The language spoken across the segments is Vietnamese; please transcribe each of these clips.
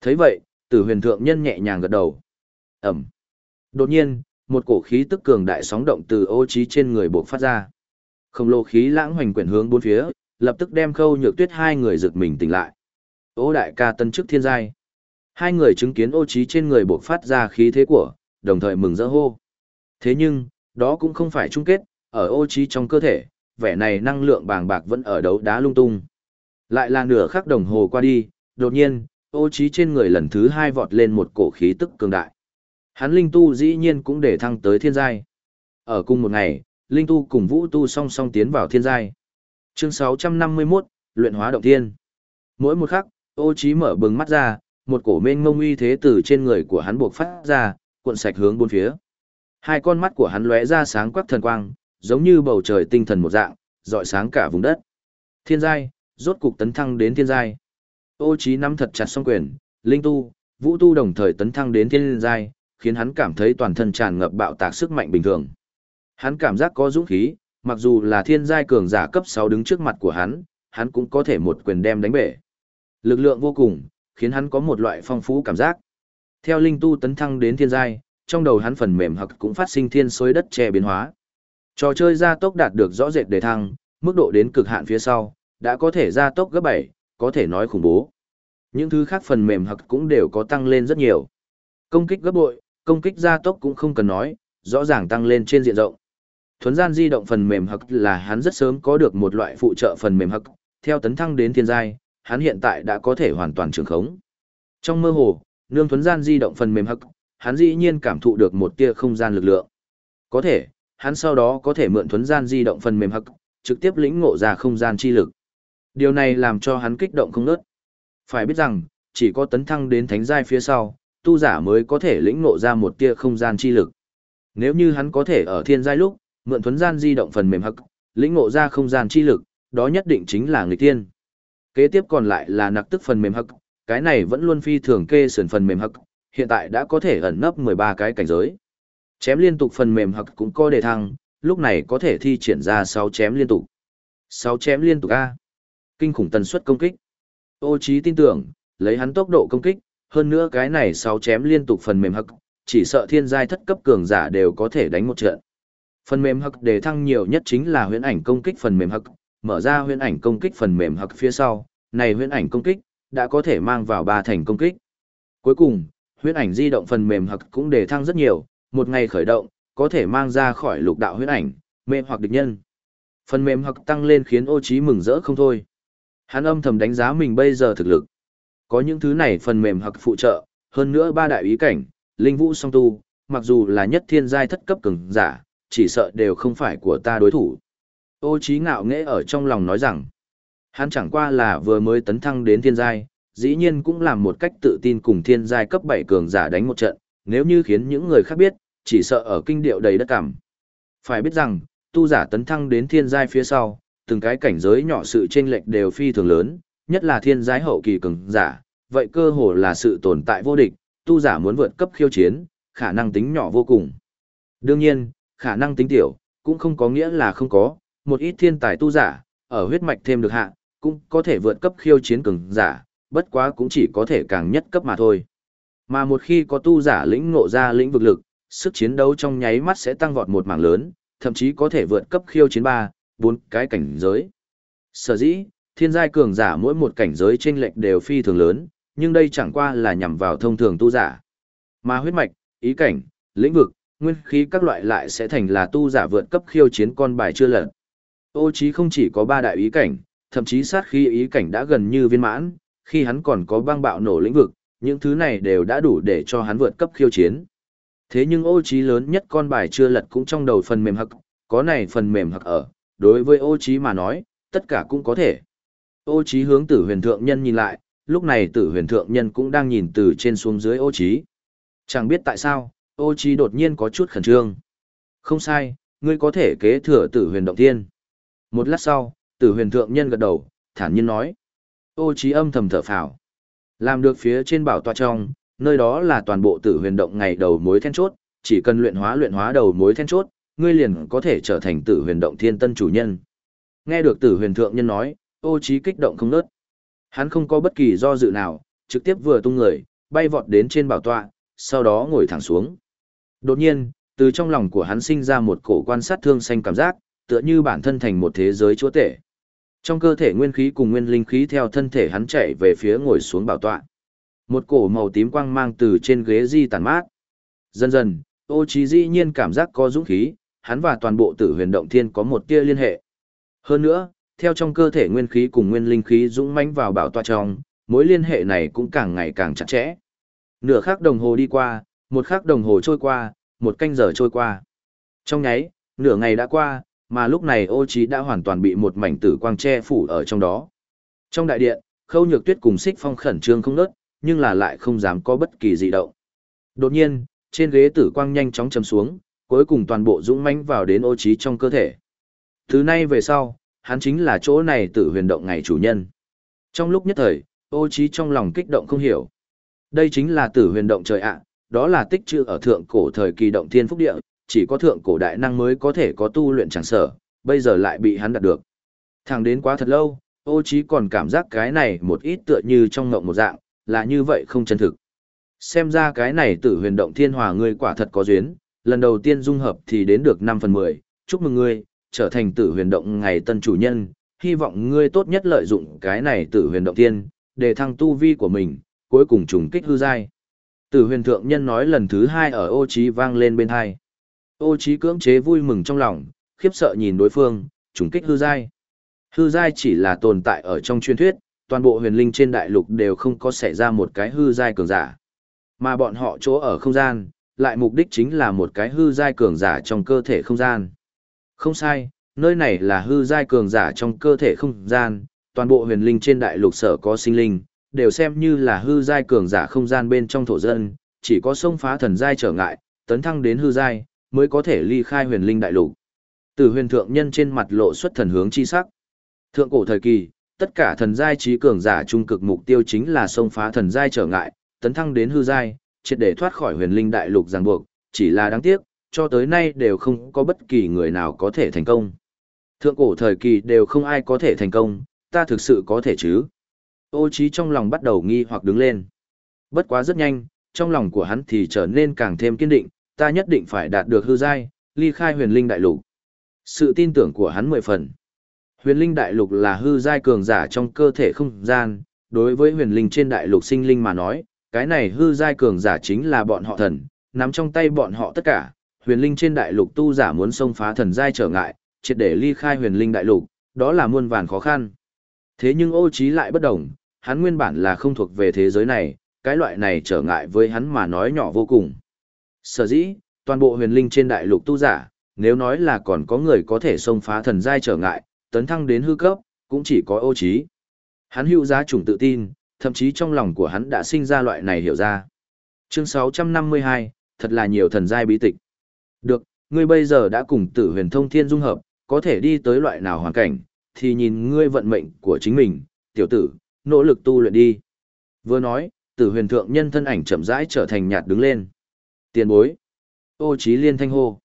thấy vậy, tử huyền thượng nhân nhẹ nhàng gật đầu. Ẩm. Đột nhiên, một cổ khí tức cường đại sóng động từ ô trí trên người bộc phát ra. Không lồ khí lãng hoành quyển hướng bốn phía, lập tức đem khâu nhược tuyết hai người giật mình tỉnh lại. Ô đại ca tân chức thiên giai. Hai người chứng kiến ô trí trên người bộc phát ra khí thế của, đồng thời mừng rỡ hô. Thế nhưng, đó cũng không phải chung kết, ở ô trí trong cơ thể, vẻ này năng lượng bàng bạc vẫn ở đấu đá lung tung. Lại là nửa khắc đồng hồ qua đi, đột nhiên, ô trí trên người lần thứ hai vọt lên một cổ khí tức cường đại. Hắn linh tu dĩ nhiên cũng để thăng tới thiên giai. Ở cùng một ngày, linh tu cùng vũ tu song song tiến vào thiên giai. Chương 651, luyện hóa động thiên. Mỗi một khắc, ô trí mở bừng mắt ra, một cổ mênh mông uy thế từ trên người của hắn buộc phát ra, cuộn sạch hướng bốn phía. Hai con mắt của hắn lóe ra sáng quắc thần quang, giống như bầu trời tinh thần một dạng, rọi sáng cả vùng đất. Thiên giai, rốt cục tấn thăng đến thiên giai. Ô Chí nắm thật chặt song quyền, linh tu, vũ tu đồng thời tấn thăng đến thiên giai, khiến hắn cảm thấy toàn thân tràn ngập bạo tạc sức mạnh bình thường. Hắn cảm giác có dũng khí, mặc dù là thiên giai cường giả cấp 6 đứng trước mặt của hắn, hắn cũng có thể một quyền đem đánh bể. Lực lượng vô cùng, khiến hắn có một loại phong phú cảm giác. Theo linh tu tấn thăng đến thiên giai, trong đầu hắn phần mềm hoặc cũng phát sinh thiên xối đất che biến hóa. Trò chơi gia tốc đạt được rõ rệt đề thăng, mức độ đến cực hạn phía sau, đã có thể gia tốc gấp 7, có thể nói khủng bố. Những thứ khác phần mềm hoặc cũng đều có tăng lên rất nhiều. Công kích gấp bội, công kích gia tốc cũng không cần nói, rõ ràng tăng lên trên diện rộng. Thuấn gian di động phần mềm hoặc là hắn rất sớm có được một loại phụ trợ phần mềm hoặc, theo tấn thăng đến thiên giai, hắn hiện tại đã có thể hoàn toàn trường khống. Trong mơ hồ, nương thuấn gian di động phần mềm hoặc, hắn dĩ nhiên cảm thụ được một tia không gian lực lượng. Có thể, hắn sau đó có thể mượn thuấn gian di động phần mềm hoặc, trực tiếp lĩnh ngộ ra không gian chi lực. Điều này làm cho hắn kích động không nớt. Phải biết rằng, chỉ có tấn thăng đến thánh giai phía sau, tu giả mới có thể lĩnh ngộ ra một tia không gian chi lực. Nếu như hắn có thể ở thiên giai lúc, mượn thuấn gian di động phần mềm hắc, lĩnh ngộ ra không gian chi lực, đó nhất định chính là người tiên. Kế tiếp còn lại là nặc tức phần mềm hắc, cái này vẫn luôn phi thường kê sườn phần mềm hắc, hiện tại đã có thể ẩn nấp 13 cái cảnh giới. Chém liên tục phần mềm hắc cũng có đề thăng, lúc này có thể thi triển ra 6 chém liên tục. 6 chém liên tục A. Kinh khủng tần suất công kích. Ô trí tin tưởng, lấy hắn tốc độ công kích, hơn nữa cái này sáu chém liên tục phần mềm hắc, chỉ sợ thiên giai thất cấp cường giả đều có thể đánh một trận. Phần mềm hắc đề thăng nhiều nhất chính là huyễn ảnh công kích phần mềm hắc, mở ra huyễn ảnh công kích phần mềm hắc phía sau, này huyễn ảnh công kích đã có thể mang vào ba thành công kích. Cuối cùng, huyễn ảnh di động phần mềm hắc cũng đề thăng rất nhiều, một ngày khởi động, có thể mang ra khỏi lục đạo huyễn ảnh, mê hoặc địch nhân. Phần mềm hắc tăng lên khiến Ô Chí mừng rỡ không thôi. Hắn âm thầm đánh giá mình bây giờ thực lực. Có những thứ này phần mềm hoặc phụ trợ, hơn nữa ba đại ý cảnh, linh vũ song tu, mặc dù là nhất thiên giai thất cấp cường giả, chỉ sợ đều không phải của ta đối thủ. Ô Chí ngạo nghễ ở trong lòng nói rằng, hắn chẳng qua là vừa mới tấn thăng đến thiên giai, dĩ nhiên cũng làm một cách tự tin cùng thiên giai cấp 7 cường giả đánh một trận, nếu như khiến những người khác biết, chỉ sợ ở kinh điệu đầy đất cảm. Phải biết rằng, tu giả tấn thăng đến thiên giai phía sau, từng cái cảnh giới nhỏ sự chênh lệch đều phi thường lớn, nhất là thiên giai hậu kỳ cường giả, vậy cơ hồ là sự tồn tại vô địch, tu giả muốn vượt cấp khiêu chiến, khả năng tính nhỏ vô cùng. Đương nhiên, khả năng tính tiểu, cũng không có nghĩa là không có, một ít thiên tài tu giả, ở huyết mạch thêm được hạ, cũng có thể vượt cấp khiêu chiến cường giả, bất quá cũng chỉ có thể càng nhất cấp mà thôi. Mà một khi có tu giả lĩnh ngộ ra lĩnh vực lực, sức chiến đấu trong nháy mắt sẽ tăng vọt một mảng lớn, thậm chí có thể vượt cấp khiêu chiến ba, bốn cái cảnh giới. Sở dĩ, thiên giai cường giả mỗi một cảnh giới chênh lệch đều phi thường lớn, nhưng đây chẳng qua là nhằm vào thông thường tu giả. Mà huyết mạch, ý cảnh, lĩnh vực, nguyên khí các loại lại sẽ thành là tu giả vượt cấp khiêu chiến con bài chưa lật. Ô chí không chỉ có ba đại ý cảnh, thậm chí sát khí ý cảnh đã gần như viên mãn, khi hắn còn có băng bạo nổ lĩnh vực, những thứ này đều đã đủ để cho hắn vượt cấp khiêu chiến. Thế nhưng ô trí lớn nhất con bài chưa lật cũng trong đầu phần mềm hậc, có này phần mềm hậc ở, đối với ô trí mà nói, tất cả cũng có thể. Ô trí hướng tử huyền thượng nhân nhìn lại, lúc này tử huyền thượng nhân cũng đang nhìn từ trên xuống dưới ô trí. Chẳng biết tại sao, ô trí đột nhiên có chút khẩn trương. Không sai, ngươi có thể kế thừa tử huyền động thiên. Một lát sau, tử huyền thượng nhân gật đầu, thản nhiên nói. Ô trí âm thầm thở phào. Làm được phía trên bảo tọa trong, nơi đó là toàn bộ tử huyền động ngày đầu mối then chốt, chỉ cần luyện hóa luyện hóa đầu mối then chốt, ngươi liền có thể trở thành tử huyền động thiên tân chủ nhân. Nghe được tử huyền thượng nhân nói, ô trí kích động không nớt. Hắn không có bất kỳ do dự nào, trực tiếp vừa tung người, bay vọt đến trên bảo tọa, sau đó ngồi thẳng xuống. Đột nhiên, từ trong lòng của hắn sinh ra một cổ quan sát thương xanh cảm giác, tựa như bản thân thành một thế giới chúa tể. Trong cơ thể nguyên khí cùng nguyên linh khí theo thân thể hắn chạy về phía ngồi xuống bảo tọa. Một cổ màu tím quang mang từ trên ghế di tản mát. Dần dần, ô trí dĩ nhiên cảm giác có dũng khí, hắn và toàn bộ tử huyền động thiên có một tia liên hệ. Hơn nữa, theo trong cơ thể nguyên khí cùng nguyên linh khí dũng mãnh vào bảo tọa trong, mối liên hệ này cũng càng ngày càng chặt chẽ. Nửa khắc đồng hồ đi qua, một khắc đồng hồ trôi qua, một canh giờ trôi qua. Trong nháy, nửa ngày đã qua, mà lúc này ô trí đã hoàn toàn bị một mảnh tử quang che phủ ở trong đó. Trong đại điện, khâu nhược tuyết cùng xích phong khẩn trương không nớt, nhưng là lại không dám có bất kỳ dị động. Đột nhiên, trên ghế tử quang nhanh chóng chầm xuống, cuối cùng toàn bộ dũng mãnh vào đến ô trí trong cơ thể. Thứ nay về sau, hắn chính là chỗ này tử huyền động ngày chủ nhân. Trong lúc nhất thời, ô trí trong lòng kích động không hiểu. Đây chính là tử huyền động trời ạ, đó là tích trữ ở thượng cổ thời kỳ động thiên phúc địa, chỉ có thượng cổ đại năng mới có thể có tu luyện chẳng sở, bây giờ lại bị hắn đạt được. Thẳng đến quá thật lâu, ô trí còn cảm giác cái này một ít tựa như trong ngộng một dạng, là như vậy không chân thực. Xem ra cái này tử huyền động thiên hòa ngươi quả thật có duyên, lần đầu tiên dung hợp thì đến được 5 phần 10, chúc mừng ngươi, trở thành tử huyền động ngày tân chủ nhân, hy vọng ngươi tốt nhất lợi dụng cái này tử huyền động Tiên để thăng tu vi của mình, cuối cùng trùng kích hư giai. Tử huyền thượng nhân nói lần thứ hai ở ô trí vang lên bên hai. Ô trí cưỡng chế vui mừng trong lòng, khiếp sợ nhìn đối phương, trùng kích hư giai. Hư giai chỉ là tồn tại ở trong truyền thuyết, toàn bộ huyền linh trên đại lục đều không có xảy ra một cái hư giai cường giả. Mà bọn họ chỗ ở không gian, lại mục đích chính là một cái hư giai cường giả trong cơ thể không gian. Không sai, nơi này là hư giai cường giả trong cơ thể không gian, toàn bộ huyền linh trên đại lục sở có sinh linh, đều xem như là hư giai cường giả không gian bên trong thổ dân, chỉ có sông phá thần giai trở ngại, tấn thăng đến hư giai, mới có thể ly khai huyền linh đại lục. Từ huyền thượng nhân trên mặt lộ xuất thần hướng chi sắc. Thượng cổ thời kỳ, tất cả thần giai trí cường giả trung cực mục tiêu chính là sông phá thần giai trở ngại, tấn thăng đến hư giai, triệt để thoát khỏi huyền linh đại lục ràng buộc, chỉ là đáng tiếc, cho tới nay đều không có bất kỳ người nào có thể thành công. Thượng cổ thời kỳ đều không ai có thể thành công, ta thực sự có thể chứ? Ô trí trong lòng bắt đầu nghi hoặc đứng lên. Bất quá rất nhanh, trong lòng của hắn thì trở nên càng thêm kiên định, ta nhất định phải đạt được hư giai, ly khai huyền linh đại lục. Sự tin tưởng của hắn mười phần. Huyền linh đại lục là hư giai cường giả trong cơ thể không gian, đối với huyền linh trên đại lục sinh linh mà nói, cái này hư giai cường giả chính là bọn họ thần, nắm trong tay bọn họ tất cả. Huyền linh trên đại lục tu giả muốn xông phá thần giai trở ngại, triệt để ly khai huyền linh đại lục, đó là muôn vàn khó khăn. Thế nhưng ô trí lại bất đồng, hắn nguyên bản là không thuộc về thế giới này, cái loại này trở ngại với hắn mà nói nhỏ vô cùng. Sở dĩ, toàn bộ huyền linh trên đại lục tu giả, nếu nói là còn có người có thể xông phá thần giai trở ngại, tấn thăng đến hư cấp, cũng chỉ có ô trí. Hắn hữu giá chủng tự tin, thậm chí trong lòng của hắn đã sinh ra loại này hiểu ra. Chương 652, thật là nhiều thần giai bí tịch. Được, ngươi bây giờ đã cùng tử huyền thông thiên dung hợp, có thể đi tới loại nào hoàn cảnh, thì nhìn ngươi vận mệnh của chính mình, tiểu tử, nỗ lực tu luyện đi. Vừa nói, tử huyền thượng nhân thân ảnh chậm rãi trở thành nhạt đứng lên. Tiền bối. Ô trí liên thanh hô.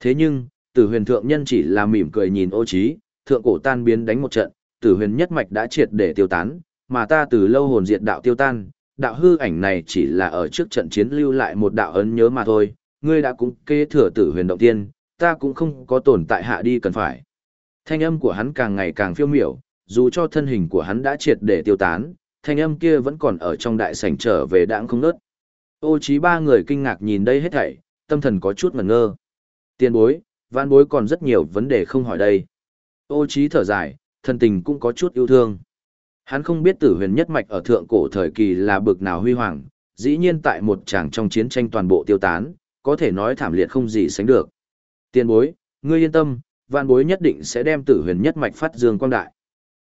Thế nhưng, tử huyền thượng nhân chỉ là mỉm cười nhìn ô trí, thượng cổ tan biến đánh một trận, tử huyền nhất mạch đã triệt để tiêu tán, mà ta từ lâu hồn diệt đạo tiêu tan, đạo hư ảnh này chỉ là ở trước trận chiến lưu lại một đạo ấn nhớ mà thôi, ngươi đã cũng kế thừa tử huyền động tiên, ta cũng không có tồn tại hạ đi cần phải. Thanh âm của hắn càng ngày càng phiêu miểu, dù cho thân hình của hắn đã triệt để tiêu tán, thanh âm kia vẫn còn ở trong đại sảnh trở về đãng không nớt. Ô trí ba người kinh ngạc nhìn đây hết thảy, tâm thần có chút ngẩn ngơ. Tiên bối, vạn bối còn rất nhiều vấn đề không hỏi đây. Ô trí thở dài, thân tình cũng có chút yêu thương. Hắn không biết tử huyền nhất mạch ở thượng cổ thời kỳ là bực nào huy hoàng, dĩ nhiên tại một tràng trong chiến tranh toàn bộ tiêu tán, có thể nói thảm liệt không gì sánh được. Tiên bối, ngươi yên tâm, vạn bối nhất định sẽ đem tử huyền nhất mạch phát dương quang đại.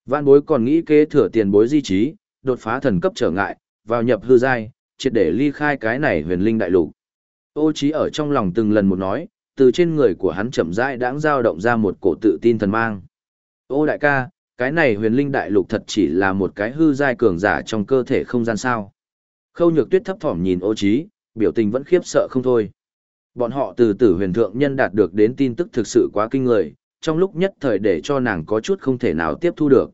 Vạn bối còn nghĩ kế thừa tiền bối di trí, đột phá thần cấp trở ngại, vào nhập hư giai, triệt để ly khai cái này huyền linh đại lục. Ô trí ở trong lòng từng lần một nói, từ trên người của hắn chậm rãi đãng dao động ra một cổ tự tin thần mang. Ô đại ca, cái này huyền linh đại lục thật chỉ là một cái hư giai cường giả trong cơ thể không gian sao. Khâu nhược tuyết thấp thỏm nhìn ô trí, biểu tình vẫn khiếp sợ không thôi. Bọn họ từ tử huyền thượng nhân đạt được đến tin tức thực sự quá kinh người, trong lúc nhất thời để cho nàng có chút không thể nào tiếp thu được.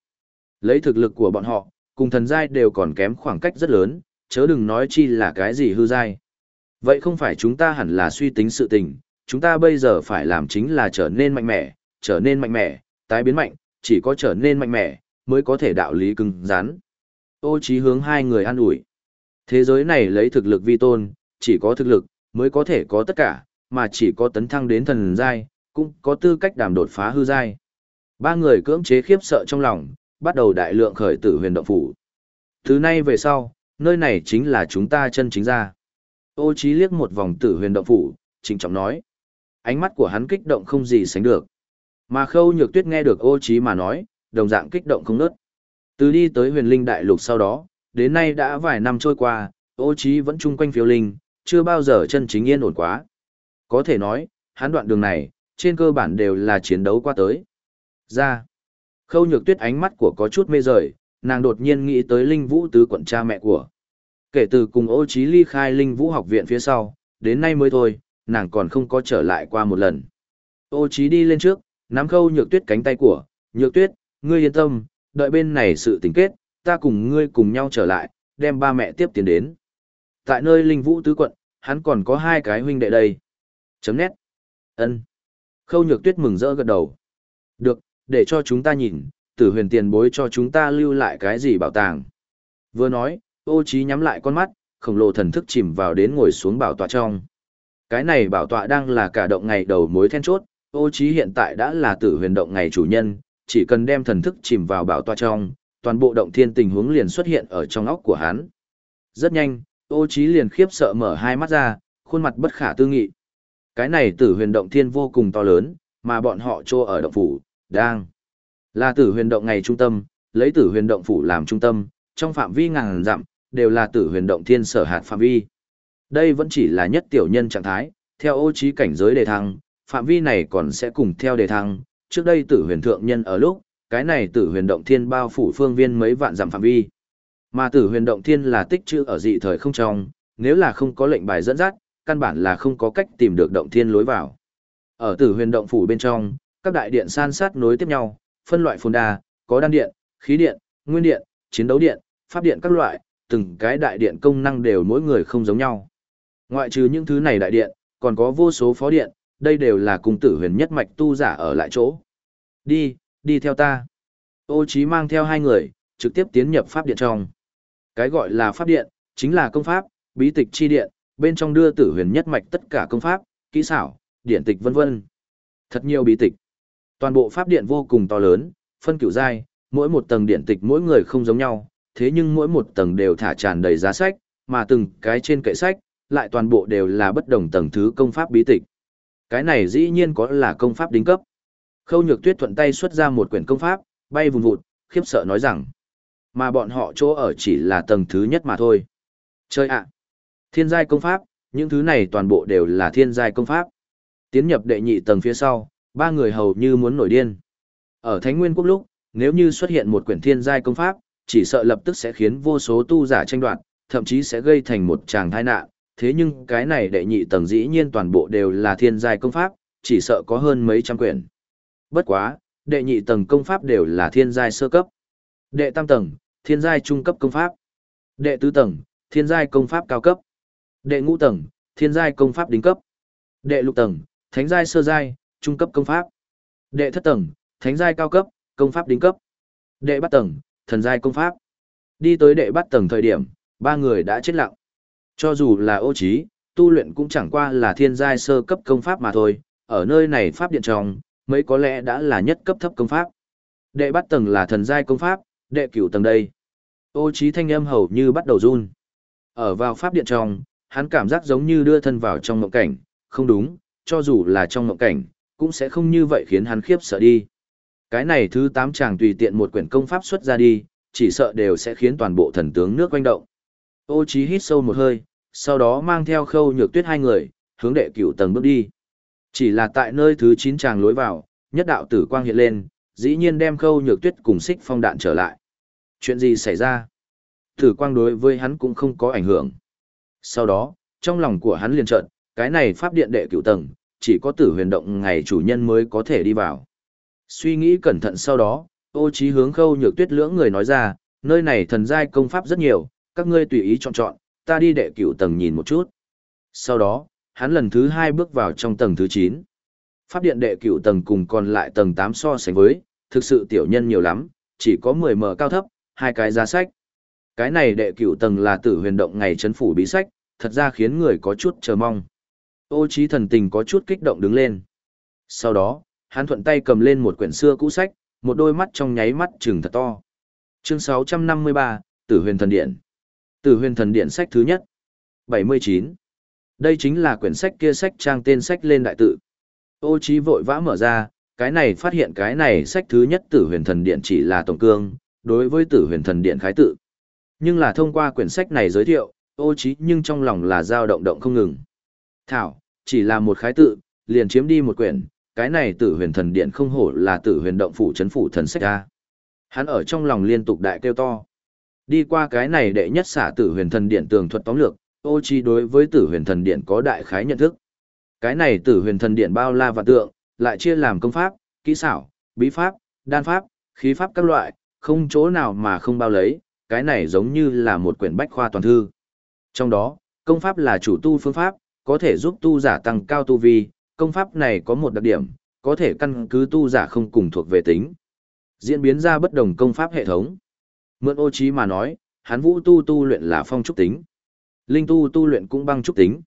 Lấy thực lực của bọn họ, cùng thần giai đều còn kém khoảng cách rất lớn, chớ đừng nói chi là cái gì hư giai. Vậy không phải chúng ta hẳn là suy tính sự tình, chúng ta bây giờ phải làm chính là trở nên mạnh mẽ, trở nên mạnh mẽ, tái biến mạnh, chỉ có trở nên mạnh mẽ, mới có thể đạo lý cứng rắn. Ô trí hướng hai người an ủi. Thế giới này lấy thực lực vi tôn, chỉ có thực lực, mới có thể có tất cả, mà chỉ có tấn thăng đến thần giai, cũng có tư cách đảm đột phá hư giai. Ba người cưỡng chế khiếp sợ trong lòng, bắt đầu đại lượng khởi tử huyền động phủ. Thứ nay về sau, nơi này chính là chúng ta chân chính ra. Ô trí liếc một vòng tử huyền động phủ, trịnh trọng nói. Ánh mắt của hắn kích động không gì sánh được. Mà khâu nhược tuyết nghe được ô trí mà nói, đồng dạng kích động không nớt. Từ đi tới huyền linh đại lục sau đó, đến nay đã vài năm trôi qua, ô trí vẫn chung quanh phiêu linh, chưa bao giờ chân chính yên ổn quá. Có thể nói, hắn đoạn đường này, trên cơ bản đều là chiến đấu qua tới. Ra, khâu nhược tuyết ánh mắt của có chút mê rời, nàng đột nhiên nghĩ tới linh vũ tứ quận cha mẹ của. Kể từ cùng ô trí ly khai linh vũ học viện phía sau, đến nay mới thôi, nàng còn không có trở lại qua một lần. Ô trí đi lên trước, nắm khâu nhược tuyết cánh tay của, nhược tuyết, ngươi yên tâm, đợi bên này sự tình kết, ta cùng ngươi cùng nhau trở lại, đem ba mẹ tiếp tiến đến. Tại nơi linh vũ tứ quận, hắn còn có hai cái huynh đệ đây. Chấm nét. ân Khâu nhược tuyết mừng rỡ gật đầu. Được, để cho chúng ta nhìn, tử huyền tiền bối cho chúng ta lưu lại cái gì bảo tàng. Vừa nói, ô trí nhắm lại con mắt, khổng lồ thần thức chìm vào đến ngồi xuống bảo tọa trong. Cái này bảo tọa đang là cả động ngày đầu mối then chốt, ô trí hiện tại đã là tử huyền động ngày chủ nhân, chỉ cần đem thần thức chìm vào bảo Toa trong, toàn bộ động thiên tình huống liền xuất hiện ở trong óc của hắn. Rất nhanh, ô trí liền khiếp sợ mở hai mắt ra, khuôn mặt bất khả tư nghị. Cái này tử huyền động thiên vô cùng to lớn, mà bọn họ trô ở động phủ, đang là tử huyền động ngày trung tâm, lấy tử huyền động phủ làm trung tâm, trong phạm vi ngàn dặm, đều là tử huyền động thiên sở hạt phạm vi. Đây vẫn chỉ là nhất tiểu nhân trạng thái, theo ô trí cảnh giới đề thăng, phạm vi này còn sẽ cùng theo đề thăng, trước đây tử huyền thượng nhân ở lúc, cái này tử huyền động thiên bao phủ phương viên mấy vạn dặm phạm vi. Mà tử huyền động thiên là tích trữ ở dị thời không trong, nếu là không có lệnh bài dẫn dắt, căn bản là không có cách tìm được động thiên lối vào. Ở tử huyền động phủ bên trong, các đại điện san sát nối tiếp nhau, phân loại phồn đa, có đan điện, khí điện, nguyên điện, chiến đấu điện, pháp điện các loại, từng cái đại điện công năng đều mỗi người không giống nhau. Ngoại trừ những thứ này đại điện, còn có vô số phó điện, đây đều là cung tử huyền nhất mạch tu giả ở lại chỗ. Đi, đi theo ta. Ô Chí mang theo hai người, trực tiếp tiến nhập pháp điện trong. Cái gọi là pháp điện, chính là công pháp, bí tịch chi điện, bên trong đưa tử huyền nhất mạch tất cả công pháp, kỹ xảo, điện tịch vân vân. Thật nhiều bí tịch. Toàn bộ pháp điện vô cùng to lớn, phân cửu giai, mỗi một tầng điện tịch mỗi người không giống nhau, thế nhưng mỗi một tầng đều thả tràn đầy giá sách, mà từng cái trên kệ sách, lại toàn bộ đều là bất đồng tầng thứ công pháp bí tịch. Cái này dĩ nhiên có là công pháp đính cấp. Khâu Nhược Tuyết thuận tay xuất ra một quyển công pháp, bay vùng vụt, khiếp sợ nói rằng, mà bọn họ chỗ ở chỉ là tầng thứ nhất mà thôi. Chơi ạ! Thiên giai công pháp, những thứ này toàn bộ đều là thiên giai công pháp. Tiến nhập đệ nhị tầng phía sau, ba người hầu như muốn nổi điên. Ở Thánh Nguyên Quốc lúc, nếu như xuất hiện một quyển thiên giai công pháp, chỉ sợ lập tức sẽ khiến vô số tu giả tranh đoạt, thậm chí sẽ gây thành một tràng tai nạn. Thế nhưng cái này đệ nhị tầng dĩ nhiên toàn bộ đều là thiên giai công pháp, chỉ sợ có hơn mấy trăm quyển. Bất quá, đệ nhị tầng công pháp đều là thiên giai sơ cấp. Đệ tam tầng, thiên giai trung cấp công pháp. Đệ tứ tầng, thiên giai công pháp cao cấp. Đệ ngũ tầng, thiên giai công pháp đỉnh cấp. Đệ lục tầng, thánh giai sơ giai, trung cấp công pháp. Đệ thất tầng, thánh giai cao cấp, công pháp đỉnh cấp. Đệ bát tầng, thần giai công pháp. Đi tới đệ bát tầng thời điểm, ba người đã chết lặng. Cho dù là ô trí, tu luyện cũng chẳng qua là thiên giai sơ cấp công pháp mà thôi, ở nơi này pháp điện trong, mấy có lẽ đã là nhất cấp thấp công pháp. Đệ bát tầng là thần giai công pháp, đệ cửu tầng đây. Ô trí thanh âm hầu như bắt đầu run. Ở vào pháp điện trong, hắn cảm giác giống như đưa thân vào trong mộng cảnh, không đúng, cho dù là trong mộng cảnh, cũng sẽ không như vậy khiến hắn khiếp sợ đi. Cái này thứ tám chàng tùy tiện một quyển công pháp xuất ra đi, chỉ sợ đều sẽ khiến toàn bộ thần tướng nước quanh động. Ô Chí hít sâu một hơi, sau đó mang theo khâu nhược tuyết hai người, hướng đệ cửu tầng bước đi. Chỉ là tại nơi thứ chín chàng lối vào, nhất đạo tử quang hiện lên, dĩ nhiên đem khâu nhược tuyết cùng xích phong đạn trở lại. Chuyện gì xảy ra? Tử quang đối với hắn cũng không có ảnh hưởng. Sau đó, trong lòng của hắn liền trợn, cái này pháp điện đệ cửu tầng, chỉ có tử huyền động ngày chủ nhân mới có thể đi vào. Suy nghĩ cẩn thận sau đó, ô trí hướng khâu nhược tuyết lưỡng người nói ra, Nơi này thần giai công pháp rất nhiều, các ngươi tùy ý chọn chọn, ta đi đệ cửu tầng nhìn một chút. Sau đó, hắn lần thứ hai bước vào trong tầng thứ 9. Pháp điện đệ cửu tầng cùng còn lại tầng 8 so sánh với, thực sự tiểu nhân nhiều lắm, chỉ có 10 mở cao thấp, hai cái giá sách. Cái này đệ cửu tầng là tử huyền động ngày chấn phủ bí sách, thật ra khiến người có chút chờ mong. Ô trí thần tình có chút kích động đứng lên. Sau đó, hắn thuận tay cầm lên một quyển xưa cũ sách, một đôi mắt trong nháy mắt trừng thật to. Chương 653, Tử huyền thần điện. Tử huyền thần điện sách thứ nhất. 79. Đây chính là quyển sách kia sách trang tên sách lên đại tự. Ô trí vội vã mở ra, cái này phát hiện cái này sách thứ nhất tử huyền thần điện chỉ là tổng cương, đối với tử huyền thần điện khái tự. Nhưng là thông qua quyển sách này giới thiệu, ô trí nhưng trong lòng là dao động động không ngừng. Thảo, chỉ là một khái tự, liền chiếm đi một quyển, cái này tử huyền thần điện không hổ là tử huyền động phủ chấn phủ thần sách ra. Hắn ở trong lòng liên tục đại kêu to. Đi qua cái này đệ nhất xả tử huyền thần điện tường thuật tóm lược, ô chi đối với tử huyền thần điện có đại khái nhận thức. Cái này tử huyền thần điện bao la và tượng, lại chia làm công pháp, kỹ xảo, bí pháp, đan pháp, khí pháp các loại, không chỗ nào mà không bao lấy, cái này giống như là một quyển bách khoa toàn thư. Trong đó, công pháp là chủ tu phương pháp, có thể giúp tu giả tăng cao tu vi, công pháp này có một đặc điểm, có thể căn cứ tu giả không cùng thuộc về tính. Diễn biến ra bất đồng công pháp hệ thống. Mượn ô trí mà nói, hắn vũ tu tu luyện là phong trúc tính. Linh tu tu luyện cũng băng trúc tính.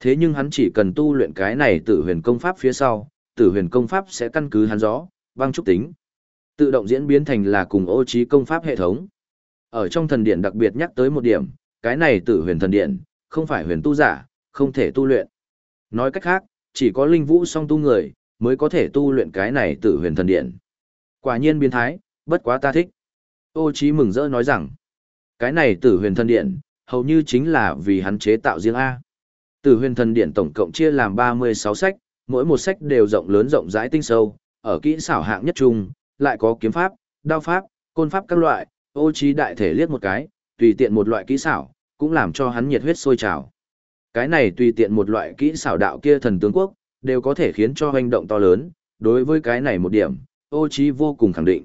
Thế nhưng hắn chỉ cần tu luyện cái này tử huyền công pháp phía sau, tử huyền công pháp sẽ căn cứ hắn rõ băng trúc tính. Tự động diễn biến thành là cùng ô trí công pháp hệ thống. Ở trong thần điện đặc biệt nhắc tới một điểm, cái này tử huyền thần điện, không phải huyền tu giả, không thể tu luyện. Nói cách khác, chỉ có linh vũ song tu người, mới có thể tu luyện cái này tử huyền thần điện. Quả nhiên biến thái, bất quá ta thích. Ô Chí mừng rỡ nói rằng, cái này tử huyền thần điện, hầu như chính là vì hắn chế tạo riêng A. Tử huyền thần điện tổng cộng chia làm 36 sách, mỗi một sách đều rộng lớn rộng rãi tinh sâu, ở kỹ xảo hạng nhất trung, lại có kiếm pháp, đao pháp, côn pháp các loại, ô trí đại thể liếc một cái, tùy tiện một loại kỹ xảo, cũng làm cho hắn nhiệt huyết sôi trào. Cái này tùy tiện một loại kỹ xảo đạo kia thần tướng quốc, đều có thể khiến cho hành động to lớn, đối với cái này một điểm, ô trí vô cùng khẳng định.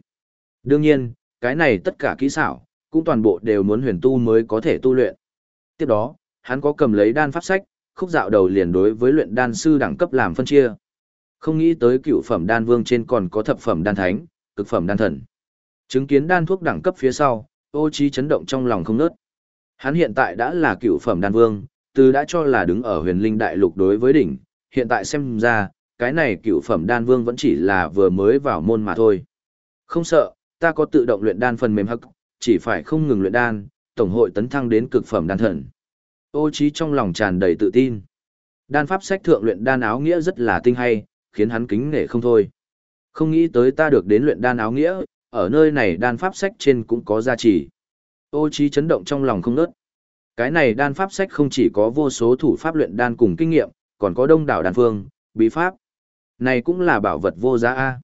Đương nhiên, cái này tất cả kỹ xảo, cũng toàn bộ đều muốn huyền tu mới có thể tu luyện. Tiếp đó, hắn có cầm lấy đan pháp sách, khúc dạo đầu liền đối với luyện đan sư đẳng cấp làm phân chia. Không nghĩ tới cựu phẩm đan vương trên còn có thập phẩm đan thánh, cực phẩm đan thần. Chứng kiến đan thuốc đẳng cấp phía sau, ô trí chấn động trong lòng không nớt. Hắn hiện tại đã là cựu phẩm đan vương, từ đã cho là đứng ở huyền linh đại lục đối với đỉnh, hiện tại xem ra, cái này cựu phẩm đan vương vẫn chỉ là vừa mới vào môn mà thôi. Không sợ, ta có tự động luyện đan phần mềm hắc, chỉ phải không ngừng luyện đan, tổng hội tấn thăng đến cực phẩm đan thần. Ô trí trong lòng tràn đầy tự tin. Đan pháp sách thượng luyện đan áo nghĩa rất là tinh hay, khiến hắn kính nể không thôi. Không nghĩ tới ta được đến luyện đan áo nghĩa, ở nơi này đan pháp sách trên cũng có giá trị. Ô trí chấn động trong lòng không ngớt. Cái này đan pháp sách không chỉ có vô số thủ pháp luyện đan cùng kinh nghiệm, còn có đông đảo đan phương, bí pháp. Này cũng là bảo vật vô giá A.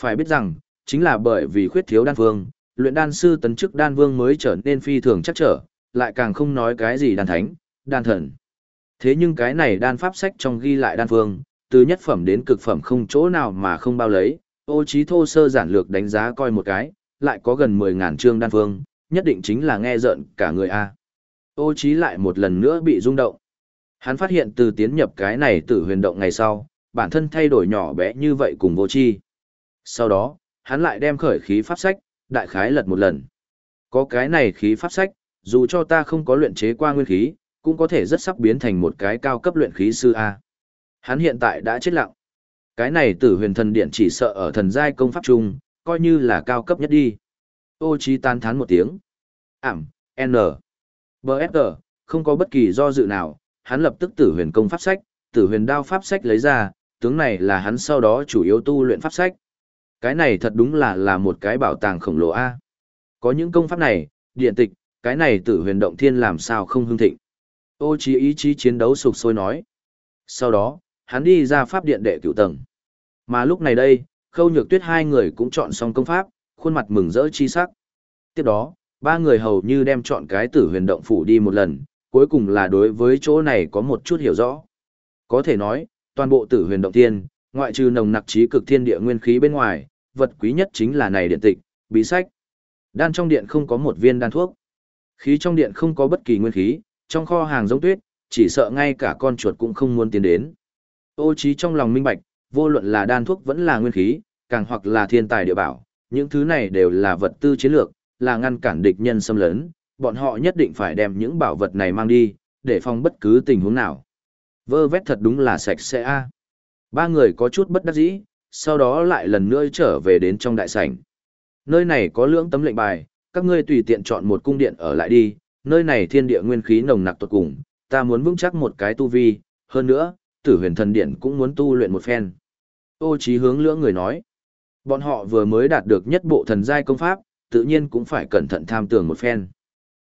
Phải biết rằng, chính là bởi vì khuyết thiếu đan vương, luyện đan sư tấn chức đan vương mới trở nên phi thường chắc trở, lại càng không nói cái gì đan thánh, đan thần. Thế nhưng cái này đan pháp sách trong ghi lại đan vương, từ nhất phẩm đến cực phẩm không chỗ nào mà không bao lấy, ô trí thô sơ giản lược đánh giá coi một cái, lại có gần 10.000 chương đan vương, nhất định chính là nghe giận cả người A. Ô trí lại một lần nữa bị rung động. Hắn phát hiện từ tiến nhập cái này tử huyền động ngày sau, bản thân thay đổi nhỏ bé như vậy cùng vô chi. Sau đó, hắn lại đem khởi khí pháp sách, đại khái lật một lần. Có cái này khí pháp sách, dù cho ta không có luyện chế qua nguyên khí, cũng có thể rất sắp biến thành một cái cao cấp luyện khí sư A. Hắn hiện tại đã chết lặng. Cái này tử huyền thần điện chỉ sợ ở thần giai công pháp chung, coi như là cao cấp nhất đi. Ô trí tan thán một tiếng. Ảm, N. BFG, không có bất kỳ do dự nào, hắn lập tức tử huyền công pháp sách, tử huyền đao pháp sách lấy ra, tướng này là hắn sau đó chủ yếu tu luyện pháp sách. Cái này thật đúng là là một cái bảo tàng khổng lồ A. Có những công pháp này, điện tịch, cái này tử huyền động thiên làm sao không hưng thịnh. Ô chí ý chí chiến đấu sục sôi nói. Sau đó, hắn đi ra pháp điện đệ cửu tầng. Mà lúc này đây, khâu nhược tuyết hai người cũng chọn xong công pháp, khuôn mặt mừng rỡ chi sắc. Tiếp đó, ba người hầu như đem chọn cái tử huyền động phủ đi một lần, cuối cùng là đối với chỗ này có một chút hiểu rõ. Có thể nói, toàn bộ tử huyền động thiên, ngoại trừ nồng nặc trí cực thiên địa nguyên khí bên ngoài, vật quý nhất chính là này điện tịch, bí sách. Đan trong điện không có một viên đan thuốc. Khí trong điện không có bất kỳ nguyên khí, trong kho hàng giống tuyết, chỉ sợ ngay cả con chuột cũng không muốn tiến đến. Ô trí trong lòng minh bạch, vô luận là đan thuốc vẫn là nguyên khí, càng hoặc là thiên tài địa bảo, những thứ này đều là vật tư chiến lược, là ngăn cản địch nhân xâm lấn, bọn họ nhất định phải đem những bảo vật này mang đi, để phòng bất cứ tình huống nào. Vơ vét thật đúng là sạch sẽ a. Ba người có chút bất đắc dĩ, sau đó lại lần nữa trở về đến trong đại sảnh. Nơi này có lưỡng tấm lệnh bài, các ngươi tùy tiện chọn một cung điện ở lại đi, nơi này thiên địa nguyên khí nồng nặc tuột cùng, ta muốn vững chắc một cái tu vi, hơn nữa, tử huyền thần điện cũng muốn tu luyện một phen. Ô trí hướng lưỡng người nói, bọn họ vừa mới đạt được nhất bộ thần giai công pháp, tự nhiên cũng phải cẩn thận tham tưởng một phen.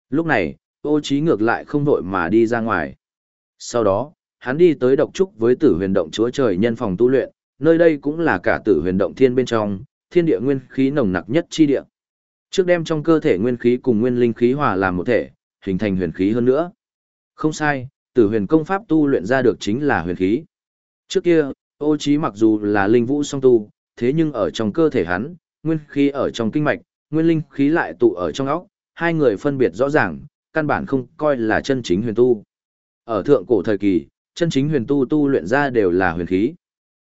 Lúc này, ô trí ngược lại không vội mà đi ra ngoài. Sau đó, hắn đi tới độc trúc với tử huyền động chúa trời nhân phòng tu luyện, nơi đây cũng là cả tử huyền động thiên bên trong, thiên địa nguyên khí nồng nặc nhất chi địa. Trước đem trong cơ thể nguyên khí cùng nguyên linh khí hòa làm một thể, hình thành huyền khí hơn nữa. Không sai, tử huyền công pháp tu luyện ra được chính là huyền khí. Trước kia, ô trí mặc dù là linh vũ song tu, thế nhưng ở trong cơ thể hắn, nguyên khí ở trong kinh mạch, nguyên linh khí lại tụ ở trong óc, hai người phân biệt rõ ràng, căn bản không coi là chân chính huyền tu. Ở thượng cổ thời kỳ, chân chính huyền tu tu luyện ra đều là huyền khí.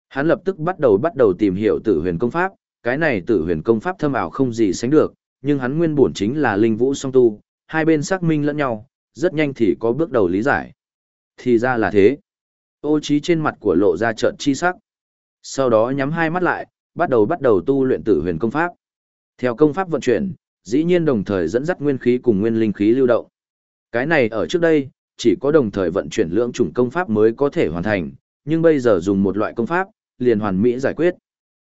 Hắn lập tức bắt đầu bắt đầu tìm hiểu tử huyền công pháp, cái này tử huyền công pháp thâm ảo không gì sánh được, nhưng hắn nguyên bổn chính là linh vũ song tu, hai bên xác minh lẫn nhau, rất nhanh thì có bước đầu lý giải. Thì ra là thế. Ô trí trên mặt của lộ ra trợn chi sắc. Sau đó nhắm hai mắt lại, bắt đầu bắt đầu tu luyện tử huyền công pháp. Theo công pháp vận chuyển, dĩ nhiên đồng thời dẫn dắt nguyên khí cùng nguyên linh khí lưu động. Cái này ở trước đây, chỉ có đồng thời vận chuyển lượng chủng công pháp mới có thể hoàn thành, nhưng bây giờ dùng một loại công pháp, liền hoàn mỹ giải quyết.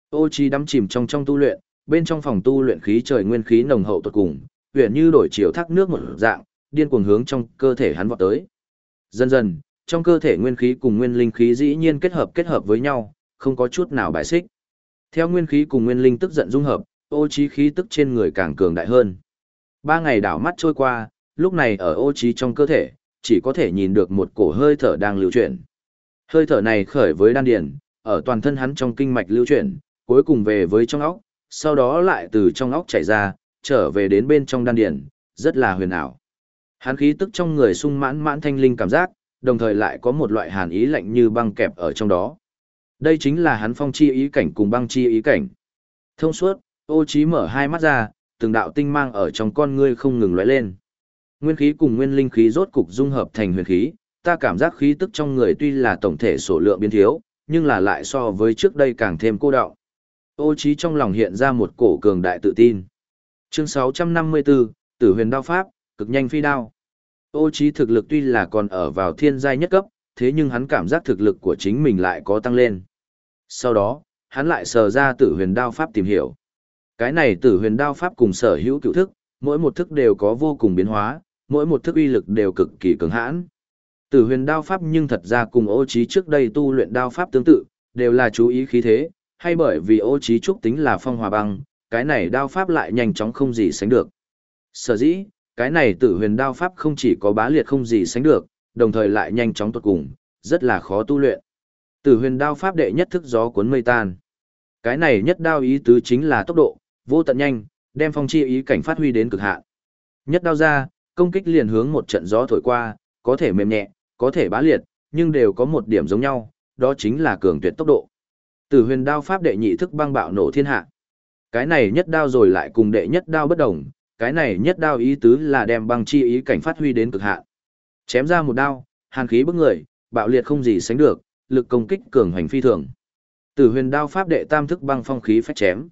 Ô Chi đắm chìm trong trong tu luyện, bên trong phòng tu luyện khí trời nguyên khí nồng hậu tuyệt cùng, huyền như đổi chiều thác nước một dạng, điên cuồng hướng trong cơ thể hắn vọt tới. Dần dần, trong cơ thể nguyên khí cùng nguyên linh khí dĩ nhiên kết hợp kết hợp với nhau, không có chút nào bài xích. Theo nguyên khí cùng nguyên linh tức giận dung hợp, ô trí khí tức trên người càng cường đại hơn. Ba ngày đảo mắt trôi qua, lúc này ở ô trí trong cơ thể, chỉ có thể nhìn được một cổ hơi thở đang lưu chuyển. Hơi thở này khởi với đan điền, ở toàn thân hắn trong kinh mạch lưu chuyển, cuối cùng về với trong óc, sau đó lại từ trong óc chảy ra, trở về đến bên trong đan điền, rất là huyền ảo. Hắn khí tức trong người sung mãn mãn thanh linh cảm giác, đồng thời lại có một loại hàn ý lạnh như băng kẹp ở trong đó. Đây chính là hắn phong chi ý cảnh cùng băng chi ý cảnh. Thông suốt, ô trí mở hai mắt ra, từng đạo tinh mang ở trong con ngươi không ngừng lóe lên. Nguyên khí cùng nguyên linh khí rốt cục dung hợp thành huyền khí, ta cảm giác khí tức trong người tuy là tổng thể số lượng biến thiếu, nhưng là lại so với trước đây càng thêm cô đọng. Ô trí trong lòng hiện ra một cổ cường đại tự tin. Chương 654, Tử huyền đao pháp, cực nhanh phi đao. Ô trí thực lực tuy là còn ở vào thiên giai nhất cấp, thế nhưng hắn cảm giác thực lực của chính mình lại có tăng lên. Sau đó, hắn lại sờ ra tử huyền đao pháp tìm hiểu. Cái này tử huyền đao pháp cùng sở hữu cựu thức, mỗi một thức đều có vô cùng biến hóa, mỗi một thức uy lực đều cực kỳ cứng hãn. Tử huyền đao pháp nhưng thật ra cùng ô trí trước đây tu luyện đao pháp tương tự, đều là chú ý khí thế, hay bởi vì ô trí trúc tính là phong hòa băng, cái này đao pháp lại nhanh chóng không gì sánh được. Sở dĩ, cái này tử huyền đao pháp không chỉ có bá liệt không gì sánh được, đồng thời lại nhanh chóng tuột cùng, rất là khó tu luyện. Tử huyền đao pháp đệ nhất thức gió cuốn mây tan. Cái này nhất đao ý tứ chính là tốc độ, vô tận nhanh, đem phong chi ý cảnh phát huy đến cực hạn. Nhất đao ra, công kích liền hướng một trận gió thổi qua, có thể mềm nhẹ, có thể bá liệt, nhưng đều có một điểm giống nhau, đó chính là cường tuyệt tốc độ. Tử huyền đao pháp đệ nhị thức băng bạo nổ thiên hạ. Cái này nhất đao rồi lại cùng đệ nhất đao bất đồng, cái này nhất đao ý tứ là đem băng chi ý cảnh phát huy đến cực hạn. Chém ra một đao, hàn khí bức người, bạo liệt không gì sánh được, lực công kích cường hành phi thường. Tử huyền đao pháp đệ tam thức băng phong khí phách chém.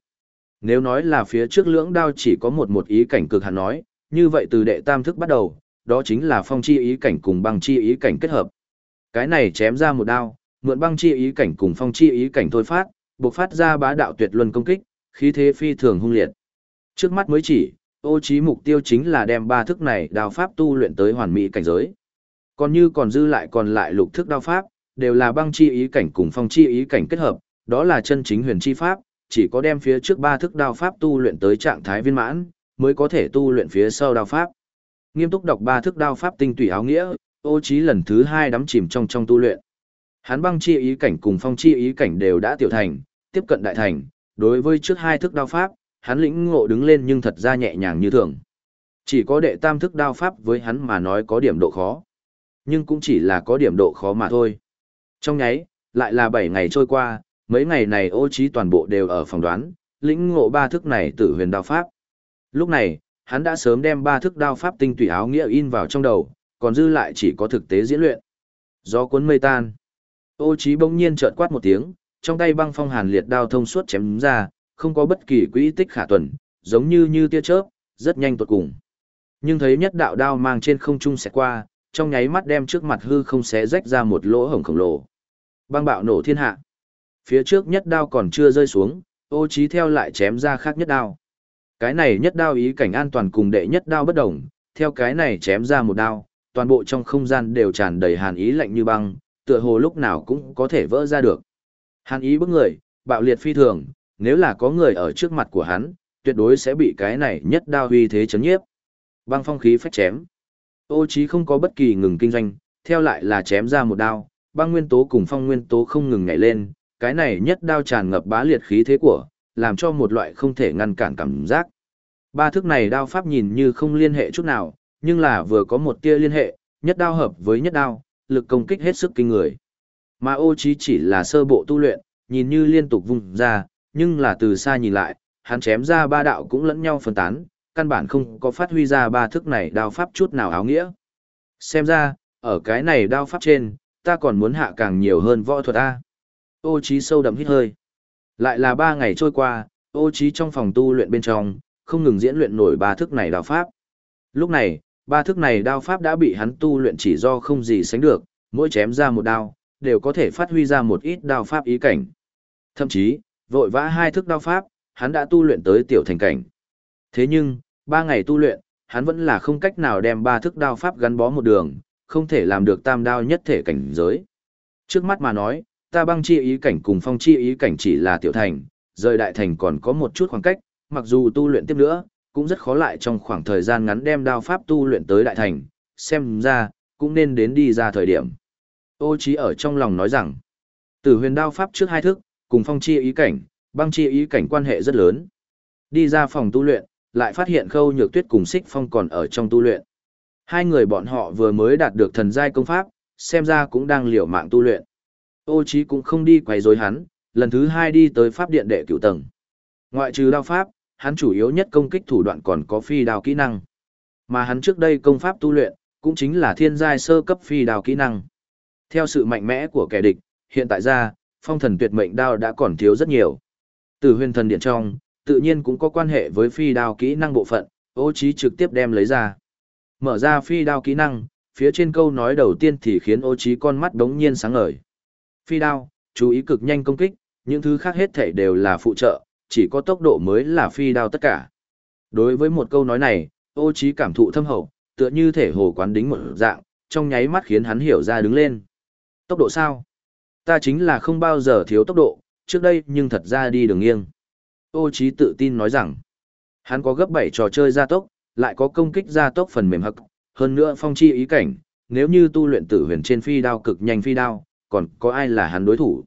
Nếu nói là phía trước lưỡng đao chỉ có một một ý cảnh cực hạn nói, như vậy từ đệ tam thức bắt đầu, đó chính là phong chi ý cảnh cùng băng chi ý cảnh kết hợp. Cái này chém ra một đao, mượn băng chi ý cảnh cùng phong chi ý cảnh thôi phát, bộc phát ra bá đạo tuyệt luân công kích, khí thế phi thường hung liệt. Trước mắt mới chỉ, ô trí mục tiêu chính là đem ba thức này đao pháp tu luyện tới hoàn mỹ cảnh giới. Còn như còn dư lại còn lại lục thức đao pháp, đều là băng chi ý cảnh cùng phong chi ý cảnh kết hợp, đó là chân chính huyền chi pháp, chỉ có đem phía trước ba thức đao pháp tu luyện tới trạng thái viên mãn, mới có thể tu luyện phía sau đao pháp. Nghiêm túc đọc ba thức đao pháp tinh tủy áo nghĩa, ô Chí lần thứ hai đắm chìm trong trong tu luyện. Hắn băng chi ý cảnh cùng phong chi ý cảnh đều đã tiểu thành, tiếp cận đại thành, đối với trước hai thức đao pháp, hắn lĩnh ngộ đứng lên nhưng thật ra nhẹ nhàng như thường. Chỉ có đệ tam thức đao pháp với hắn mà nói có điểm độ khó. Nhưng cũng chỉ là có điểm độ khó mà thôi. Trong nháy, lại là 7 ngày trôi qua, mấy ngày này ô Chí toàn bộ đều ở phòng đoán, lĩnh ngộ ba thức này tử huyền đao pháp. Lúc này, hắn đã sớm đem ba thức đao pháp tinh tùy áo nghĩa in vào trong đầu, còn dư lại chỉ có thực tế diễn luyện. Gió cuốn mây tan. Ô trí bỗng nhiên chợt quát một tiếng, trong tay băng phong hàn liệt đao thông suốt chém ra, không có bất kỳ quỹ tích khả tuần, giống như như tia chớp, rất nhanh tuột cùng. Nhưng thấy nhất đạo đao mang trên không trung sẽ qua, trong nháy mắt đem trước mặt hư không xé rách ra một lỗ hổng khổng lồ. Băng bạo nổ thiên hạ. Phía trước nhất đao còn chưa rơi xuống, ô trí theo lại chém ra khác nhất đao. Cái này nhất đao ý cảnh an toàn cùng đệ nhất đao bất đồng, theo cái này chém ra một đao, toàn bộ trong không gian đều tràn đầy hàn ý lạnh như băng, tựa hồ lúc nào cũng có thể vỡ ra được. Hàn ý bức người, bạo liệt phi thường, nếu là có người ở trước mặt của hắn, tuyệt đối sẽ bị cái này nhất đao huy thế chấn nhiếp. Băng phong khí phách chém. Ô chí không có bất kỳ ngừng kinh doanh, theo lại là chém ra một đao, băng nguyên tố cùng phong nguyên tố không ngừng nhảy lên, cái này nhất đao tràn ngập bá liệt khí thế của, làm cho một loại không thể ngăn cản cảm giác. Ba thức này đao pháp nhìn như không liên hệ chút nào, nhưng là vừa có một tia liên hệ, nhất đao hợp với nhất đao, lực công kích hết sức kinh người. Mà ô chí chỉ là sơ bộ tu luyện, nhìn như liên tục vung ra, nhưng là từ xa nhìn lại, hắn chém ra ba đạo cũng lẫn nhau phân tán, căn bản không có phát huy ra ba thức này đao pháp chút nào áo nghĩa. Xem ra, ở cái này đao pháp trên, ta còn muốn hạ càng nhiều hơn võ thuật A. Ô Chí sâu đậm hít hơi. Lại là ba ngày trôi qua, ô trí trong phòng tu luyện bên trong, không ngừng diễn luyện nổi ba thức này đao pháp. Lúc này, ba thức này đao pháp đã bị hắn tu luyện chỉ do không gì sánh được, mỗi chém ra một đao, đều có thể phát huy ra một ít đao pháp ý cảnh. Thậm chí, vội vã hai thức đao pháp, hắn đã tu luyện tới tiểu thành cảnh. Thế nhưng, ba ngày tu luyện, hắn vẫn là không cách nào đem ba thức đao pháp gắn bó một đường, không thể làm được tam đao nhất thể cảnh giới. Trước mắt mà nói, ta băng chi ý cảnh cùng phong chi ý cảnh chỉ là tiểu thành, rời đại thành còn có một chút khoảng cách, mặc dù tu luyện tiếp nữa, cũng rất khó lại trong khoảng thời gian ngắn đem đao pháp tu luyện tới đại thành, xem ra, cũng nên đến đi ra thời điểm. Ô trí ở trong lòng nói rằng, tử huyền đao pháp trước hai thức, cùng phong chi ý cảnh, băng chi ý cảnh quan hệ rất lớn. Đi ra phòng tu luyện, lại phát hiện khâu nhược tuyết cùng xích phong còn ở trong tu luyện. Hai người bọn họ vừa mới đạt được thần giai công pháp, xem ra cũng đang liều mạng tu luyện. Ô Chí cũng không đi quấy rối hắn, lần thứ hai đi tới pháp điện đệ cửu tầng. Ngoại trừ đao pháp, hắn chủ yếu nhất công kích thủ đoạn còn có phi đao kỹ năng. Mà hắn trước đây công pháp tu luyện, cũng chính là thiên giai sơ cấp phi đao kỹ năng. Theo sự mạnh mẽ của kẻ địch, hiện tại ra, phong thần tuyệt mệnh đao đã còn thiếu rất nhiều. Từ huyền thần điện trong, tự nhiên cũng có quan hệ với phi đao kỹ năng bộ phận, ô Chí trực tiếp đem lấy ra. Mở ra phi đao kỹ năng, phía trên câu nói đầu tiên thì khiến ô Chí con mắt đống nhiên sáng ngời. Phi đao, chú ý cực nhanh công kích, những thứ khác hết thể đều là phụ trợ, chỉ có tốc độ mới là phi đao tất cả. Đối với một câu nói này, ô trí cảm thụ thâm hậu, tựa như thể hồ quán đính một dạng, trong nháy mắt khiến hắn hiểu ra đứng lên. Tốc độ sao? Ta chính là không bao giờ thiếu tốc độ, trước đây nhưng thật ra đi đường nghiêng. Ô trí tự tin nói rằng, hắn có gấp 7 trò chơi gia tốc, lại có công kích gia tốc phần mềm hậc, hơn nữa phong chi ý cảnh, nếu như tu luyện tử huyền trên phi đao cực nhanh phi đao, còn có ai là hắn đối thủ.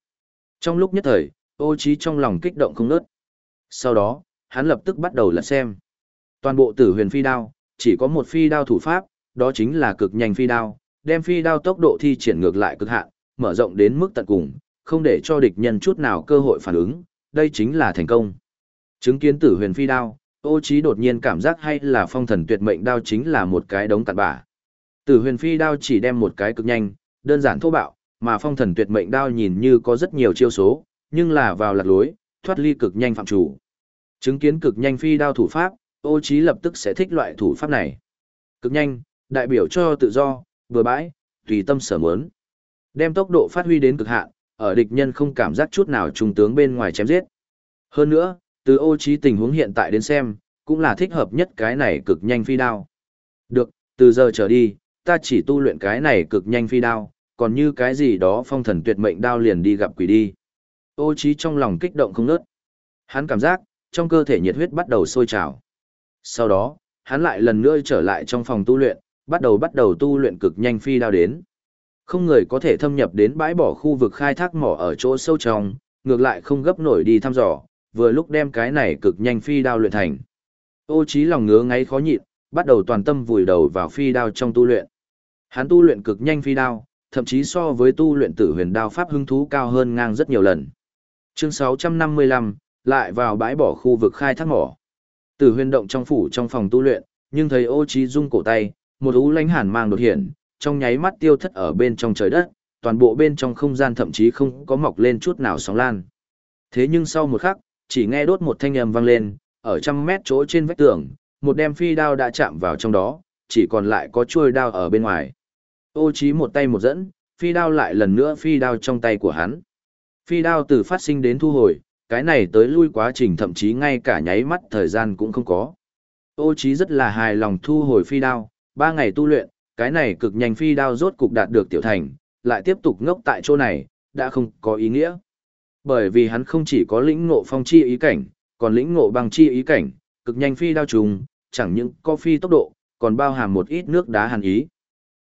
Trong lúc nhất thời, ô trí trong lòng kích động không nớt. Sau đó, hắn lập tức bắt đầu lật xem. Toàn bộ tử huyền phi đao, chỉ có một phi đao thủ pháp, đó chính là cực nhanh phi đao, đem phi đao tốc độ thi triển ngược lại cực hạn, mở rộng đến mức tận cùng, không để cho địch nhân chút nào cơ hội phản ứng, đây chính là thành công. Chứng kiến tử huyền phi đao, ô trí đột nhiên cảm giác hay là phong thần tuyệt mệnh đao chính là một cái đống cặn bã. Tử huyền phi đao chỉ đem một cái cực nhanh, đơn giản thô bạo, mà phong thần tuyệt mệnh đao nhìn như có rất nhiều chiêu số, nhưng là vào lạc lối, thoát ly cực nhanh phạm chủ. Chứng kiến cực nhanh phi đao thủ pháp, ô trí lập tức sẽ thích loại thủ pháp này. Cực nhanh, đại biểu cho tự do, bừa bãi, tùy tâm sở muốn. Đem tốc độ phát huy đến cực hạn, ở địch nhân không cảm giác chút nào trung tướng bên ngoài chém giết. Hơn nữa, từ ô trí tình huống hiện tại đến xem, cũng là thích hợp nhất cái này cực nhanh phi đao. Được, từ giờ trở đi, ta chỉ tu luyện cái này cực nhanh phi đao, còn như cái gì đó phong thần tuyệt mệnh đao liền đi gặp quỷ đi. Ô trí trong lòng kích động không nớt. Hắn cảm giác, trong cơ thể nhiệt huyết bắt đầu sôi trào. Sau đó, hắn lại lần nữa trở lại trong phòng tu luyện, bắt đầu bắt đầu tu luyện cực nhanh phi đao đến. Không người có thể thâm nhập đến bãi bỏ khu vực khai thác mỏ ở chỗ sâu trong, ngược lại không gấp nổi đi thăm dò, vừa lúc đem cái này cực nhanh phi đao luyện thành. Ô trí lòng ngứa ngáy khó nhịn, bắt đầu toàn tâm vùi đầu vào phi đao trong tu luyện. Hắn tu luyện cực nhanh phi đao, thậm chí so với tu luyện tử huyền đao pháp hứng thú cao hơn ngang rất nhiều lần. Chương 655, lại vào bãi bỏ khu vực khai thác mỏ. Tử huyền động trong phủ trong phòng tu luyện, nhưng thấy ô trí rung cổ tay, một ú lánh hàn mang đột hiện, trong nháy mắt tiêu thất ở bên trong trời đất, toàn bộ bên trong không gian thậm chí không có mọc lên chút nào sóng lan. Thế nhưng sau một khắc, chỉ nghe đốt một thanh âm vang lên, ở trăm mét chỗ trên vách tường, một đem phi đao đã chạm vào trong đó, chỉ còn lại có chuôi đao ở bên ngoài. Ô Chí một tay một dẫn, phi đao lại lần nữa phi đao trong tay của hắn. Phi đao từ phát sinh đến thu hồi, cái này tới lui quá trình thậm chí ngay cả nháy mắt thời gian cũng không có. Ô Chí rất là hài lòng thu hồi phi đao, ba ngày tu luyện, cái này cực nhanh phi đao rốt cục đạt được tiểu thành, lại tiếp tục ngốc tại chỗ này, đã không có ý nghĩa. Bởi vì hắn không chỉ có lĩnh ngộ phong chi ý cảnh, còn lĩnh ngộ băng chi ý cảnh, cực nhanh phi đao trùng, chẳng những có phi tốc độ, còn bao hàm một ít nước đá hàn ý.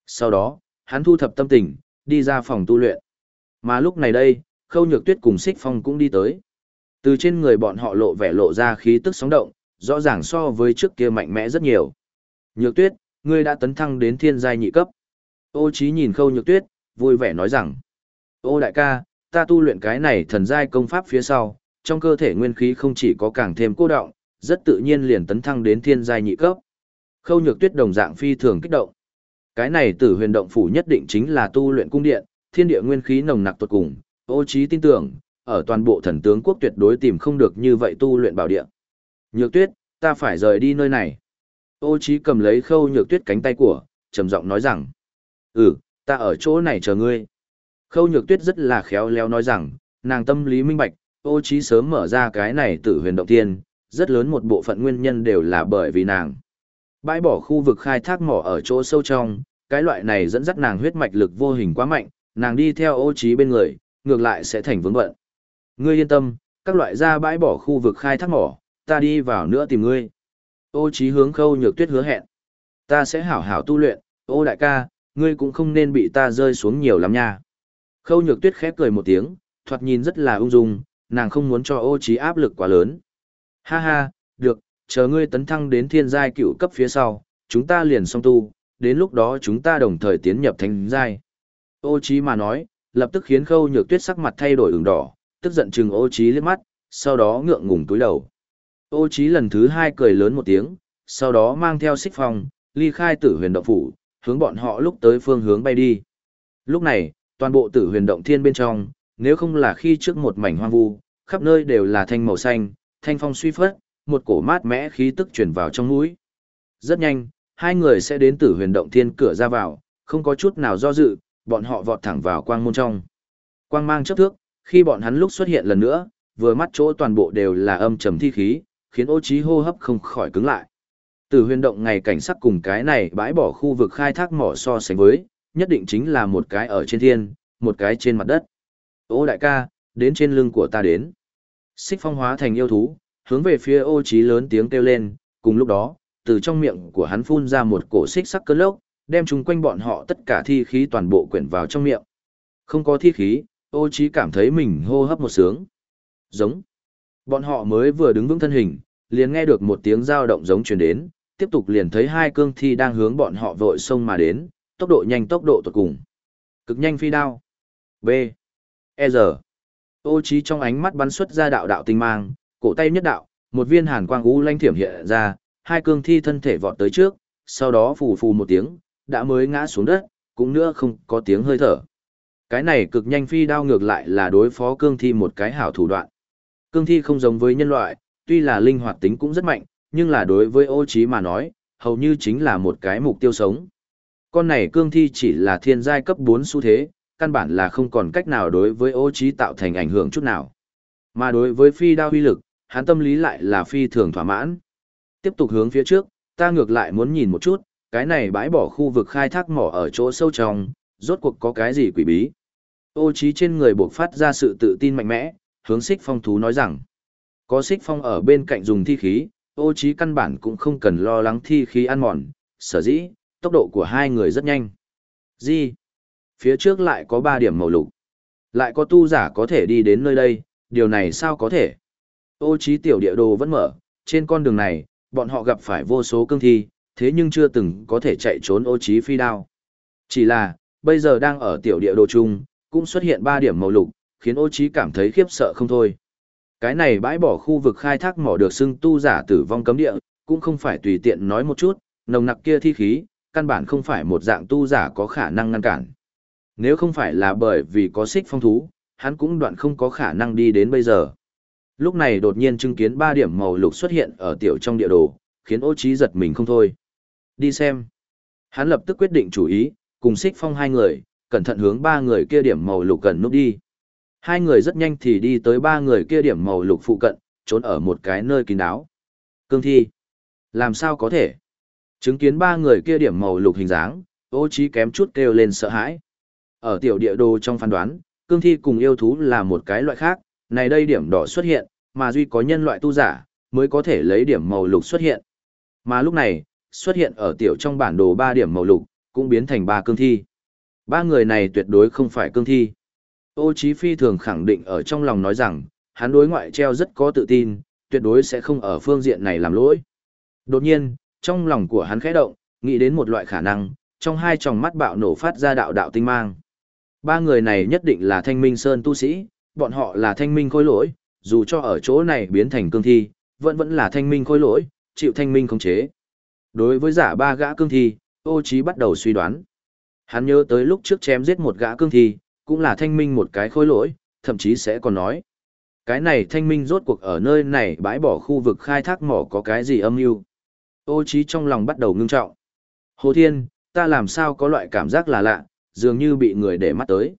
Sau đó, hắn thu thập tâm tình, đi ra phòng tu luyện. Mà lúc này đây, Khâu Nhược Tuyết cùng Sích Phong cũng đi tới. Từ trên người bọn họ lộ vẻ lộ ra khí tức sóng động, rõ ràng so với trước kia mạnh mẽ rất nhiều. Nhược Tuyết, ngươi đã tấn thăng đến thiên giai nhị cấp. Ô Chí nhìn Khâu Nhược Tuyết, vui vẻ nói rằng: "Ô đại ca, ta tu luyện cái này thần giai công pháp phía sau, trong cơ thể nguyên khí không chỉ có càng thêm cô động, rất tự nhiên liền tấn thăng đến thiên giai nhị cấp." Khâu Nhược Tuyết đồng dạng phi thường kích động. Cái này Tử Huyền động phủ nhất định chính là tu luyện cung điện, thiên địa nguyên khí nồng nặc tuyệt cùng, Ô trí tin tưởng, ở toàn bộ thần tướng quốc tuyệt đối tìm không được như vậy tu luyện bảo địa. Nhược Tuyết, ta phải rời đi nơi này. Ô trí cầm lấy Khâu Nhược Tuyết cánh tay của, trầm giọng nói rằng: "Ừ, ta ở chỗ này chờ ngươi." Khâu Nhược Tuyết rất là khéo léo nói rằng, nàng tâm lý minh bạch, Ô trí sớm mở ra cái này Tử Huyền động tiên, rất lớn một bộ phận nguyên nhân đều là bởi vì nàng. Bãi bỏ khu vực khai thác mỏ ở chỗ sâu trong, cái loại này dẫn dắt nàng huyết mạch lực vô hình quá mạnh, nàng đi theo ô trí bên người, ngược lại sẽ thành vướng bận. Ngươi yên tâm, các loại ra bãi bỏ khu vực khai thác mỏ, ta đi vào nữa tìm ngươi. Ô trí hướng khâu nhược tuyết hứa hẹn. Ta sẽ hảo hảo tu luyện, ô đại ca, ngươi cũng không nên bị ta rơi xuống nhiều lắm nha. Khâu nhược tuyết khép cười một tiếng, thoạt nhìn rất là ung dung, nàng không muốn cho ô trí áp lực quá lớn. Ha ha, được, chờ ngươi tấn thăng đến thiên giai cựu cấp phía sau, chúng ta liền song tu, đến lúc đó chúng ta đồng thời tiến nhập thánh giai. Ô Chí mà nói, lập tức khiến Khâu Nhược Tuyết sắc mặt thay đổi ửng đỏ, tức giận chừng Ô Chí liếc mắt, sau đó ngượng ngùng túi đầu. Ô Chí lần thứ hai cười lớn một tiếng, sau đó mang theo xích phong, ly khai tử huyền động phủ, hướng bọn họ lúc tới phương hướng bay đi. Lúc này, toàn bộ tử huyền động thiên bên trong, nếu không là khi trước một mảnh hoang vu, khắp nơi đều là thanh màu xanh, thanh phong suy phất, một cổ mát mẽ khí tức truyền vào trong mũi. Rất nhanh, hai người sẽ đến tử huyền động thiên cửa ra vào, không có chút nào do dự, bọn họ vọt thẳng vào quang môn trong. Quang mang chấp thước, khi bọn hắn lúc xuất hiện lần nữa, vừa mắt chỗ toàn bộ đều là âm trầm thi khí, khiến ô trí hô hấp không khỏi cứng lại. Tử huyền động ngày cảnh sắc cùng cái này bãi bỏ khu vực khai thác mỏ so sánh với, nhất định chính là một cái ở trên thiên, một cái trên mặt đất. Ô đại ca, đến trên lưng của ta đến. Xích phong hóa thành yêu thú, hướng về phía ô trí lớn tiếng kêu lên, cùng lúc đó, từ trong miệng của hắn phun ra một cổ xích sắc cơn lốc, đem chúng quanh bọn họ tất cả thi khí toàn bộ quyển vào trong miệng. Không có thi khí, ô trí cảm thấy mình hô hấp một sướng. Giống. Bọn họ mới vừa đứng vững thân hình, liền nghe được một tiếng dao động giống truyền đến, tiếp tục liền thấy hai cương thi đang hướng bọn họ vội xông mà đến, tốc độ nhanh tốc độ tuyệt cùng. Cực nhanh phi đao. B. E giờ. Ô trí trong ánh mắt bắn xuất ra đạo đạo tinh mang, cổ tay nhất đạo, một viên hàn quang u lanh thiểm hiện ra, hai cương thi thân thể vọt tới trước, sau đó phù phù một tiếng, đã mới ngã xuống đất, cũng nữa không có tiếng hơi thở. Cái này cực nhanh phi đao ngược lại là đối phó cương thi một cái hảo thủ đoạn. Cương thi không giống với nhân loại, tuy là linh hoạt tính cũng rất mạnh, nhưng là đối với ô trí mà nói, hầu như chính là một cái mục tiêu sống. Con này cương thi chỉ là thiên giai cấp 4 xu thế, căn bản là không còn cách nào đối với ô trí tạo thành ảnh hưởng chút nào. Mà đối với phi đao uy lực, hắn tâm lý lại là phi thường thỏa mãn. Tiếp tục hướng phía trước, ta ngược lại muốn nhìn một chút, cái này bãi bỏ khu vực khai thác mỏ ở chỗ sâu trong, rốt cuộc có cái gì quỷ bí. Ô trí trên người buộc phát ra sự tự tin mạnh mẽ, hướng xích phong thú nói rằng, có xích phong ở bên cạnh dùng thi khí, ô trí căn bản cũng không cần lo lắng thi khí ăn mòn, sở dĩ, tốc độ của hai người rất nhanh. Gì? Phía trước lại có ba điểm màu lục. Lại có tu giả có thể đi đến nơi đây, điều này sao có thể? Ô trí tiểu địa đồ vẫn mở, trên con đường này, bọn họ gặp phải vô số cương thi, thế nhưng chưa từng có thể chạy trốn ô trí phi đao. Chỉ là, bây giờ đang ở tiểu địa đồ chung, cũng xuất hiện ba điểm màu lục, khiến ô trí cảm thấy khiếp sợ không thôi. Cái này bãi bỏ khu vực khai thác mỏ được xưng tu giả tử vong cấm địa, cũng không phải tùy tiện nói một chút, nồng nặc kia thi khí, căn bản không phải một dạng tu giả có khả năng ngăn cản. Nếu không phải là bởi vì có xích phong thú, hắn cũng đoạn không có khả năng đi đến bây giờ. Lúc này đột nhiên chứng kiến ba điểm màu lục xuất hiện ở tiểu trong địa đồ, khiến ô trí giật mình không thôi. Đi xem. Hắn lập tức quyết định chủ ý, cùng xích phong hai người, cẩn thận hướng ba người kia điểm màu lục gần núp đi. Hai người rất nhanh thì đi tới ba người kia điểm màu lục phụ cận, trốn ở một cái nơi kín đáo. Cương thi. Làm sao có thể? Chứng kiến ba người kia điểm màu lục hình dáng, ô trí kém chút kêu lên sợ hãi. Ở tiểu địa đồ trong phán đoán, cương thi cùng yêu thú là một cái loại khác, này đây điểm đỏ xuất hiện, mà duy có nhân loại tu giả, mới có thể lấy điểm màu lục xuất hiện. Mà lúc này, xuất hiện ở tiểu trong bản đồ ba điểm màu lục, cũng biến thành ba cương thi. Ba người này tuyệt đối không phải cương thi. Ô Chí Phi thường khẳng định ở trong lòng nói rằng, hắn đối ngoại treo rất có tự tin, tuyệt đối sẽ không ở phương diện này làm lỗi. Đột nhiên, trong lòng của hắn khẽ động, nghĩ đến một loại khả năng, trong hai tròng mắt bạo nổ phát ra đạo đạo tinh mang. Ba người này nhất định là thanh minh sơn tu sĩ, bọn họ là thanh minh khôi lỗi, dù cho ở chỗ này biến thành cương thi, vẫn vẫn là thanh minh khôi lỗi, chịu thanh minh khống chế. Đối với giả ba gã cương thi, ô trí bắt đầu suy đoán. Hắn nhớ tới lúc trước chém giết một gã cương thi, cũng là thanh minh một cái khôi lỗi, thậm chí sẽ còn nói. Cái này thanh minh rốt cuộc ở nơi này bãi bỏ khu vực khai thác mỏ có cái gì âm mưu Ô trí trong lòng bắt đầu ngưng trọng. Hồ Thiên, ta làm sao có loại cảm giác là lạ, dường như bị người để mắt tới.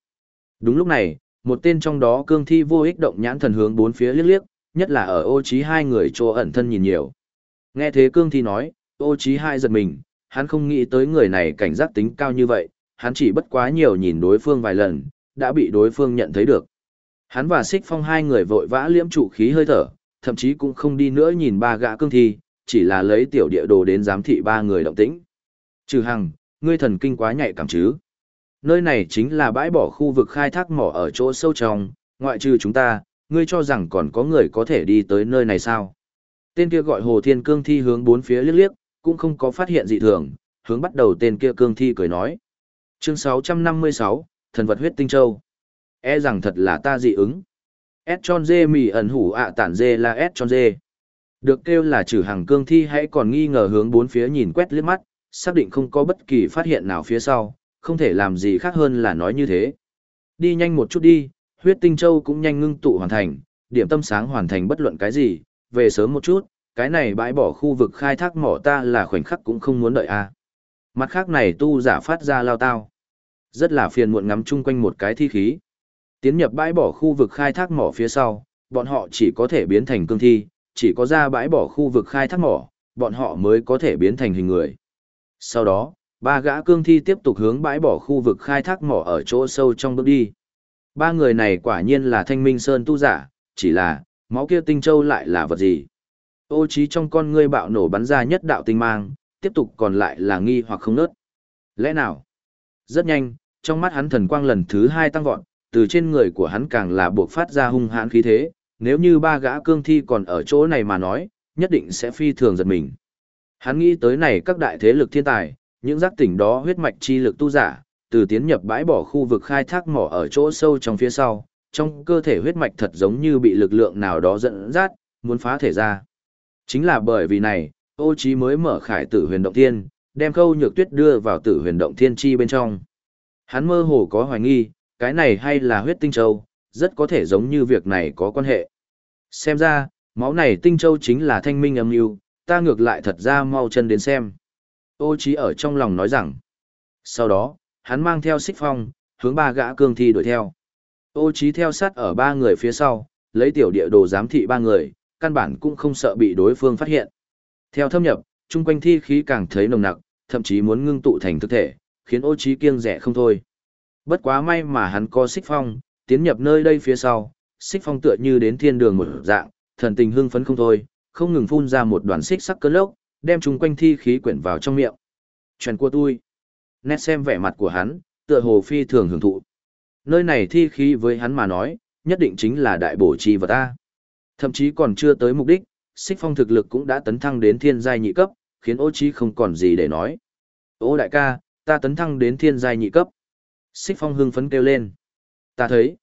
Đúng lúc này, một tên trong đó cương thi vô ích động nhãn thần hướng bốn phía liếc liếc, nhất là ở ô trí hai người chỗ ẩn thân nhìn nhiều. Nghe thế cương thi nói, ô trí hai giật mình, hắn không nghĩ tới người này cảnh giác tính cao như vậy, hắn chỉ bất quá nhiều nhìn đối phương vài lần, đã bị đối phương nhận thấy được. Hắn và Sích Phong hai người vội vã liễm trụ khí hơi thở, thậm chí cũng không đi nữa nhìn ba gã cương thi, chỉ là lấy tiểu địa đồ đến giám thị ba người động tĩnh. Trừ hằng, ngươi thần kinh quá nhạy cảm chứ. Nơi này chính là bãi bỏ khu vực khai thác mỏ ở chỗ sâu trong, ngoại trừ chúng ta, ngươi cho rằng còn có người có thể đi tới nơi này sao? Tên kia gọi Hồ Thiên Cương Thi hướng bốn phía liếc liếc, cũng không có phát hiện dị thường, hướng bắt đầu tên kia Cương Thi cười nói. Chương 656, Thần vật huyết tinh châu. E rằng thật là ta dị ứng. S tròn dê mì ẩn hủ ạ tản dê là S tròn dê. Được kêu là trừ hàng cương thi hãy còn nghi ngờ hướng bốn phía nhìn quét liếc mắt, xác định không có bất kỳ phát hiện nào phía sau, không thể làm gì khác hơn là nói như thế. Đi nhanh một chút đi, huyết tinh châu cũng nhanh ngưng tụ hoàn thành, điểm tâm sáng hoàn thành bất luận cái gì, về sớm một chút, cái này bãi bỏ khu vực khai thác mỏ ta là khoảnh khắc cũng không muốn đợi a. À. Mặt khác này tu giả phát ra lao tao. Rất là phiền muộn ngắm chung quanh một cái thi khí. Tiến nhập bãi bỏ khu vực khai thác mỏ phía sau, bọn họ chỉ có thể biến thành cương thi, chỉ có ra bãi bỏ khu vực khai thác mỏ, bọn họ mới có thể biến thành hình người. Sau đó, ba gã cương thi tiếp tục hướng bãi bỏ khu vực khai thác mỏ ở chỗ sâu trong bước đi. Ba người này quả nhiên là thanh minh sơn tu giả, chỉ là, máu kia tinh châu lại là vật gì? Ô trí trong con ngươi bạo nổ bắn ra nhất đạo tinh mang, tiếp tục còn lại là nghi hoặc không nớt. Lẽ nào? Rất nhanh, trong mắt hắn thần quang lần thứ hai tăng vọt, từ trên người của hắn càng là buộc phát ra hung hãn khí thế, nếu như ba gã cương thi còn ở chỗ này mà nói, nhất định sẽ phi thường giật mình. Hắn nghĩ tới này các đại thế lực thiên tài, những giác tỉnh đó huyết mạch chi lực tu giả, từ tiến nhập bãi bỏ khu vực khai thác mỏ ở chỗ sâu trong phía sau, trong cơ thể huyết mạch thật giống như bị lực lượng nào đó dẫn dắt, muốn phá thể ra. Chính là bởi vì này, ô trí mới mở khải tử huyền động thiên, đem khâu nhược tuyết đưa vào tử huyền động thiên chi bên trong. Hắn mơ hồ có hoài nghi, cái này hay là huyết tinh châu, rất có thể giống như việc này có quan hệ. Xem ra, máu này tinh châu chính là thanh minh âm mưu ta ngược lại thật ra mau chân đến xem. Ô Chí ở trong lòng nói rằng. Sau đó, hắn mang theo xích phong, hướng ba gã cương thi đuổi theo. Ô Chí theo sát ở ba người phía sau, lấy tiểu địa đồ giám thị ba người, căn bản cũng không sợ bị đối phương phát hiện. Theo thâm nhập, chung quanh thi khí càng thấy nồng nặc, thậm chí muốn ngưng tụ thành thực thể, khiến ô Chí kiêng dè không thôi. Bất quá may mà hắn có xích phong, tiến nhập nơi đây phía sau, xích phong tựa như đến thiên đường một dạng, thần tình hưng phấn không thôi, không ngừng phun ra một đoàn xích sắc cơn lốc, đem chung quanh thi khí quyển vào trong miệng. Chuyện của tôi. Nét xem vẻ mặt của hắn, tựa hồ phi thường hưởng thụ. Nơi này thi khí với hắn mà nói, nhất định chính là đại bổ chi vật ta. Thậm chí còn chưa tới mục đích, xích phong thực lực cũng đã tấn thăng đến thiên giai nhị cấp, khiến ô trí không còn gì để nói. Ô đại ca, ta tấn thăng đến thiên giai nhị cấp. Xích phong hưng phấn kêu lên. Ta thấy,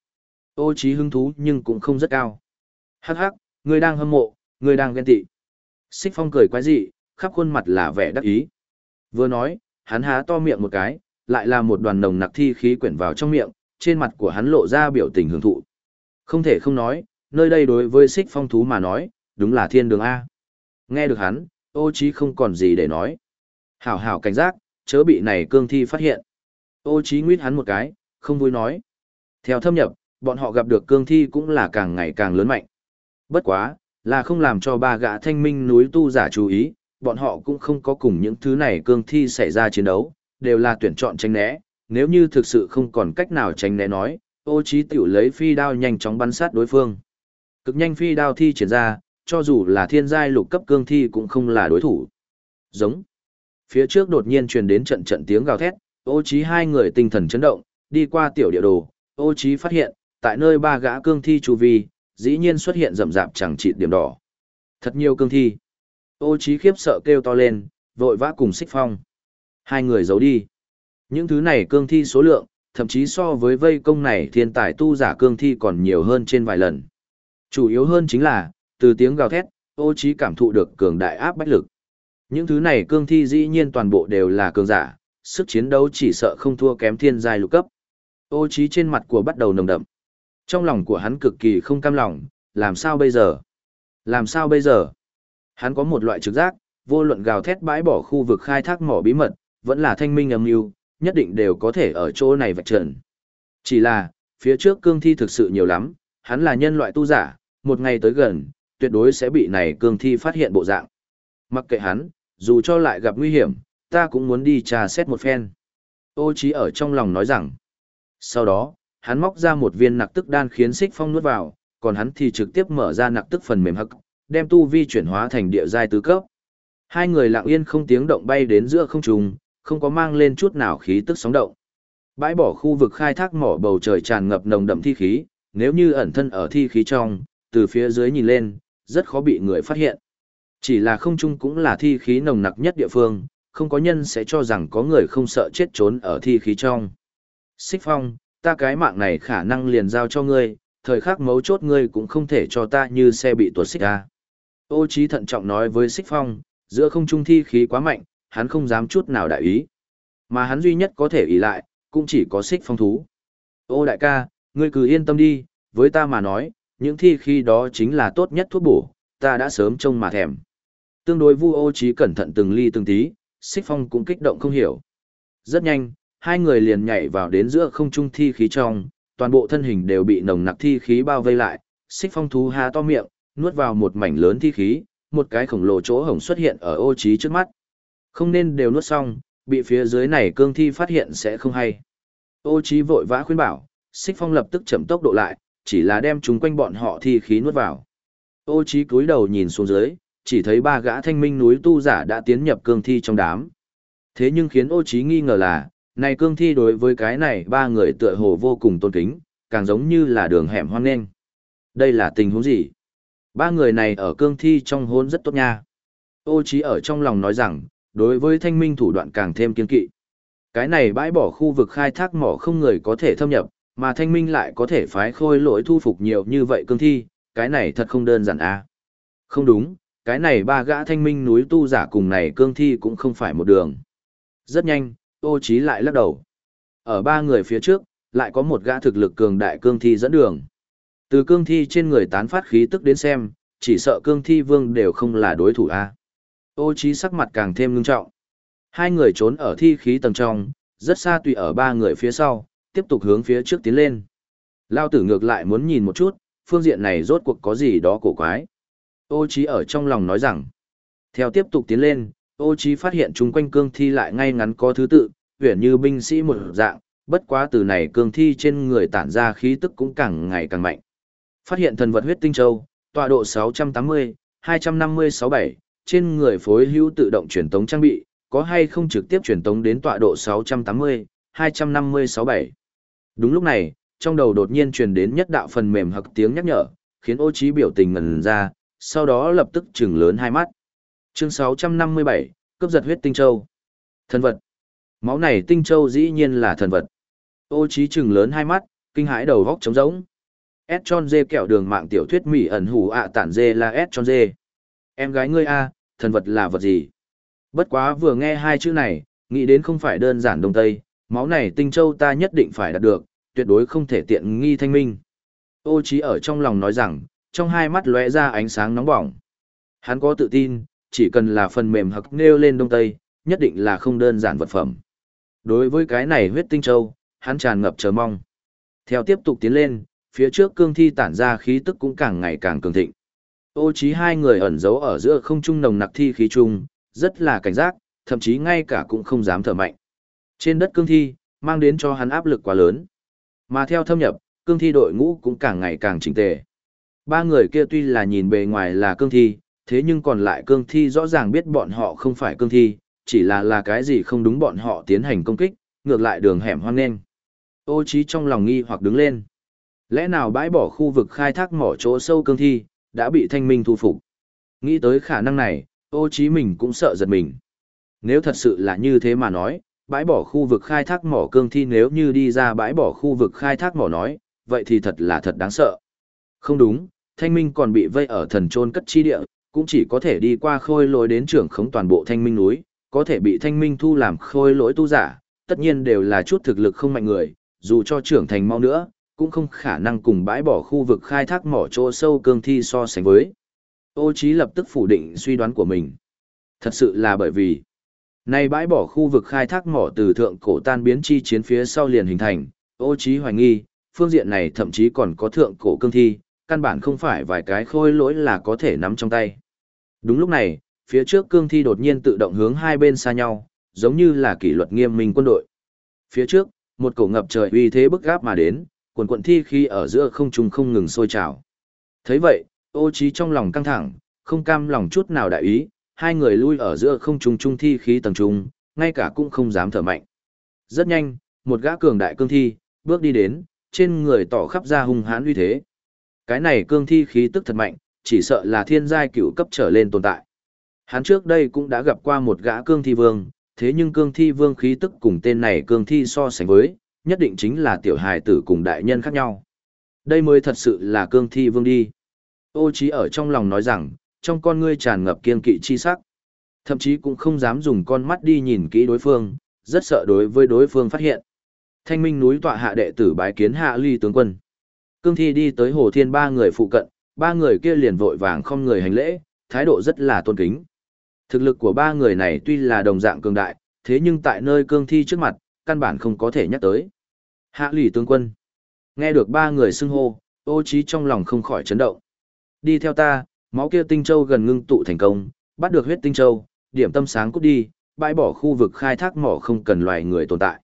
ô trí hứng thú nhưng cũng không rất cao. Hắc hắc, người đang hâm mộ, người đang ghen tị. Xích phong cười quái dị, khắp khuôn mặt là vẻ đắc ý. Vừa nói, hắn há to miệng một cái, lại là một đoàn nồng nặc thi khí quyển vào trong miệng, trên mặt của hắn lộ ra biểu tình hưởng thụ. Không thể không nói, nơi đây đối với xích phong thú mà nói, đúng là thiên đường A. Nghe được hắn, ô trí không còn gì để nói. Hảo hảo cảnh giác, chớ bị này cương thi phát hiện. Ô trí nguyết hắn một cái, không vui nói. Theo thâm nhập, bọn họ gặp được cương thi cũng là càng ngày càng lớn mạnh. Bất quá, là không làm cho ba gã thanh minh núi tu giả chú ý, bọn họ cũng không có cùng những thứ này cương thi xảy ra chiến đấu, đều là tuyển chọn tránh né, nếu như thực sự không còn cách nào tránh né nói, ô trí tiểu lấy phi đao nhanh chóng bắn sát đối phương. Cực nhanh phi đao thi triển ra, cho dù là thiên giai lục cấp cương thi cũng không là đối thủ. Giống. Phía trước đột nhiên truyền đến trận trận tiếng gào thét, ô trí hai người tinh thần chấn động, đi qua tiểu địa đồ, ô trí phát hiện, tại nơi ba gã cương thi chu vi, dĩ nhiên xuất hiện rậm rạp chẳng chịt điểm đỏ. Thật nhiều cương thi. Ô trí khiếp sợ kêu to lên, vội vã cùng xích phong. Hai người giấu đi. Những thứ này cương thi số lượng, thậm chí so với vây công này thiên tài tu giả cương thi còn nhiều hơn trên vài lần. Chủ yếu hơn chính là, từ tiếng gào thét, ô trí cảm thụ được cường đại áp bách lực. Những thứ này cương thi dĩ nhiên toàn bộ đều là cường giả, sức chiến đấu chỉ sợ không thua kém thiên giai lục cấp. Ô trí trên mặt của bắt đầu nồng đậm. Trong lòng của hắn cực kỳ không cam lòng, làm sao bây giờ? Làm sao bây giờ? Hắn có một loại trực giác, vô luận gào thét bãi bỏ khu vực khai thác mỏ bí mật, vẫn là thanh minh âm mưu, nhất định đều có thể ở chỗ này vạch trần. Chỉ là, phía trước cương thi thực sự nhiều lắm, hắn là nhân loại tu giả, một ngày tới gần, tuyệt đối sẽ bị này cương thi phát hiện bộ dạng. Mặc kệ hắn, dù cho lại gặp nguy hiểm, ta cũng muốn đi trà xét một phen. Ô trí ở trong lòng nói rằng. Sau đó, hắn móc ra một viên nặc tức đan khiến xích phong nuốt vào, còn hắn thì trực tiếp mở ra nặc tức phần mềm hắc, đem tu vi chuyển hóa thành địa giai tứ cấp. Hai người lặng yên không tiếng động bay đến giữa không trung, không có mang lên chút nào khí tức sóng động. Bãi bỏ khu vực khai thác mỏ bầu trời tràn ngập nồng đậm thi khí, nếu như ẩn thân ở thi khí trong, từ phía dưới nhìn lên, rất khó bị người phát hiện. Chỉ là không trung cũng là thi khí nồng nặc nhất địa phương, không có nhân sẽ cho rằng có người không sợ chết trốn ở thi khí trong. Xích phong, ta cái mạng này khả năng liền giao cho ngươi, thời khắc mấu chốt ngươi cũng không thể cho ta như xe bị tuột xích ra. Ô Chí thận trọng nói với Sích phong, giữa không trung thi khí quá mạnh, hắn không dám chút nào đại ý. Mà hắn duy nhất có thể ý lại, cũng chỉ có Sích phong thú. Ô đại ca, ngươi cứ yên tâm đi, với ta mà nói, những thi khí đó chính là tốt nhất thuốc bổ, ta đã sớm trông mà thèm. Tương đối vu ô Chí cẩn thận từng ly từng tí, Sích phong cũng kích động không hiểu. Rất nhanh, hai người liền nhảy vào đến giữa không trung thi khí trong, toàn bộ thân hình đều bị nồng nặc thi khí bao vây lại, Sích phong thú há to miệng, nuốt vào một mảnh lớn thi khí, một cái khổng lồ chỗ hổng xuất hiện ở ô trí trước mắt. Không nên đều nuốt xong, bị phía dưới này cương thi phát hiện sẽ không hay. Ô trí vội vã khuyên bảo, xích phong lập tức chậm tốc độ lại, chỉ là đem chúng quanh bọn họ thi khí nuốt vào. Ô trí cúi đầu nhìn xuống dưới, chỉ thấy ba gã thanh minh núi tu giả đã tiến nhập cương thi trong đám. Thế nhưng khiến ô trí nghi ngờ là, này cương thi đối với cái này ba người tựa hồ vô cùng tôn kính, càng giống như là đường hẻm hoang nên. Đây là tình huống gì? Ba người này ở cương thi trong hôn rất tốt nha. Ô trí ở trong lòng nói rằng, đối với thanh minh thủ đoạn càng thêm kiên kỵ. Cái này bãi bỏ khu vực khai thác mỏ không người có thể thâm nhập, mà thanh minh lại có thể phái khôi lỗi thu phục nhiều như vậy cương thi, cái này thật không đơn giản à. Không đúng, cái này ba gã thanh minh núi tu giả cùng này cương thi cũng không phải một đường. Rất nhanh, ô trí lại lắc đầu. Ở ba người phía trước, lại có một gã thực lực cường đại cương thi dẫn đường. Từ cương thi trên người tán phát khí tức đến xem, chỉ sợ cương thi vương đều không là đối thủ a. Ô trí sắc mặt càng thêm ngưng trọng. Hai người trốn ở thi khí tầng trong, rất xa tùy ở ba người phía sau, tiếp tục hướng phía trước tiến lên. Lao tử ngược lại muốn nhìn một chút, phương diện này rốt cuộc có gì đó cổ quái. Ô trí ở trong lòng nói rằng, theo tiếp tục tiến lên, ô trí phát hiện chung quanh cương thi lại ngay ngắn có thứ tự, huyền như binh sĩ một dạng, bất quá từ này cương thi trên người tản ra khí tức cũng càng ngày càng mạnh. Phát hiện thần vật huyết tinh châu, tọa độ 680, 250-67, trên người phối hữu tự động truyền tống trang bị, có hay không trực tiếp truyền tống đến tọa độ 680, 250-67. Đúng lúc này, trong đầu đột nhiên truyền đến nhất đạo phần mềm hặc tiếng nhắc nhở, khiến ô trí biểu tình ngần ra, sau đó lập tức trừng lớn hai mắt. Chương 657, cướp giật huyết tinh châu. Thần vật. Máu này tinh châu dĩ nhiên là thần vật. Ô trí trừng lớn hai mắt, kinh hãi đầu góc trống rỗng. S tròn dê kẹo đường mạng tiểu thuyết mỹ ẩn hủ ạ tản dê là S tròn dê. Em gái ngươi a, thần vật là vật gì? Bất quá vừa nghe hai chữ này, nghĩ đến không phải đơn giản đông tây, máu này tinh châu ta nhất định phải đạt được, tuyệt đối không thể tiện nghi thanh minh. Ô trí ở trong lòng nói rằng, trong hai mắt lóe ra ánh sáng nóng bỏng. Hắn có tự tin, chỉ cần là phần mềm hặc nêu lên đông tây, nhất định là không đơn giản vật phẩm. Đối với cái này huyết tinh châu, hắn tràn ngập chờ mong. Theo tiếp tục tiến lên, phía trước cương thi tản ra khí tức cũng càng ngày càng cường thịnh. Ô trí hai người ẩn giấu ở giữa không trung nồng nặc thi khí trung, rất là cảnh giác, thậm chí ngay cả cũng không dám thở mạnh. Trên đất cương thi, mang đến cho hắn áp lực quá lớn. Mà theo thâm nhập, cương thi đội ngũ cũng càng ngày càng chỉnh tề. Ba người kia tuy là nhìn bề ngoài là cương thi, thế nhưng còn lại cương thi rõ ràng biết bọn họ không phải cương thi, chỉ là là cái gì không đúng bọn họ tiến hành công kích, ngược lại đường hẻm hoang nên. Ô trí trong lòng nghi hoặc đứng lên. Lẽ nào bãi bỏ khu vực khai thác mỏ chỗ sâu cương thi, đã bị thanh minh thu phục? Nghĩ tới khả năng này, ô Chí mình cũng sợ giật mình. Nếu thật sự là như thế mà nói, bãi bỏ khu vực khai thác mỏ cương thi nếu như đi ra bãi bỏ khu vực khai thác mỏ nói, vậy thì thật là thật đáng sợ. Không đúng, thanh minh còn bị vây ở thần trôn cất chi địa, cũng chỉ có thể đi qua khôi lối đến trưởng khống toàn bộ thanh minh núi, có thể bị thanh minh thu làm khôi lỗi tu giả, tất nhiên đều là chút thực lực không mạnh người, dù cho trưởng thành mau nữa, cũng không khả năng cùng bãi bỏ khu vực khai thác mỏ chỗ sâu cương thi so sánh với. Ô Chí lập tức phủ định suy đoán của mình. Thật sự là bởi vì, nay bãi bỏ khu vực khai thác mỏ từ thượng cổ tan biến chi chiến phía sau liền hình thành, ô Chí hoài nghi, phương diện này thậm chí còn có thượng cổ cương thi, căn bản không phải vài cái khôi lỗi là có thể nắm trong tay. Đúng lúc này, phía trước cương thi đột nhiên tự động hướng hai bên xa nhau, giống như là kỷ luật nghiêm minh quân đội. Phía trước, một cổ ngập trời uy thế bức gáp mà đến, quần quận thi khi ở giữa không trung không ngừng sôi trào. thấy vậy, ô trí trong lòng căng thẳng, không cam lòng chút nào đại ý, hai người lui ở giữa không trung trung thi khí tầng trung, ngay cả cũng không dám thở mạnh. Rất nhanh, một gã cường đại cương thi, bước đi đến, trên người tỏ khắp ra hung hãn uy thế. Cái này cương thi khí tức thật mạnh, chỉ sợ là thiên giai cửu cấp trở lên tồn tại. Hắn trước đây cũng đã gặp qua một gã cương thi vương, thế nhưng cương thi vương khí tức cùng tên này cương thi so sánh với, nhất định chính là tiểu hài tử cùng đại nhân khác nhau. Đây mới thật sự là cương thi vương đi. Ô trí ở trong lòng nói rằng, trong con ngươi tràn ngập kiên kỵ chi sắc. Thậm chí cũng không dám dùng con mắt đi nhìn kỹ đối phương, rất sợ đối với đối phương phát hiện. Thanh minh núi tọa hạ đệ tử bái kiến hạ ly tướng quân. Cương thi đi tới hồ thiên ba người phụ cận, ba người kia liền vội vàng không người hành lễ, thái độ rất là tôn kính. Thực lực của ba người này tuy là đồng dạng cường đại, thế nhưng tại nơi cương thi trước mặt, căn bản không có thể nhắc tới. Hạ lỷ tướng quân. Nghe được ba người xưng hô, ô trí trong lòng không khỏi chấn động. Đi theo ta, máu kia tinh châu gần ngưng tụ thành công, bắt được huyết tinh châu, điểm tâm sáng cút đi, bãi bỏ khu vực khai thác mỏ không cần loài người tồn tại.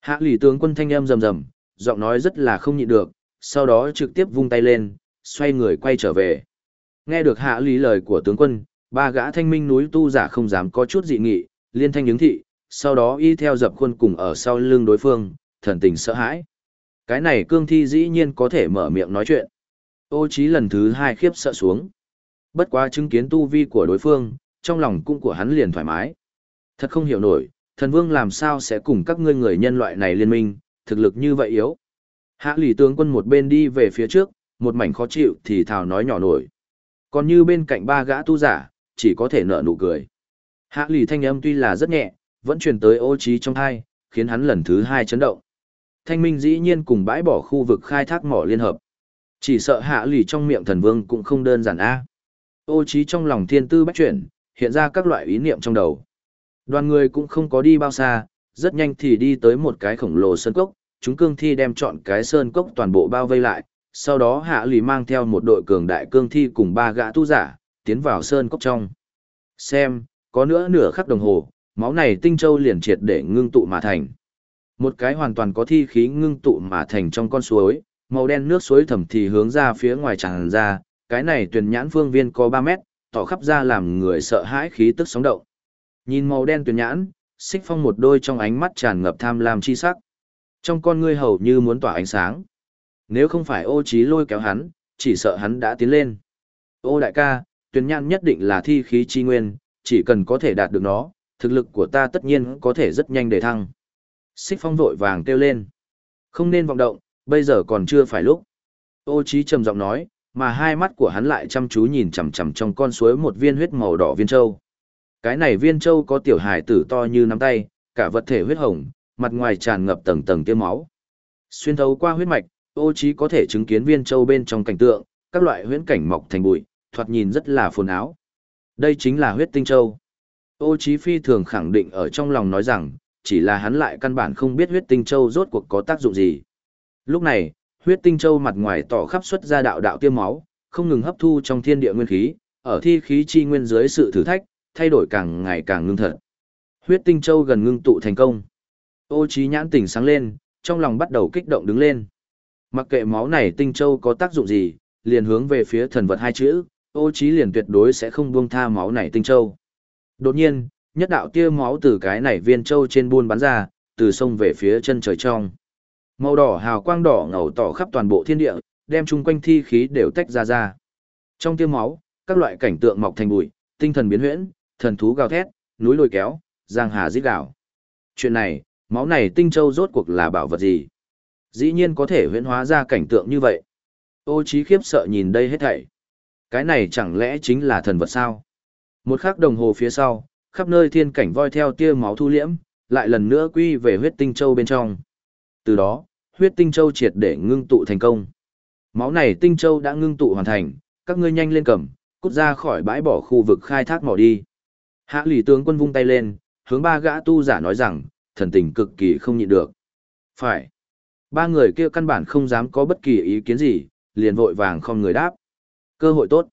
Hạ lỷ tướng quân thanh âm rầm rầm, giọng nói rất là không nhịn được, sau đó trực tiếp vung tay lên, xoay người quay trở về. Nghe được hạ lý lời của tướng quân, ba gã thanh minh núi tu giả không dám có chút dị nghị, liên thanh ứng thị, sau đó y theo dập khuôn cùng ở sau lưng đối phương, thần tình sợ hãi. Cái này cương thi dĩ nhiên có thể mở miệng nói chuyện. Ô trí lần thứ hai khiếp sợ xuống. Bất quá chứng kiến tu vi của đối phương, trong lòng cũng của hắn liền thoải mái. Thật không hiểu nổi, thần vương làm sao sẽ cùng các ngươi người nhân loại này liên minh, thực lực như vậy yếu. Hạ lỷ tướng quân một bên đi về phía trước, một mảnh khó chịu thì thào nói nhỏ nổi. Còn như bên cạnh ba gã tu giả, chỉ có thể nở nụ cười. Hạ lỷ thanh âm tuy là rất nhẹ, vẫn truyền tới ô trí trong thai, khiến hắn lần thứ hai chấn động. Thanh minh dĩ nhiên cùng bãi bỏ khu vực khai thác mỏ liên hợp. Chỉ sợ hạ lì trong miệng thần vương cũng không đơn giản a. Ô trí trong lòng thiên tư bách chuyển, hiện ra các loại ý niệm trong đầu. Đoàn người cũng không có đi bao xa, rất nhanh thì đi tới một cái khổng lồ sơn cốc, chúng cương thi đem chọn cái sơn cốc toàn bộ bao vây lại, sau đó hạ lì mang theo một đội cường đại cương thi cùng ba gã tu giả, tiến vào sơn cốc trong. Xem, có nữa nửa khắc đồng hồ, máu này tinh châu liền triệt để ngưng tụ mà thành. Một cái hoàn toàn có thi khí ngưng tụ mà thành trong con suối, màu đen nước suối thẩm thì hướng ra phía ngoài tràn ra, cái này tuyển nhãn phương viên có 3 mét, tỏ khắp ra làm người sợ hãi khí tức sóng động. Nhìn màu đen tuyển nhãn, xích phong một đôi trong ánh mắt tràn ngập tham lam chi sắc. Trong con ngươi hầu như muốn tỏa ánh sáng. Nếu không phải ô trí lôi kéo hắn, chỉ sợ hắn đã tiến lên. Ô đại ca, tuyển nhãn nhất định là thi khí chi nguyên, chỉ cần có thể đạt được nó, thực lực của ta tất nhiên có thể rất nhanh để thăng. Xích phong vội vàng kêu lên. Không nên vọng động, bây giờ còn chưa phải lúc. Ô trí trầm giọng nói, mà hai mắt của hắn lại chăm chú nhìn chằm chằm trong con suối một viên huyết màu đỏ viên châu. Cái này viên châu có tiểu hài tử to như nắm tay, cả vật thể huyết hồng, mặt ngoài tràn ngập tầng tầng tiêm máu. Xuyên thấu qua huyết mạch, ô trí có thể chứng kiến viên châu bên trong cảnh tượng, các loại huyễn cảnh mọc thành bụi, thoạt nhìn rất là phồn áo. Đây chính là huyết tinh châu. Ô trí phi thường khẳng định ở trong lòng nói rằng, chỉ là hắn lại căn bản không biết huyết tinh châu rốt cuộc có tác dụng gì. Lúc này, huyết tinh châu mặt ngoài tỏ khắp xuất ra đạo đạo tiêm máu, không ngừng hấp thu trong thiên địa nguyên khí, ở thi khí chi nguyên dưới sự thử thách, thay đổi càng ngày càng ngưng thật. Huyết tinh châu gần ngưng tụ thành công. Ô trí nhãn tỉnh sáng lên, trong lòng bắt đầu kích động đứng lên. Mặc kệ máu này tinh châu có tác dụng gì, liền hướng về phía thần vật hai chữ, ô trí liền tuyệt đối sẽ không buông tha máu này tinh châu. Đột nhiên, nhất đạo tia máu từ cái này viên châu trên buôn bắn ra, từ sông về phía chân trời trong. Màu đỏ hào quang đỏ ngầu tỏ khắp toàn bộ thiên địa, đem chung quanh thi khí đều tách ra ra. Trong tia máu, các loại cảnh tượng mọc thành bụi, tinh thần biến huyễn, thần thú gào thét, núi lồi kéo, giang hà rít gào. Chuyện này, máu này tinh châu rốt cuộc là bảo vật gì? Dĩ nhiên có thể huyễn hóa ra cảnh tượng như vậy. Ô trí khiếp sợ nhìn đây hết thảy. Cái này chẳng lẽ chính là thần vật sao? Một khắc đồng hồ phía sau, khắp nơi thiên cảnh voi theo tia máu thu liễm, lại lần nữa quy về huyết tinh châu bên trong. Từ đó, huyết tinh châu triệt để ngưng tụ thành công. Máu này tinh châu đã ngưng tụ hoàn thành, các ngươi nhanh lên cầm, cút ra khỏi bãi bỏ khu vực khai thác mỏ đi. Hạ lỷ tướng quân vung tay lên, hướng ba gã tu giả nói rằng, thần tình cực kỳ không nhịn được. Phải. Ba người kia căn bản không dám có bất kỳ ý kiến gì, liền vội vàng không người đáp. Cơ hội tốt.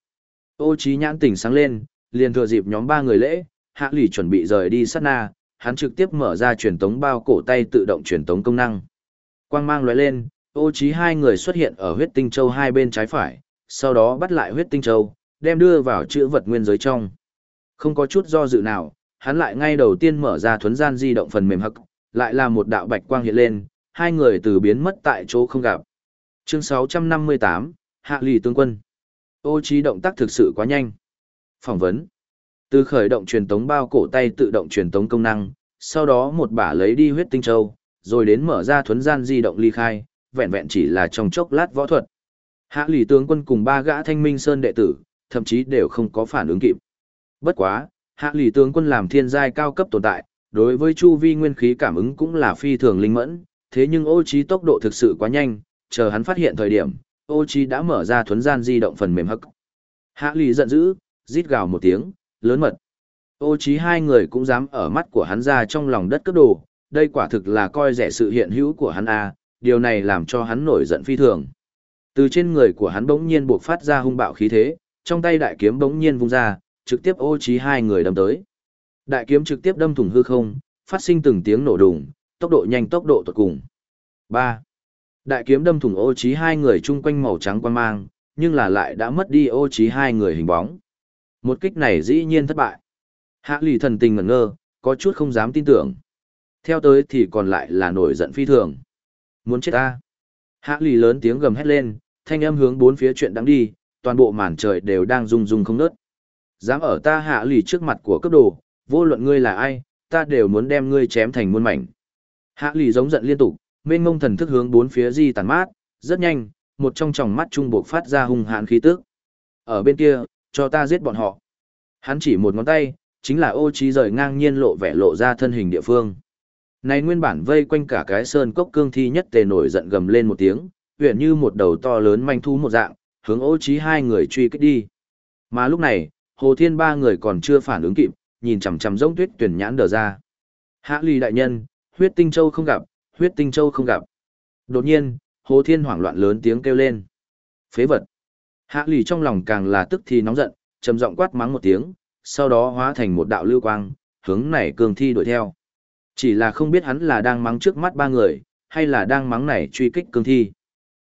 Ô trí nhãn tỉnh sáng lên, liền thừa dịp nhóm ba người lễ, hạ lì chuẩn bị rời đi sát na, hắn trực tiếp mở ra truyền tống bao cổ tay tự động truyền tống công năng. Quang mang lóe lên, ô trí hai người xuất hiện ở huyết tinh châu hai bên trái phải, sau đó bắt lại huyết tinh châu, đem đưa vào chữ vật nguyên giới trong. Không có chút do dự nào, hắn lại ngay đầu tiên mở ra thuấn gian di động phần mềm hắc, lại là một đạo bạch quang hiện lên, hai người từ biến mất tại chỗ không gặp. Chương 658, Hạ lì tương quân. Ô trí động tác thực sự quá nhanh. Phỏng vấn. Từ khởi động truyền tống bao cổ tay tự động truyền tống công năng, sau đó một bả lấy đi huyết tinh châu, rồi đến mở ra thuấn gian di động ly khai, vẹn vẹn chỉ là trong chốc lát võ thuật. Hạ lì tướng quân cùng ba gã thanh minh sơn đệ tử, thậm chí đều không có phản ứng kịp. Bất quá, hạ lì tướng quân làm thiên giai cao cấp tồn tại, đối với chu vi nguyên khí cảm ứng cũng là phi thường linh mẫn, thế nhưng ô trí tốc độ thực sự quá nhanh, chờ hắn phát hiện thời điểm, ô trí đã mở ra thuấn gian di động phần mềm hắc. Hạ lì giận dữ, rít gào một tiếng, lớn mật. Ô trí hai người cũng dám ở mắt của hắn ra trong lòng đất cướp đồ, đây quả thực là coi rẻ sự hiện hữu của hắn a, điều này làm cho hắn nổi giận phi thường. Từ trên người của hắn bỗng nhiên buộc phát ra hung bạo khí thế, trong tay đại kiếm bỗng nhiên vung ra, trực tiếp ô trí hai người đâm tới. Đại kiếm trực tiếp đâm thủng hư không, phát sinh từng tiếng nổ đùng, tốc độ nhanh tốc độ tuyệt cùng. 3. Đại kiếm đâm thủng ô trí hai người chung quanh màu trắng quan mang, nhưng là lại đã mất đi ô trí hai người hình bóng. Một kích này dĩ nhiên thất bại. Hạ lì thần tình ngẩn ngơ, có chút không dám tin tưởng. Theo tới thì còn lại là nổi giận phi thường. Muốn chết ta. Hạ lì lớn tiếng gầm hét lên, thanh âm hướng bốn phía chuyện đang đi, toàn bộ màn trời đều đang rung rung không nớt. Dám ở ta hạ lì trước mặt của cấp đồ, vô luận ngươi là ai, ta đều muốn đem ngươi chém thành muôn mảnh. Hạ lì giống giận liên tục, mênh mông thần thức hướng bốn phía di tàn mát, rất nhanh, một trong tròng mắt trung buộc phát ra hung hãn khí tức. Ở bên kia, cho ta giết bọn họ. Hắn chỉ một ngón tay, chính là ô trí rời ngang nhiên lộ vẻ lộ ra thân hình địa phương. Này nguyên bản vây quanh cả cái sơn cốc cương thi nhất tề nổi giận gầm lên một tiếng, huyện như một đầu to lớn manh thú một dạng, hướng ô trí hai người truy kích đi. Mà lúc này, Hồ Thiên ba người còn chưa phản ứng kịp, nhìn chằm chằm giống tuyết tuyển nhãn đờ ra. Hạ ly đại nhân, huyết tinh châu không gặp, huyết tinh châu không gặp. Đột nhiên, Hồ Thiên hoảng loạn lớn tiếng kêu lên. Phế vật. Hạ lì trong lòng càng là tức thì nóng giận, trầm giọng quát mắng một tiếng, sau đó hóa thành một đạo lưu quang, hướng này cường thi đuổi theo. Chỉ là không biết hắn là đang mắng trước mắt ba người, hay là đang mắng này truy kích cường thi.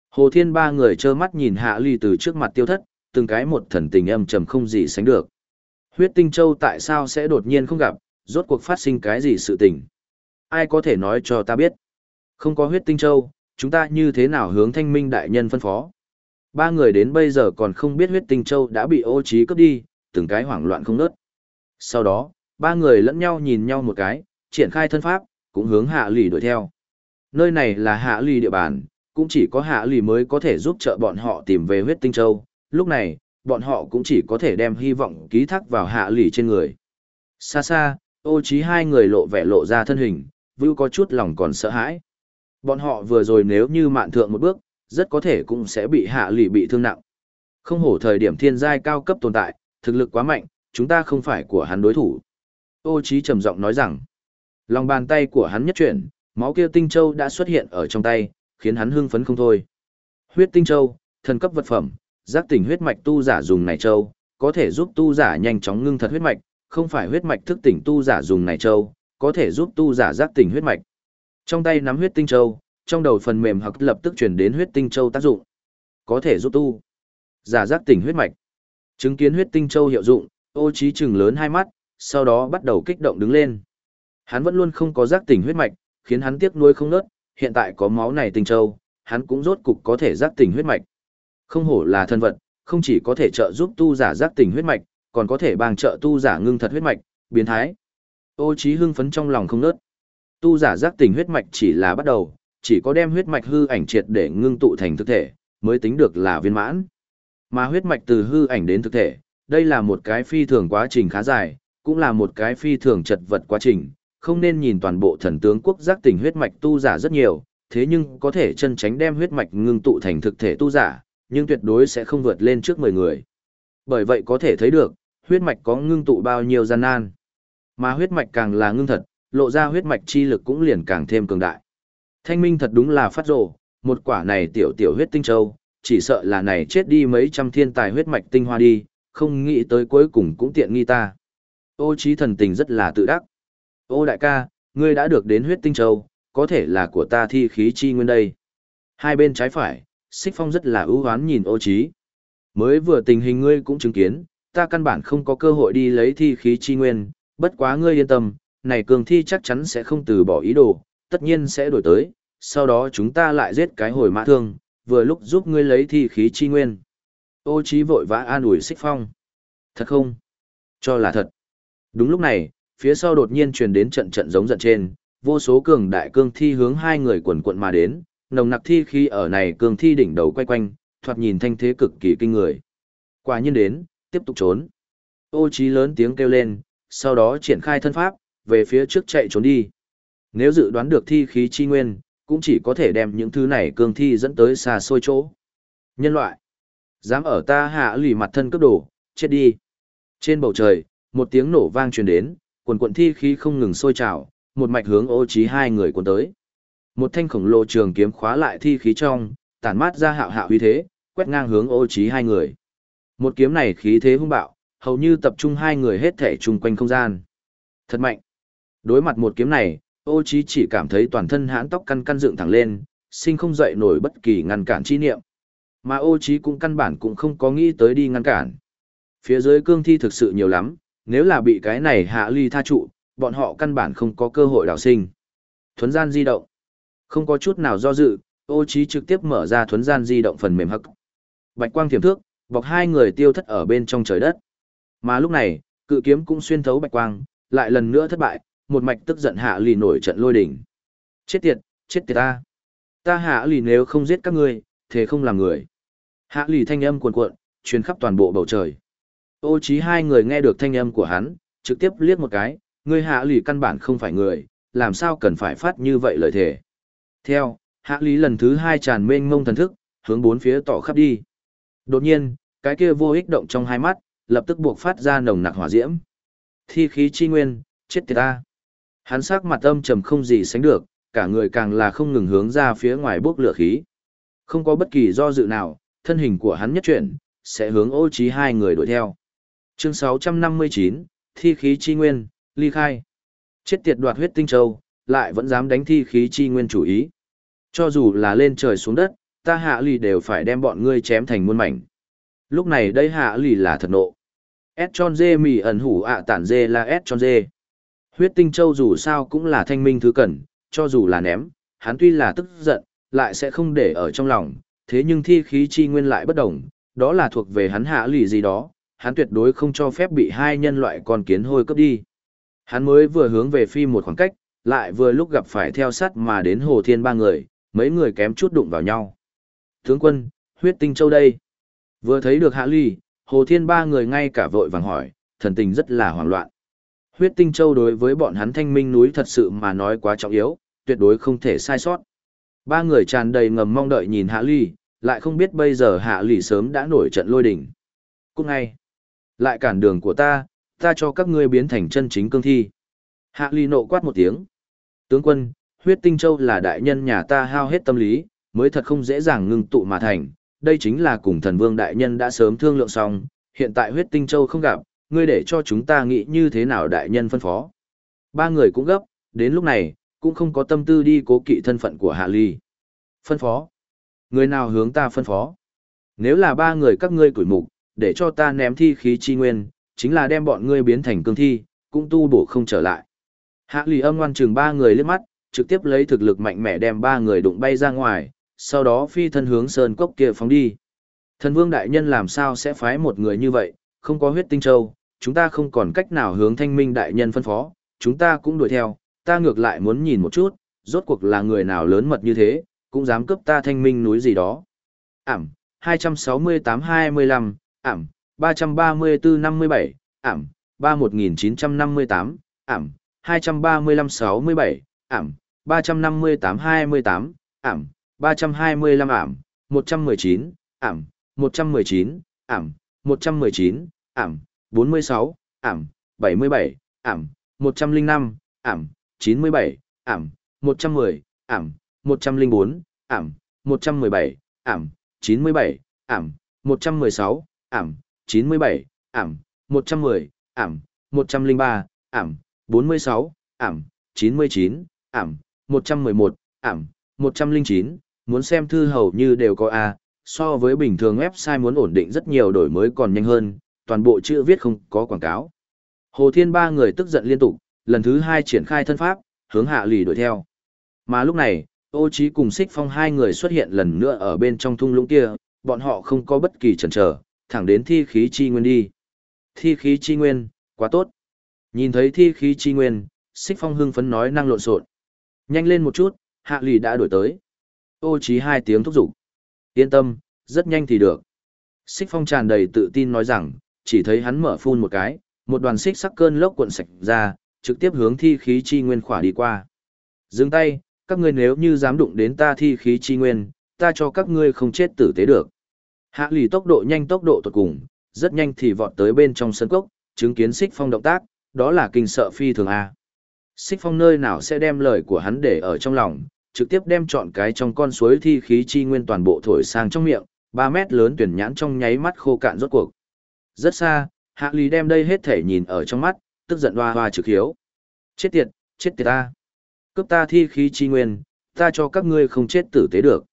Hồ Thiên ba người trơ mắt nhìn Hạ Ly từ trước mặt tiêu thất, từng cái một thần tình âm trầm không gì sánh được. Huyết Tinh Châu tại sao sẽ đột nhiên không gặp, rốt cuộc phát sinh cái gì sự tình? Ai có thể nói cho ta biết? Không có Huyết Tinh Châu, chúng ta như thế nào hướng Thanh Minh đại nhân phân phó? Ba người đến bây giờ còn không biết huyết tinh châu đã bị ô trí cướp đi, từng cái hoảng loạn không nớt. Sau đó, ba người lẫn nhau nhìn nhau một cái, triển khai thân pháp, cũng hướng hạ lì đuổi theo. Nơi này là hạ lì địa bàn, cũng chỉ có hạ lì mới có thể giúp trợ bọn họ tìm về huyết tinh châu. Lúc này, bọn họ cũng chỉ có thể đem hy vọng ký thác vào hạ lì trên người. Xa xa, ô trí hai người lộ vẻ lộ ra thân hình, vưu có chút lòng còn sợ hãi. Bọn họ vừa rồi nếu như mạn thượng một bước, rất có thể cũng sẽ bị hạ lì bị thương nặng. Không hổ thời điểm thiên giai cao cấp tồn tại, thực lực quá mạnh, chúng ta không phải của hắn đối thủ. Ô Chí trầm giọng nói rằng, lòng bàn tay của hắn nhất chuyển, máu kia tinh châu đã xuất hiện ở trong tay, khiến hắn hưng phấn không thôi. Huyết tinh châu, thần cấp vật phẩm, giác tỉnh huyết mạch tu giả dùng này châu, có thể giúp tu giả nhanh chóng ngưng thật huyết mạch, không phải huyết mạch thức tỉnh tu giả dùng này châu, có thể giúp tu giả giác tỉnh huyết mạch. Trong tay nắm huyết tinh châu, trong đầu phần mềm hoặc lập tức chuyển đến huyết tinh châu tác dụng. Có thể giúp tu giả giác tỉnh huyết mạch. Chứng kiến huyết tinh châu hiệu dụng, ô trí trừng lớn hai mắt, sau đó bắt đầu kích động đứng lên. Hắn vẫn luôn không có giác tỉnh huyết mạch, khiến hắn tiếc nuôi không nớt, hiện tại có máu này tinh châu, hắn cũng rốt cục có thể giác tỉnh huyết mạch. Không hổ là thân vật, không chỉ có thể trợ giúp tu giả giác tỉnh huyết mạch, còn có thể bằng trợ tu giả ngưng thật huyết mạch, biến thái. Ô trí hưng phấn trong lòng không nớt. Tu giả giác tỉnh huyết mạch chỉ là bắt đầu, chỉ có đem huyết mạch hư ảnh triệt để ngưng tụ thành thực thể, mới tính được là viên mãn. Mà huyết mạch từ hư ảnh đến thực thể, đây là một cái phi thường quá trình khá dài, cũng là một cái phi thường chật vật quá trình, không nên nhìn toàn bộ thần tướng quốc giác tình huyết mạch tu giả rất nhiều, thế nhưng có thể chân tránh đem huyết mạch ngưng tụ thành thực thể tu giả, nhưng tuyệt đối sẽ không vượt lên trước 10 người. Bởi vậy có thể thấy được, huyết mạch có ngưng tụ bao nhiêu gian nan. Mà huyết mạch càng là ngưng thật, lộ ra huyết mạch chi lực cũng liền càng thêm cường đại. Thanh minh thật đúng là phát rồ, một quả này tiểu tiểu huyết tinh châu, chỉ sợ là này chết đi mấy trăm thiên tài huyết mạch tinh hoa đi, không nghĩ tới cuối cùng cũng tiện nghi ta. Ô trí thần tình rất là tự đắc. Ô đại ca, ngươi đã được đến huyết tinh châu, có thể là của ta thi khí chi nguyên đây. Hai bên trái phải, xích phong rất là ưu hoán nhìn ô trí. Mới vừa tình hình ngươi cũng chứng kiến, ta căn bản không có cơ hội đi lấy thi khí chi nguyên, bất quá ngươi yên tâm, này cường thi chắc chắn sẽ không từ bỏ ý đồ, tất nhiên sẽ đổi tới, sau đó chúng ta lại giết cái hồi mã thương, vừa lúc giúp ngươi lấy thi khí chi nguyên. Ô trí vội vã an ủi xích phong. Thật không? Cho là thật. Đúng lúc này, phía sau đột nhiên truyền đến trận trận giống giận trên, vô số cường đại cương thi hướng hai người quần quận mà đến, nồng nặc thi khi ở này cường thi đỉnh đầu quay quanh, thoạt nhìn thanh thế cực kỳ kinh người. Quả nhiên đến, tiếp tục trốn. Ô trí lớn tiếng kêu lên, sau đó triển khai thân pháp, về phía trước chạy trốn đi. Nếu dự đoán được thi khí chi nguyên, cũng chỉ có thể đem những thứ này cương thi dẫn tới xa xôi chỗ. Nhân loại, dám ở ta hạ lì mặt thân cấp đổ, chết đi. Trên bầu trời, một tiếng nổ vang truyền đến, quần quận thi khí không ngừng sôi trào, một mạch hướng ô trí hai người cuốn tới. Một thanh khổng lồ trường kiếm khóa lại thi khí trong, tản mát ra hạo hạo uy thế, quét ngang hướng ô trí hai người. Một kiếm này khí thế hung bạo, hầu như tập trung hai người hết thể chung quanh không gian. Thật mạnh. Đối mặt một kiếm này, ô trí chỉ cảm thấy toàn thân hãn tóc căn căn dựng thẳng lên, sinh không dậy nổi bất kỳ ngăn cản chi niệm. Mà ô trí cũng căn bản cũng không có nghĩ tới đi ngăn cản. Phía dưới cương thi thực sự nhiều lắm, nếu là bị cái này hạ ly tha trụ, bọn họ căn bản không có cơ hội đào sinh. Thuấn gian di động. Không có chút nào do dự, ô trí trực tiếp mở ra thuấn gian di động phần mềm hắc. Bạch quang thiểm thước, bọc hai người tiêu thất ở bên trong trời đất. Mà lúc này, cự kiếm cũng xuyên thấu bạch quang, lại lần nữa thất bại, một mạch tức giận hạ lì nổi trận lôi đỉnh. Chết tiệt, chết tiệt ta. Ta hạ lì nếu không giết các ngươi, thế không làm người. Hạ lì thanh âm cuồn cuộn, truyền khắp toàn bộ bầu trời. Ô trí hai người nghe được thanh âm của hắn, trực tiếp liếc một cái, ngươi hạ lì căn bản không phải người, làm sao cần phải phát như vậy lời thề. Theo, hạ lý lần thứ hai tràn mênh mông thần thức, hướng bốn phía tỏ khắp đi. Đột nhiên, cái kia vô ích động trong hai mắt, lập tức buộc phát ra nồng nặc hỏa diễm. Thi khí chi nguyên, chết tiệt ta. Hắn sắc mặt âm trầm không gì sánh được, cả người càng là không ngừng hướng ra phía ngoài bốc lửa khí. Không có bất kỳ do dự nào, thân hình của hắn nhất chuyển, sẽ hướng ô trí hai người đuổi theo. Chương 659, Thi khí chi nguyên, ly khai. Chết tiệt đoạt huyết tinh châu, lại vẫn dám đánh thi khí chi nguyên chủ ý. Cho dù là lên trời xuống đất, ta hạ lì đều phải đem bọn ngươi chém thành muôn mảnh. Lúc này đây hạ lì là thật nộ. S tròn dê mì ẩn hủ ạ tản dê là S tròn dê. Huyết tinh châu dù sao cũng là thanh minh thứ cần, cho dù là ném, hắn tuy là tức giận, lại sẽ không để ở trong lòng, thế nhưng thi khí chi nguyên lại bất đồng, đó là thuộc về hắn hạ lì gì đó, hắn tuyệt đối không cho phép bị hai nhân loại con kiến hôi cướp đi. Hắn mới vừa hướng về phi một khoảng cách, lại vừa lúc gặp phải theo sát mà đến Hồ Thiên ba người, mấy người kém chút đụng vào nhau. Tướng quân, huyết tinh châu đây. Vừa thấy được Hạ Lì, Hồ Thiên ba người ngay cả vội vàng hỏi, thần tình rất là hoảng loạn. Huyết tinh châu đối với bọn hắn thanh minh núi thật sự mà nói quá trọng yếu, tuyệt đối không thể sai sót. Ba người tràn đầy ngầm mong đợi nhìn Hạ Ly, lại không biết bây giờ Hạ Ly sớm đã nổi trận lôi đỉnh. Cũng ngay. Lại cản đường của ta, ta cho các ngươi biến thành chân chính cương thi. Hạ Ly nộ quát một tiếng. Tướng quân, huyết tinh châu là đại nhân nhà ta hao hết tâm lý, mới thật không dễ dàng ngưng tụ mà thành. Đây chính là cùng thần vương đại nhân đã sớm thương lượng xong, hiện tại huyết tinh châu không gặp, ngươi để cho chúng ta nghĩ như thế nào đại nhân phân phó. Ba người cũng gấp, đến lúc này, cũng không có tâm tư đi cố kỵ thân phận của Hạ Ly. Phân phó. Người nào hướng ta phân phó? Nếu là ba người các ngươi củi mục, để cho ta ném thi khí chi nguyên, chính là đem bọn ngươi biến thành cương thi, cũng tu bổ không trở lại. Hạ Ly âm ngoan chừng ba người liếc mắt, trực tiếp lấy thực lực mạnh mẽ đem ba người đụng bay ra ngoài, sau đó phi thân hướng sơn cốc kia phóng đi. Thần vương đại nhân làm sao sẽ phái một người như vậy, không có huyết tinh châu, chúng ta không còn cách nào hướng thanh minh đại nhân phân phó, chúng ta cũng đuổi theo, ta ngược lại muốn nhìn một chút, rốt cuộc là người nào lớn mật như thế, cũng dám cướp ta thanh minh núi gì đó. Ảm, 268-25, Ảm, 334-57, Ảm, 31958, Ảm, 235-67, Ảm, 358-28, Ảm, 325 Ảm, 119, Ảm, 119, Ảm, 119, Ảm, 46, Ảm, 77, Ảm, 105, Ảm, 97, Ảm, 110, Ảm, 104, Ảm, 117, Ảm, 97, Ảm, 116, Ảm, 97, Ảm, 110, Ảm, 103, Ảm, 46, Ảm, 99, Ảm, 111, Ảm, 109, muốn xem thư hầu như đều có A, so với bình thường website muốn ổn định rất nhiều đổi mới còn nhanh hơn, toàn bộ chữ viết không có quảng cáo. Hồ Thiên ba người tức giận liên tục, lần thứ hai triển khai thân pháp, hướng hạ lì đuổi theo. Mà lúc này, ô Chí cùng xích phong hai người xuất hiện lần nữa ở bên trong thung lũng kia, bọn họ không có bất kỳ chần chờ, thẳng đến thi khí chi nguyên đi. Thi khí chi nguyên, quá tốt. Nhìn thấy thi khí chi nguyên, xích phong hưng phấn nói năng lộn xộn. Nhanh lên một chút, hạ lì đã đuổi tới. Ô Chí hai tiếng thúc giục. Yên tâm, rất nhanh thì được. Xích phong tràn đầy tự tin nói rằng, chỉ thấy hắn mở phun một cái, một đoàn xích sắc cơn lốc cuộn sạch ra, trực tiếp hướng thi khí chi nguyên khỏa đi qua. Dừng tay, các ngươi nếu như dám đụng đến ta thi khí chi nguyên, ta cho các ngươi không chết tử tế được. Hạ lì tốc độ nhanh tốc độ tuyệt cùng, rất nhanh thì vọt tới bên trong sân cốc, chứng kiến xích phong động tác, đó là kinh sợ phi thường A. Xích phong nơi nào sẽ đem lời của hắn để ở trong lòng, trực tiếp đem chọn cái trong con suối thi khí chi nguyên toàn bộ thổi sang trong miệng, 3 mét lớn tuyển nhãn trong nháy mắt khô cạn rốt cuộc. Rất xa, Hạ Lý đem đây hết thể nhìn ở trong mắt, tức giận hoa hoa trực hiếu. Chết tiệt, chết tiệt ta. Cướp ta thi khí chi nguyên, ta cho các ngươi không chết tử tế được.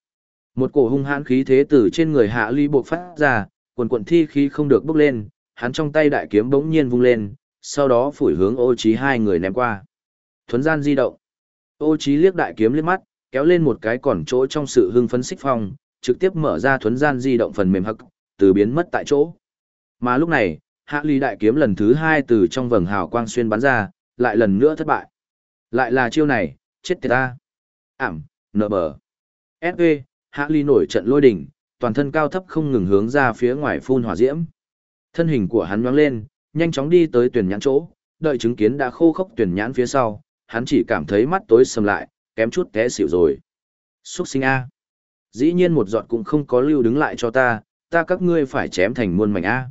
Một cổ hung hãn khí thế từ trên người Hạ Lý bộc phát ra, quần quần thi khí không được bốc lên, hắn trong tay đại kiếm bỗng nhiên vung lên, sau đó phủi hướng ô trí hai người ném qua. Thuấn gian di động. Ô trí liếc đại kiếm liếc mắt, kéo lên một cái còn chỗ trong sự hưng phấn xích phong, trực tiếp mở ra thuấn gian di động phần mềm hắc, từ biến mất tại chỗ. Mà lúc này, hạ ly đại kiếm lần thứ hai từ trong vầng hào quang xuyên bắn ra, lại lần nữa thất bại. Lại là chiêu này, chết tiệt ta. Ảm, nợ bờ. SV, hạ ly nổi trận lôi đỉnh, toàn thân cao thấp không ngừng hướng ra phía ngoài phun hỏa diễm. Thân hình của hắn nhoáng lên, nhanh chóng đi tới tuyển nhãn chỗ, đợi chứng kiến đã khô khốc tuyển nhãn phía sau, hắn chỉ cảm thấy mắt tối sầm lại, kém chút té xỉu rồi. Xuất sinh A. Dĩ nhiên một giọt cũng không có lưu đứng lại cho ta, ta các ngươi phải chém thành muôn mảnh A.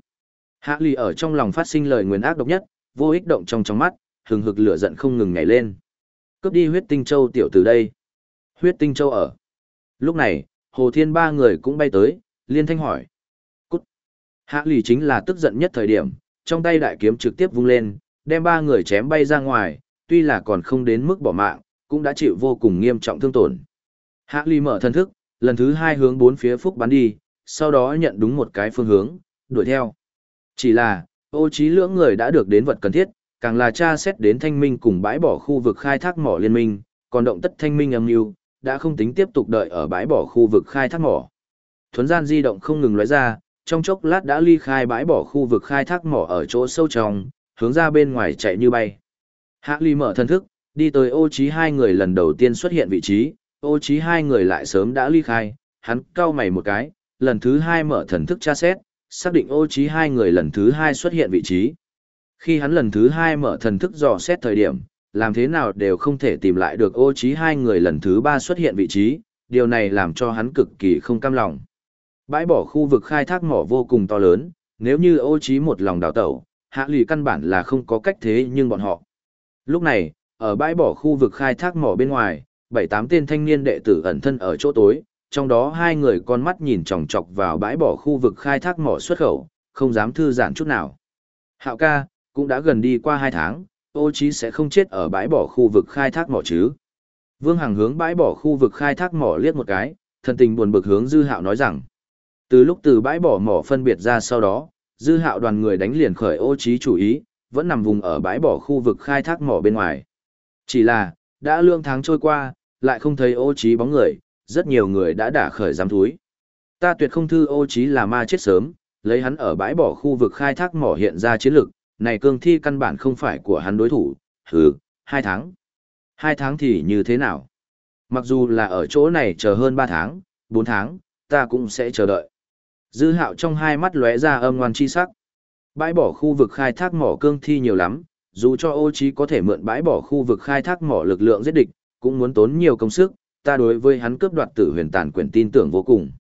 Hạ lì ở trong lòng phát sinh lời nguyền ác độc nhất, vô ích động trong trong mắt, hừng hực lửa giận không ngừng nhảy lên. Cướp đi huyết tinh châu tiểu từ đây. Huyết tinh châu ở. Lúc này, Hồ Thiên ba người cũng bay tới, liên thanh hỏi. Cút. Hạ lì chính là tức giận nhất thời điểm, trong tay đại kiếm trực tiếp vung lên, đem ba người chém bay ra ngoài, tuy là còn không đến mức bỏ mạng, cũng đã chịu vô cùng nghiêm trọng thương tổn. Hạ lì mở thân thức, lần thứ hai hướng bốn phía phúc bắn đi, sau đó nhận đúng một cái phương hướng, đuổi theo. Chỉ là, ô trí lưỡng người đã được đến vật cần thiết, càng là tra xét đến thanh minh cùng bãi bỏ khu vực khai thác mỏ liên minh, còn động tất thanh minh âm mưu đã không tính tiếp tục đợi ở bãi bỏ khu vực khai thác mỏ. Thuấn gian di động không ngừng lóe ra, trong chốc lát đã ly khai bãi bỏ khu vực khai thác mỏ ở chỗ sâu trong, hướng ra bên ngoài chạy như bay. Hạ ly mở thân thức, đi tới ô trí hai người lần đầu tiên xuất hiện vị trí, ô trí hai người lại sớm đã ly khai, hắn cau mày một cái, lần thứ hai mở thần thức tra xét, xác định ô trí hai người lần thứ hai xuất hiện vị trí. Khi hắn lần thứ hai mở thần thức dò xét thời điểm, làm thế nào đều không thể tìm lại được ô trí hai người lần thứ ba xuất hiện vị trí, điều này làm cho hắn cực kỳ không cam lòng. Bãi bỏ khu vực khai thác mỏ vô cùng to lớn, nếu như ô trí một lòng đào tẩu, hạ lì căn bản là không có cách thế nhưng bọn họ. Lúc này, ở bãi bỏ khu vực khai thác mỏ bên ngoài, bảy tám tên thanh niên đệ tử ẩn thân ở chỗ tối, trong đó hai người con mắt nhìn chòng chọc vào bãi bỏ khu vực khai thác mỏ xuất khẩu, không dám thư giãn chút nào. Hạo ca, cũng đã gần đi qua hai tháng, ô chí sẽ không chết ở bãi bỏ khu vực khai thác mỏ chứ. Vương Hằng hướng bãi bỏ khu vực khai thác mỏ liếc một cái, thần tình buồn bực hướng Dư Hạo nói rằng, từ lúc từ bãi bỏ mỏ phân biệt ra sau đó, Dư Hạo đoàn người đánh liền khởi ô chí chủ ý, vẫn nằm vùng ở bãi bỏ khu vực khai thác mỏ bên ngoài. Chỉ là, đã lương tháng trôi qua, lại không thấy ô chí bóng người, rất nhiều người đã đả khởi giám thúi. Ta tuyệt không thư ô chí là ma chết sớm, lấy hắn ở bãi bỏ khu vực khai thác mỏ hiện ra chiến lực, này cương thi căn bản không phải của hắn đối thủ, hừ, hai tháng. Hai tháng thì như thế nào? Mặc dù là ở chỗ này chờ hơn ba tháng, bốn tháng, ta cũng sẽ chờ đợi. Dư hạo trong hai mắt lóe ra âm ngoan chi sắc. Bãi bỏ khu vực khai thác mỏ cương thi nhiều lắm, dù cho ô trí có thể mượn bãi bỏ khu vực khai thác mỏ lực lượng giết địch, cũng muốn tốn nhiều công sức, ta đối với hắn cướp đoạt tử huyền tàn quyển tin tưởng vô cùng.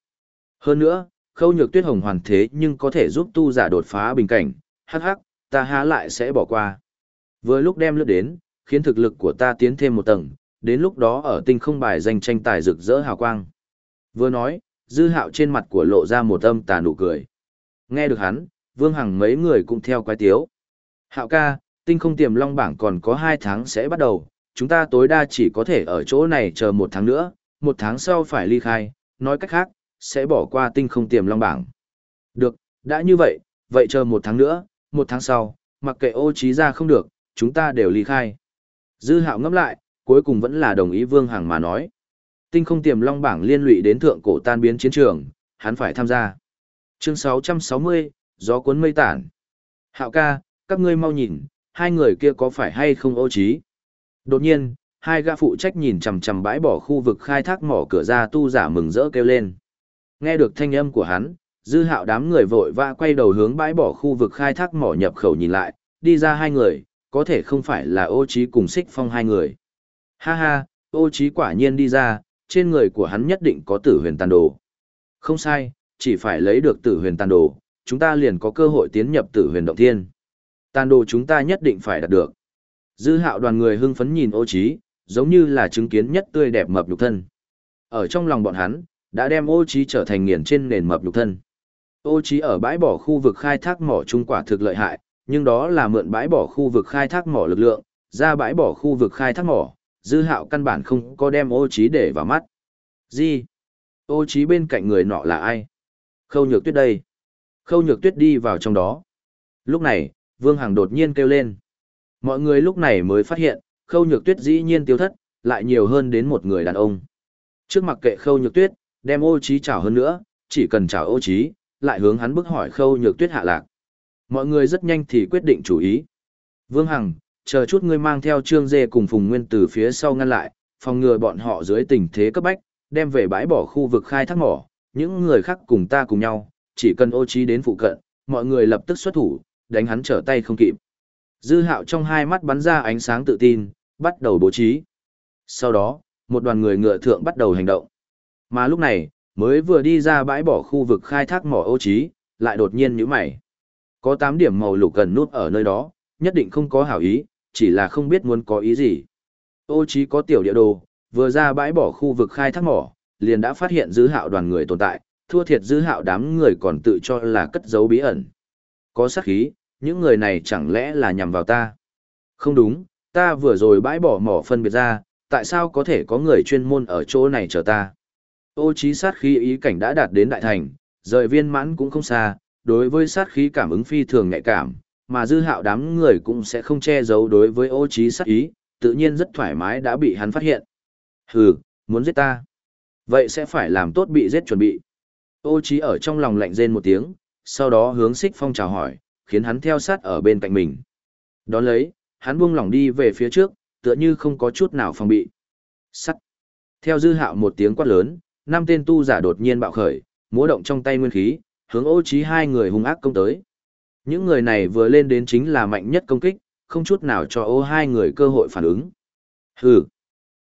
Hơn nữa, khâu nhược tuyết hồng hoàn thế nhưng có thể giúp tu giả đột phá bình cảnh, hắc hắc, ta há lại sẽ bỏ qua. Vừa lúc đem lướt đến, khiến thực lực của ta tiến thêm một tầng, đến lúc đó ở tinh không bài danh tranh tài rực rỡ hào quang. Vừa nói, dư hạo trên mặt của lộ ra một âm tà nụ cười. Nghe được hắn, vương hằng mấy người cũng theo quái tiếu. Hạo ca, tinh không tiềm long bảng còn có hai tháng sẽ bắt đầu, chúng ta tối đa chỉ có thể ở chỗ này chờ một tháng nữa, một tháng sau phải ly khai, nói cách khác, sẽ bỏ qua tinh không tiềm long bảng. Được, đã như vậy, vậy chờ một tháng nữa, một tháng sau, mặc kệ ô trí ra không được, chúng ta đều ly khai. Dư hạo ngẫm lại, cuối cùng vẫn là đồng ý Vương Hằng mà nói. Tinh không tiềm long bảng liên lụy đến thượng cổ tan biến chiến trường, hắn phải tham gia. Chương 660, gió cuốn mây tản. Hạo ca, các ngươi mau nhìn, hai người kia có phải hay không ô trí? Đột nhiên, hai gã phụ trách nhìn chằm chằm bãi bỏ khu vực khai thác mỏ cửa ra tu giả mừng rỡ kêu lên. Nghe được thanh âm của hắn, dư hạo đám người vội vã quay đầu hướng bãi bỏ khu vực khai thác mỏ nhập khẩu nhìn lại, đi ra hai người, có thể không phải là ô trí cùng xích phong hai người. Ha ha, ô trí quả nhiên đi ra, trên người của hắn nhất định có tử huyền tàn đồ. Không sai, chỉ phải lấy được tử huyền tàn đồ, chúng ta liền có cơ hội tiến nhập tử huyền động thiên. Tàn đồ chúng ta nhất định phải đạt được. Dư hạo đoàn người hưng phấn nhìn ô trí, giống như là chứng kiến nhất tươi đẹp mập nhục thân. Ở trong lòng bọn hắn, đã đem ô trí trở thành nghiền trên nền mập nhục thân. Ô trí ở bãi bỏ khu vực khai thác mỏ trung quả thực lợi hại, nhưng đó là mượn bãi bỏ khu vực khai thác mỏ lực lượng, ra bãi bỏ khu vực khai thác mỏ, dư hạo căn bản không có đem ô trí để vào mắt. Gì? Ô trí bên cạnh người nọ là ai? Khâu nhược tuyết đây. Khâu nhược tuyết đi vào trong đó. Lúc này, Vương Hằng đột nhiên kêu lên. Mọi người lúc này mới phát hiện, khâu nhược tuyết dĩ nhiên tiêu thất, lại nhiều hơn đến một người đàn ông. Trước mặt kệ khâu nhược tuyết, đem ô trí chào hơn nữa, chỉ cần chào ô trí, lại hướng hắn bức hỏi khâu nhược tuyết hạ lạc. Mọi người rất nhanh thì quyết định chủ ý. Vương Hằng, chờ chút ngươi mang theo trương dê cùng Phùng Nguyên từ phía sau ngăn lại, phòng ngừa bọn họ dưới tình thế cấp bách, đem về bãi bỏ khu vực khai thác mỏ, những người khác cùng ta cùng nhau, chỉ cần ô trí đến phụ cận, mọi người lập tức xuất thủ, đánh hắn trở tay không kịp. Dư hạo trong hai mắt bắn ra ánh sáng tự tin, bắt đầu bố trí. Sau đó, một đoàn người ngựa thượng bắt đầu hành động. Mà lúc này, mới vừa đi ra bãi bỏ khu vực khai thác mỏ ô trí, lại đột nhiên nhíu mày. Có 8 điểm màu lục gần nút ở nơi đó, nhất định không có hảo ý, chỉ là không biết muốn có ý gì. Ô trí có tiểu địa đồ, vừa ra bãi bỏ khu vực khai thác mỏ, liền đã phát hiện dư hạo đoàn người tồn tại, thua thiệt dư hạo đám người còn tự cho là cất giấu bí ẩn. Có sát khí, những người này chẳng lẽ là nhằm vào ta? Không đúng, ta vừa rồi bãi bỏ mỏ phân biệt ra, tại sao có thể có người chuyên môn ở chỗ này chờ ta? Ô trí sát khí ý cảnh đã đạt đến đại thành, rời viên mãn cũng không xa, đối với sát khí cảm ứng phi thường nhạy cảm, mà dư hạo đám người cũng sẽ không che giấu đối với ô trí sát ý, tự nhiên rất thoải mái đã bị hắn phát hiện. Hừ, muốn giết ta. Vậy sẽ phải làm tốt bị giết chuẩn bị. Ô trí ở trong lòng lạnh rên một tiếng, sau đó hướng xích phong chào hỏi, khiến hắn theo sát ở bên cạnh mình. Đón lấy, hắn buông lỏng đi về phía trước, tựa như không có chút nào phòng bị. Sắt. Theo dư hạo một tiếng quát lớn, năm tên tu giả đột nhiên bạo khởi, múa động trong tay nguyên khí, hướng ô trí hai người hung ác công tới. Những người này vừa lên đến chính là mạnh nhất công kích, không chút nào cho ô hai người cơ hội phản ứng. Hừ.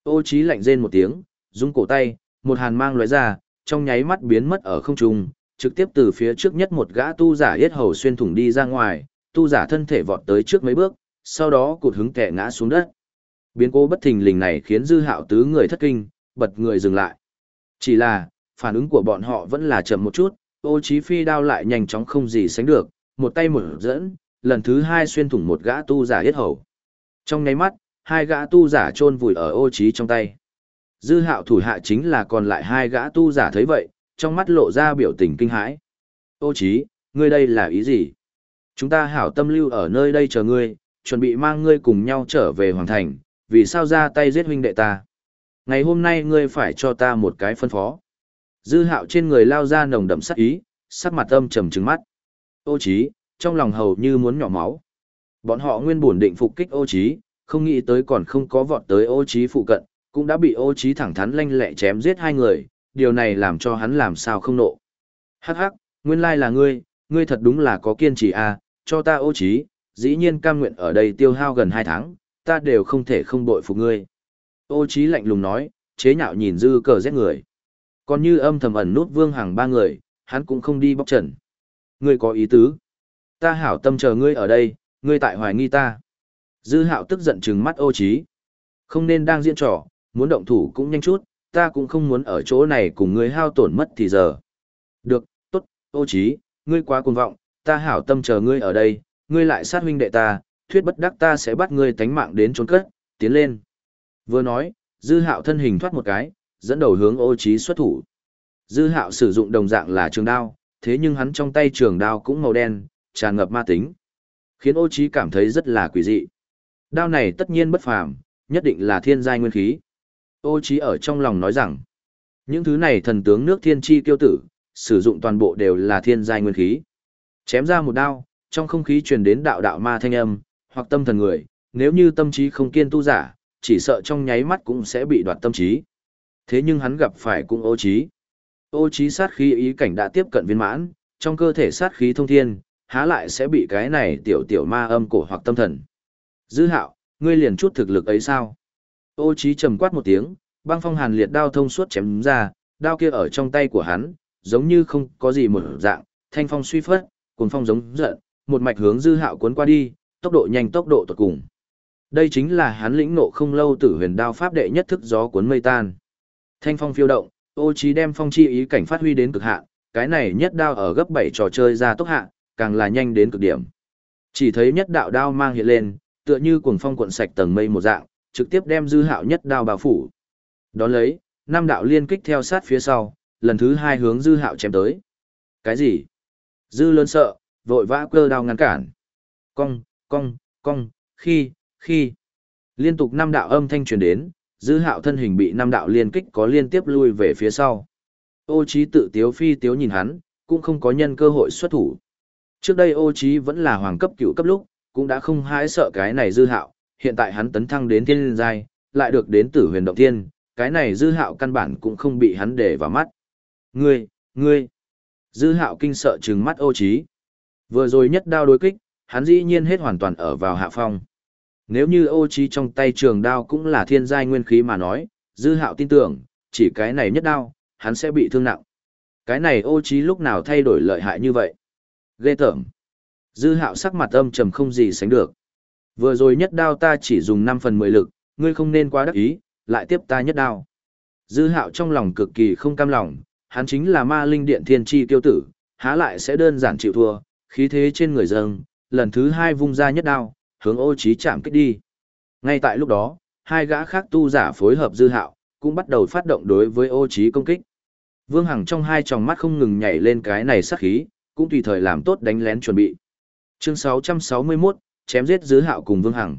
Ô trí lạnh rên một tiếng, rung cổ tay, một hàn mang lóe ra, trong nháy mắt biến mất ở không trung, trực tiếp từ phía trước nhất một gã tu giả yết hầu xuyên thủng đi ra ngoài, tu giả thân thể vọt tới trước mấy bước, sau đó cụt hứng kẻ ngã xuống đất. Biến cố bất thình lình này khiến dư hạo tứ người thất kinh, bật người dừng lại. Chỉ là, phản ứng của bọn họ vẫn là chậm một chút, ô chí phi đao lại nhanh chóng không gì sánh được, một tay mở dẫn, lần thứ hai xuyên thủng một gã tu giả yết hầu. Trong nháy mắt, hai gã tu giả chôn vùi ở ô trí trong tay. Dư hạo thủ hạ chính là còn lại hai gã tu giả thấy vậy, trong mắt lộ ra biểu tình kinh hãi. Ô Chí, ngươi đây là ý gì? Chúng ta hảo tâm lưu ở nơi đây chờ ngươi, chuẩn bị mang ngươi cùng nhau trở về hoàng thành, vì sao ra tay giết huynh đệ ta? Ngày hôm nay ngươi phải cho ta một cái phân phó. Dư hạo trên người lao ra nồng đậm sắc ý, sắc mặt âm trầm trừng mắt. Ô Chí, trong lòng hầu như muốn nhỏ máu. Bọn họ nguyên buồn định phục kích ô Chí, không nghĩ tới còn không có vọt tới ô Chí phụ cận, cũng đã bị ô Chí thẳng thắn lanh lẹ chém giết hai người, điều này làm cho hắn làm sao không nộ. Hắc hắc, nguyên lai là ngươi, ngươi thật đúng là có kiên trì à, cho ta ô trí, dĩ nhiên cam nguyện ở đây tiêu hao gần hai tháng, ta đều không thể không bội phục ngươi. Ô trí lạnh lùng nói, chế nhạo nhìn dư cờ rét người. Còn như âm thầm ẩn nút vương hàng ba người, hắn cũng không đi bóc trần. Ngươi có ý tứ. Ta hảo tâm chờ ngươi ở đây, ngươi tại hoài nghi ta. Dư hạo tức giận trừng mắt ô trí. Không nên đang diễn trò, muốn động thủ cũng nhanh chút, ta cũng không muốn ở chỗ này cùng ngươi hao tổn mất thì giờ. Được, tốt, ô trí, ngươi quá cuồng vọng, ta hảo tâm chờ ngươi ở đây, ngươi lại sát huynh đệ ta, thuyết bất đắc ta sẽ bắt ngươi tánh mạng đến trốn cất, tiến lên. Vừa nói, dư hạo thân hình thoát một cái, dẫn đầu hướng ô trí xuất thủ. Dư hạo sử dụng đồng dạng là trường đao, thế nhưng hắn trong tay trường đao cũng màu đen, tràn ngập ma tính. Khiến ô trí cảm thấy rất là quỷ dị. Đao này tất nhiên bất phàm, nhất định là thiên giai nguyên khí. Ô trí ở trong lòng nói rằng, những thứ này thần tướng nước thiên chi kiêu tử, sử dụng toàn bộ đều là thiên giai nguyên khí. Chém ra một đao, trong không khí truyền đến đạo đạo ma thanh âm, hoặc tâm thần người, nếu như tâm trí không kiên tu giả, chỉ sợ trong nháy mắt cũng sẽ bị đoạt tâm trí. Thế nhưng hắn gặp phải cũng ô trí. Ô trí sát khí ý cảnh đã tiếp cận viên mãn, trong cơ thể sát khí thông thiên, há lại sẽ bị cái này tiểu tiểu ma âm cổ hoặc tâm thần. Dư hạo, ngươi liền chút thực lực ấy sao? Ô Chí trầm quát một tiếng, băng phong hàn liệt đao thông suốt chém ra, đao kia ở trong tay của hắn, giống như không có gì một dạng, thanh phong suy phất, cuồng phong giống giận, một mạch hướng dư hạo cuốn qua đi, tốc độ nhanh tốc độ tuyệt cùng. Đây chính là hắn lĩnh nộ không lâu tử huyền đao pháp đệ nhất thức gió cuốn mây tan. Thanh phong phiêu động, ô Chí đem phong chi ý cảnh phát huy đến cực hạn, cái này nhất đao ở gấp 7 trò chơi ra tốc hạ, càng là nhanh đến cực điểm. Chỉ thấy nhất đạo đao mang hiện lên, tựa như cuồng phong cuộn sạch tầng mây một dạng, trực tiếp đem dư hạo nhất đao bao phủ. Đón lấy, năm đạo liên kích theo sát phía sau, lần thứ hai hướng dư hạo chém tới. Cái gì? Dư lớn sợ, vội vã cơ đao ngăn cản. Cong, cong, cong, khi, khi. Liên tục năm đạo âm thanh truyền đến, dư hạo thân hình bị năm đạo liên kích có liên tiếp lui về phía sau. Ô trí tự tiếu phi tiếu nhìn hắn, cũng không có nhân cơ hội xuất thủ. Trước đây ô trí vẫn là hoàng cấp cựu cấp lúc, cũng đã không hãi sợ cái này dư hạo, hiện tại hắn tấn thăng đến thiên giai, lại được đến tử huyền động thiên, cái này dư hạo căn bản cũng không bị hắn để vào mắt. Ngươi, ngươi, dư hạo kinh sợ trừng mắt ô trí. Vừa rồi nhất đao đối kích, hắn dĩ nhiên hết hoàn toàn ở vào hạ phong. Nếu như ô trí trong tay trường đao cũng là thiên giai nguyên khí mà nói, dư hạo tin tưởng, chỉ cái này nhất đao, hắn sẽ bị thương nặng. Cái này ô trí lúc nào thay đổi lợi hại như vậy? Ghê tởm. Dư hạo sắc mặt âm trầm không gì sánh được. Vừa rồi nhất đao ta chỉ dùng 5 phần 10 lực, ngươi không nên quá đắc ý, lại tiếp ta nhất đao. Dư hạo trong lòng cực kỳ không cam lòng, hắn chính là ma linh điện thiên chi tiêu tử, há lại sẽ đơn giản chịu thua, khí thế trên người dâng, lần thứ hai vung ra nhất đao, hướng ô trí chạm kích đi. Ngay tại lúc đó, hai gã khác tu giả phối hợp dư hạo, cũng bắt đầu phát động đối với ô trí công kích. Vương Hằng trong hai tròng mắt không ngừng nhảy lên cái này sát khí, cũng tùy thời làm tốt đánh lén chuẩn bị. Chương 661, chém giết dư hạo cùng Vương Hằng.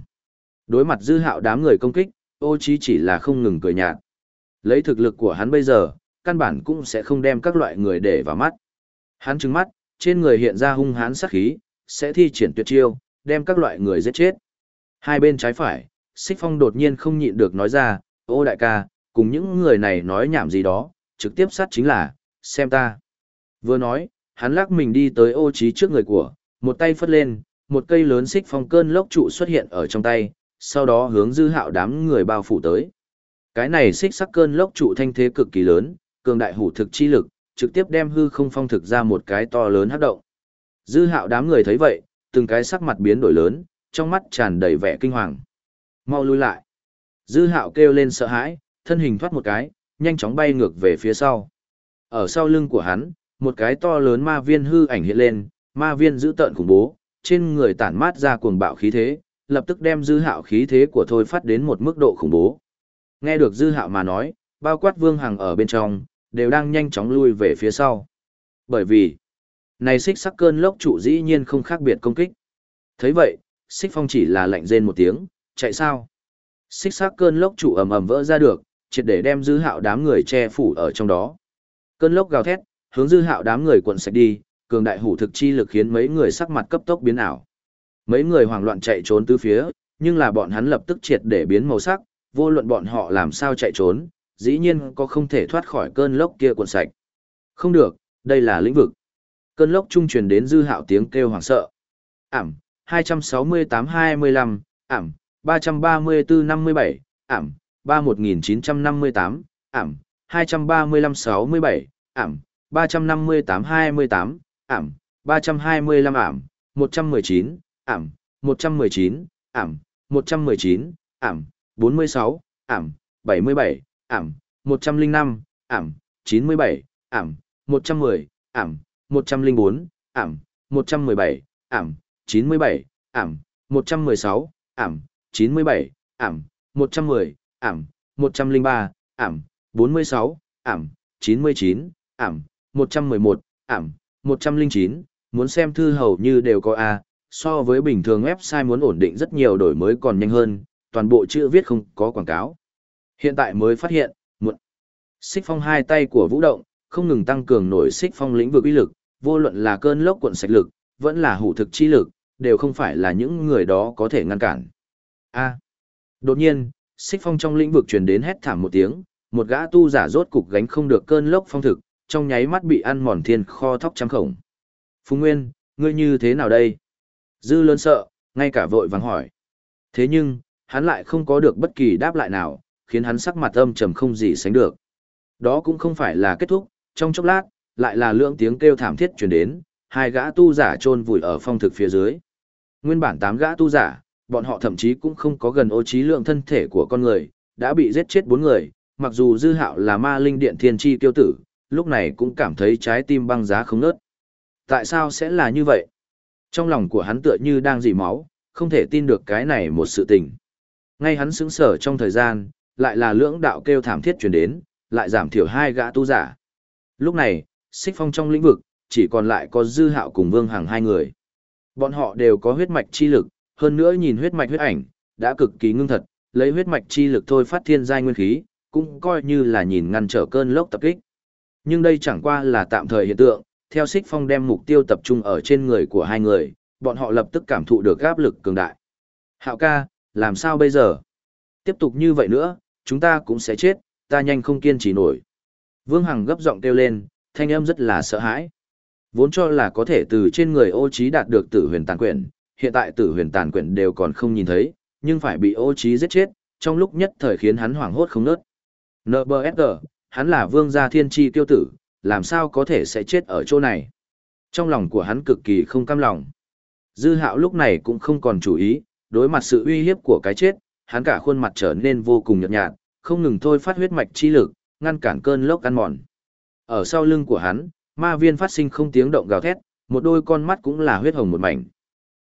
Đối mặt dư hạo đám người công kích, ô trí chỉ là không ngừng cười nhạt. Lấy thực lực của hắn bây giờ, căn bản cũng sẽ không đem các loại người để vào mắt. Hắn trừng mắt, trên người hiện ra hung hãn sát khí, sẽ thi triển tuyệt chiêu, đem các loại người giết chết. Hai bên trái phải, Xích Phong đột nhiên không nhịn được nói ra, ô đại ca, cùng những người này nói nhảm gì đó, trực tiếp sát chính là, xem ta. Vừa nói, hắn lắc mình đi tới ô trí trước người của, một tay phất lên, một cây lớn xích phong cơn lốc trụ xuất hiện ở trong tay, sau đó hướng dư hạo đám người bao phủ tới. Cái này xích sắc cơn lốc trụ thanh thế cực kỳ lớn, cường đại hủ thực chi lực, trực tiếp đem hư không phong thực ra một cái to lớn hấp động. Dư hạo đám người thấy vậy, từng cái sắc mặt biến đổi lớn, trong mắt tràn đầy vẻ kinh hoàng. Mau lui lại. Dư hạo kêu lên sợ hãi, thân hình thoát một cái, nhanh chóng bay ngược về phía sau. Ở sau lưng của hắn, một cái to lớn ma viên hư ảnh hiện lên, ma viên giữ tợn khủng bố, trên người tản mát ra cuồng bạo khí thế, lập tức đem dư hạo khí thế của thôi phát đến một mức độ khủng bố. Nghe được dư hạo mà nói, bao quát vương hằng ở bên trong, đều đang nhanh chóng lui về phía sau. Bởi vì, này xích sắc cơn lốc trụ dĩ nhiên không khác biệt công kích. thấy vậy, xích phong chỉ là lạnh rên một tiếng, chạy sao. Xích sắc cơn lốc trụ ầm ầm vỡ ra được, triệt để đem dư hạo đám người che phủ ở trong đó. Cơn lốc gào thét, hướng dư hạo đám người cuộn sạch đi, cường đại hủ thực chi lực khiến mấy người sắc mặt cấp tốc biến ảo. Mấy người hoảng loạn chạy trốn tứ phía, nhưng là bọn hắn lập tức triệt để biến màu sắc, vô luận bọn họ làm sao chạy trốn, dĩ nhiên có không thể thoát khỏi cơn lốc kia cuộn sạch. Không được, đây là lĩnh vực. Cơn lốc trung truyền đến dư hạo tiếng kêu hoảng sợ. Ảm, 268-25, ảm, 334-57, ảm, 31958, ảm, 235-67, ảm, 358-28, ảm, 325 ảm, 119, ảm, 119, ảm, 119, ảm, 46, ảm, 77, ảm, 105, ảm, 97, ảm, 110, ảm, 104, ảm, 117, ảm, 97, ảm, 116, ảm, 97, ảm, 110, ảm, 103, ảm, 46, ảm, 99, ảm, 111, ảm, 109, muốn xem thư hầu như đều có A, so với bình thường website muốn ổn định rất nhiều đổi mới còn nhanh hơn, toàn bộ chữ viết không có quảng cáo. Hiện tại mới phát hiện, muộn. Xích phong hai tay của vũ động, không ngừng tăng cường nổi xích phong lĩnh vực uy lực, vô luận là cơn lốc cuộn sạch lực, vẫn là hủ thực chi lực, đều không phải là những người đó có thể ngăn cản. A. Đột nhiên, xích phong trong lĩnh vực truyền đến hét thảm một tiếng, một gã tu giả rốt cục gánh không được cơn lốc phong thực, trong nháy mắt bị ăn mòn thiên kho thóc trăm khổng. Phùng Nguyên, ngươi như thế nào đây? Dư lớn sợ, ngay cả vội vàng hỏi. Thế nhưng, hắn lại không có được bất kỳ đáp lại nào, khiến hắn sắc mặt âm trầm không gì sánh được. Đó cũng không phải là kết thúc, trong chốc lát, lại là lượng tiếng kêu thảm thiết truyền đến, hai gã tu giả chôn vùi ở phong thực phía dưới. Nguyên bản tám gã tu giả, bọn họ thậm chí cũng không có gần ô trí lượng thân thể của con người, đã bị giết chết bốn người, mặc dù dư hạo là ma linh điện thiên chi tiêu tử, lúc này cũng cảm thấy trái tim băng giá không nớt. Tại sao sẽ là như vậy? Trong lòng của hắn tựa như đang dỉ máu, không thể tin được cái này một sự tình. Ngay hắn sững sở trong thời gian, lại là lưỡng đạo kêu thảm thiết truyền đến, lại giảm thiểu hai gã tu giả. Lúc này, xích phong trong lĩnh vực, chỉ còn lại có dư hạo cùng vương hàng hai người. Bọn họ đều có huyết mạch chi lực, hơn nữa nhìn huyết mạch huyết ảnh, đã cực kỳ ngưng thật, lấy huyết mạch chi lực thôi phát thiên giai nguyên khí, cũng coi như là nhìn ngăn trở cơn lốc tập kích. Nhưng đây chẳng qua là tạm thời hiện tượng, theo Sích Phong đem mục tiêu tập trung ở trên người của hai người, bọn họ lập tức cảm thụ được áp lực cường đại. Hạo ca, làm sao bây giờ? Tiếp tục như vậy nữa, chúng ta cũng sẽ chết, ta nhanh không kiên trì nổi. Vương Hằng gấp giọng kêu lên, thanh âm rất là sợ hãi. Vốn cho là có thể từ trên người ô trí đạt được tử huyền tàn quyển, hiện tại tử huyền tàn quyển đều còn không nhìn thấy, nhưng phải bị ô trí giết chết, trong lúc nhất thời khiến hắn hoảng hốt không nớt. NBSG, hắn là vương gia thiên tri tiêu tử, làm sao có thể sẽ chết ở chỗ này. Trong lòng của hắn cực kỳ không cam lòng. Dư hạo lúc này cũng không còn chủ ý, đối mặt sự uy hiếp của cái chết, hắn cả khuôn mặt trở nên vô cùng nhợt nhạt, không ngừng thôi phát huyết mạch chi lực, ngăn cản cơn lốc ăn mòn. Ở sau lưng của hắn, ma viên phát sinh không tiếng động gào thét, một đôi con mắt cũng là huyết hồng một mảnh.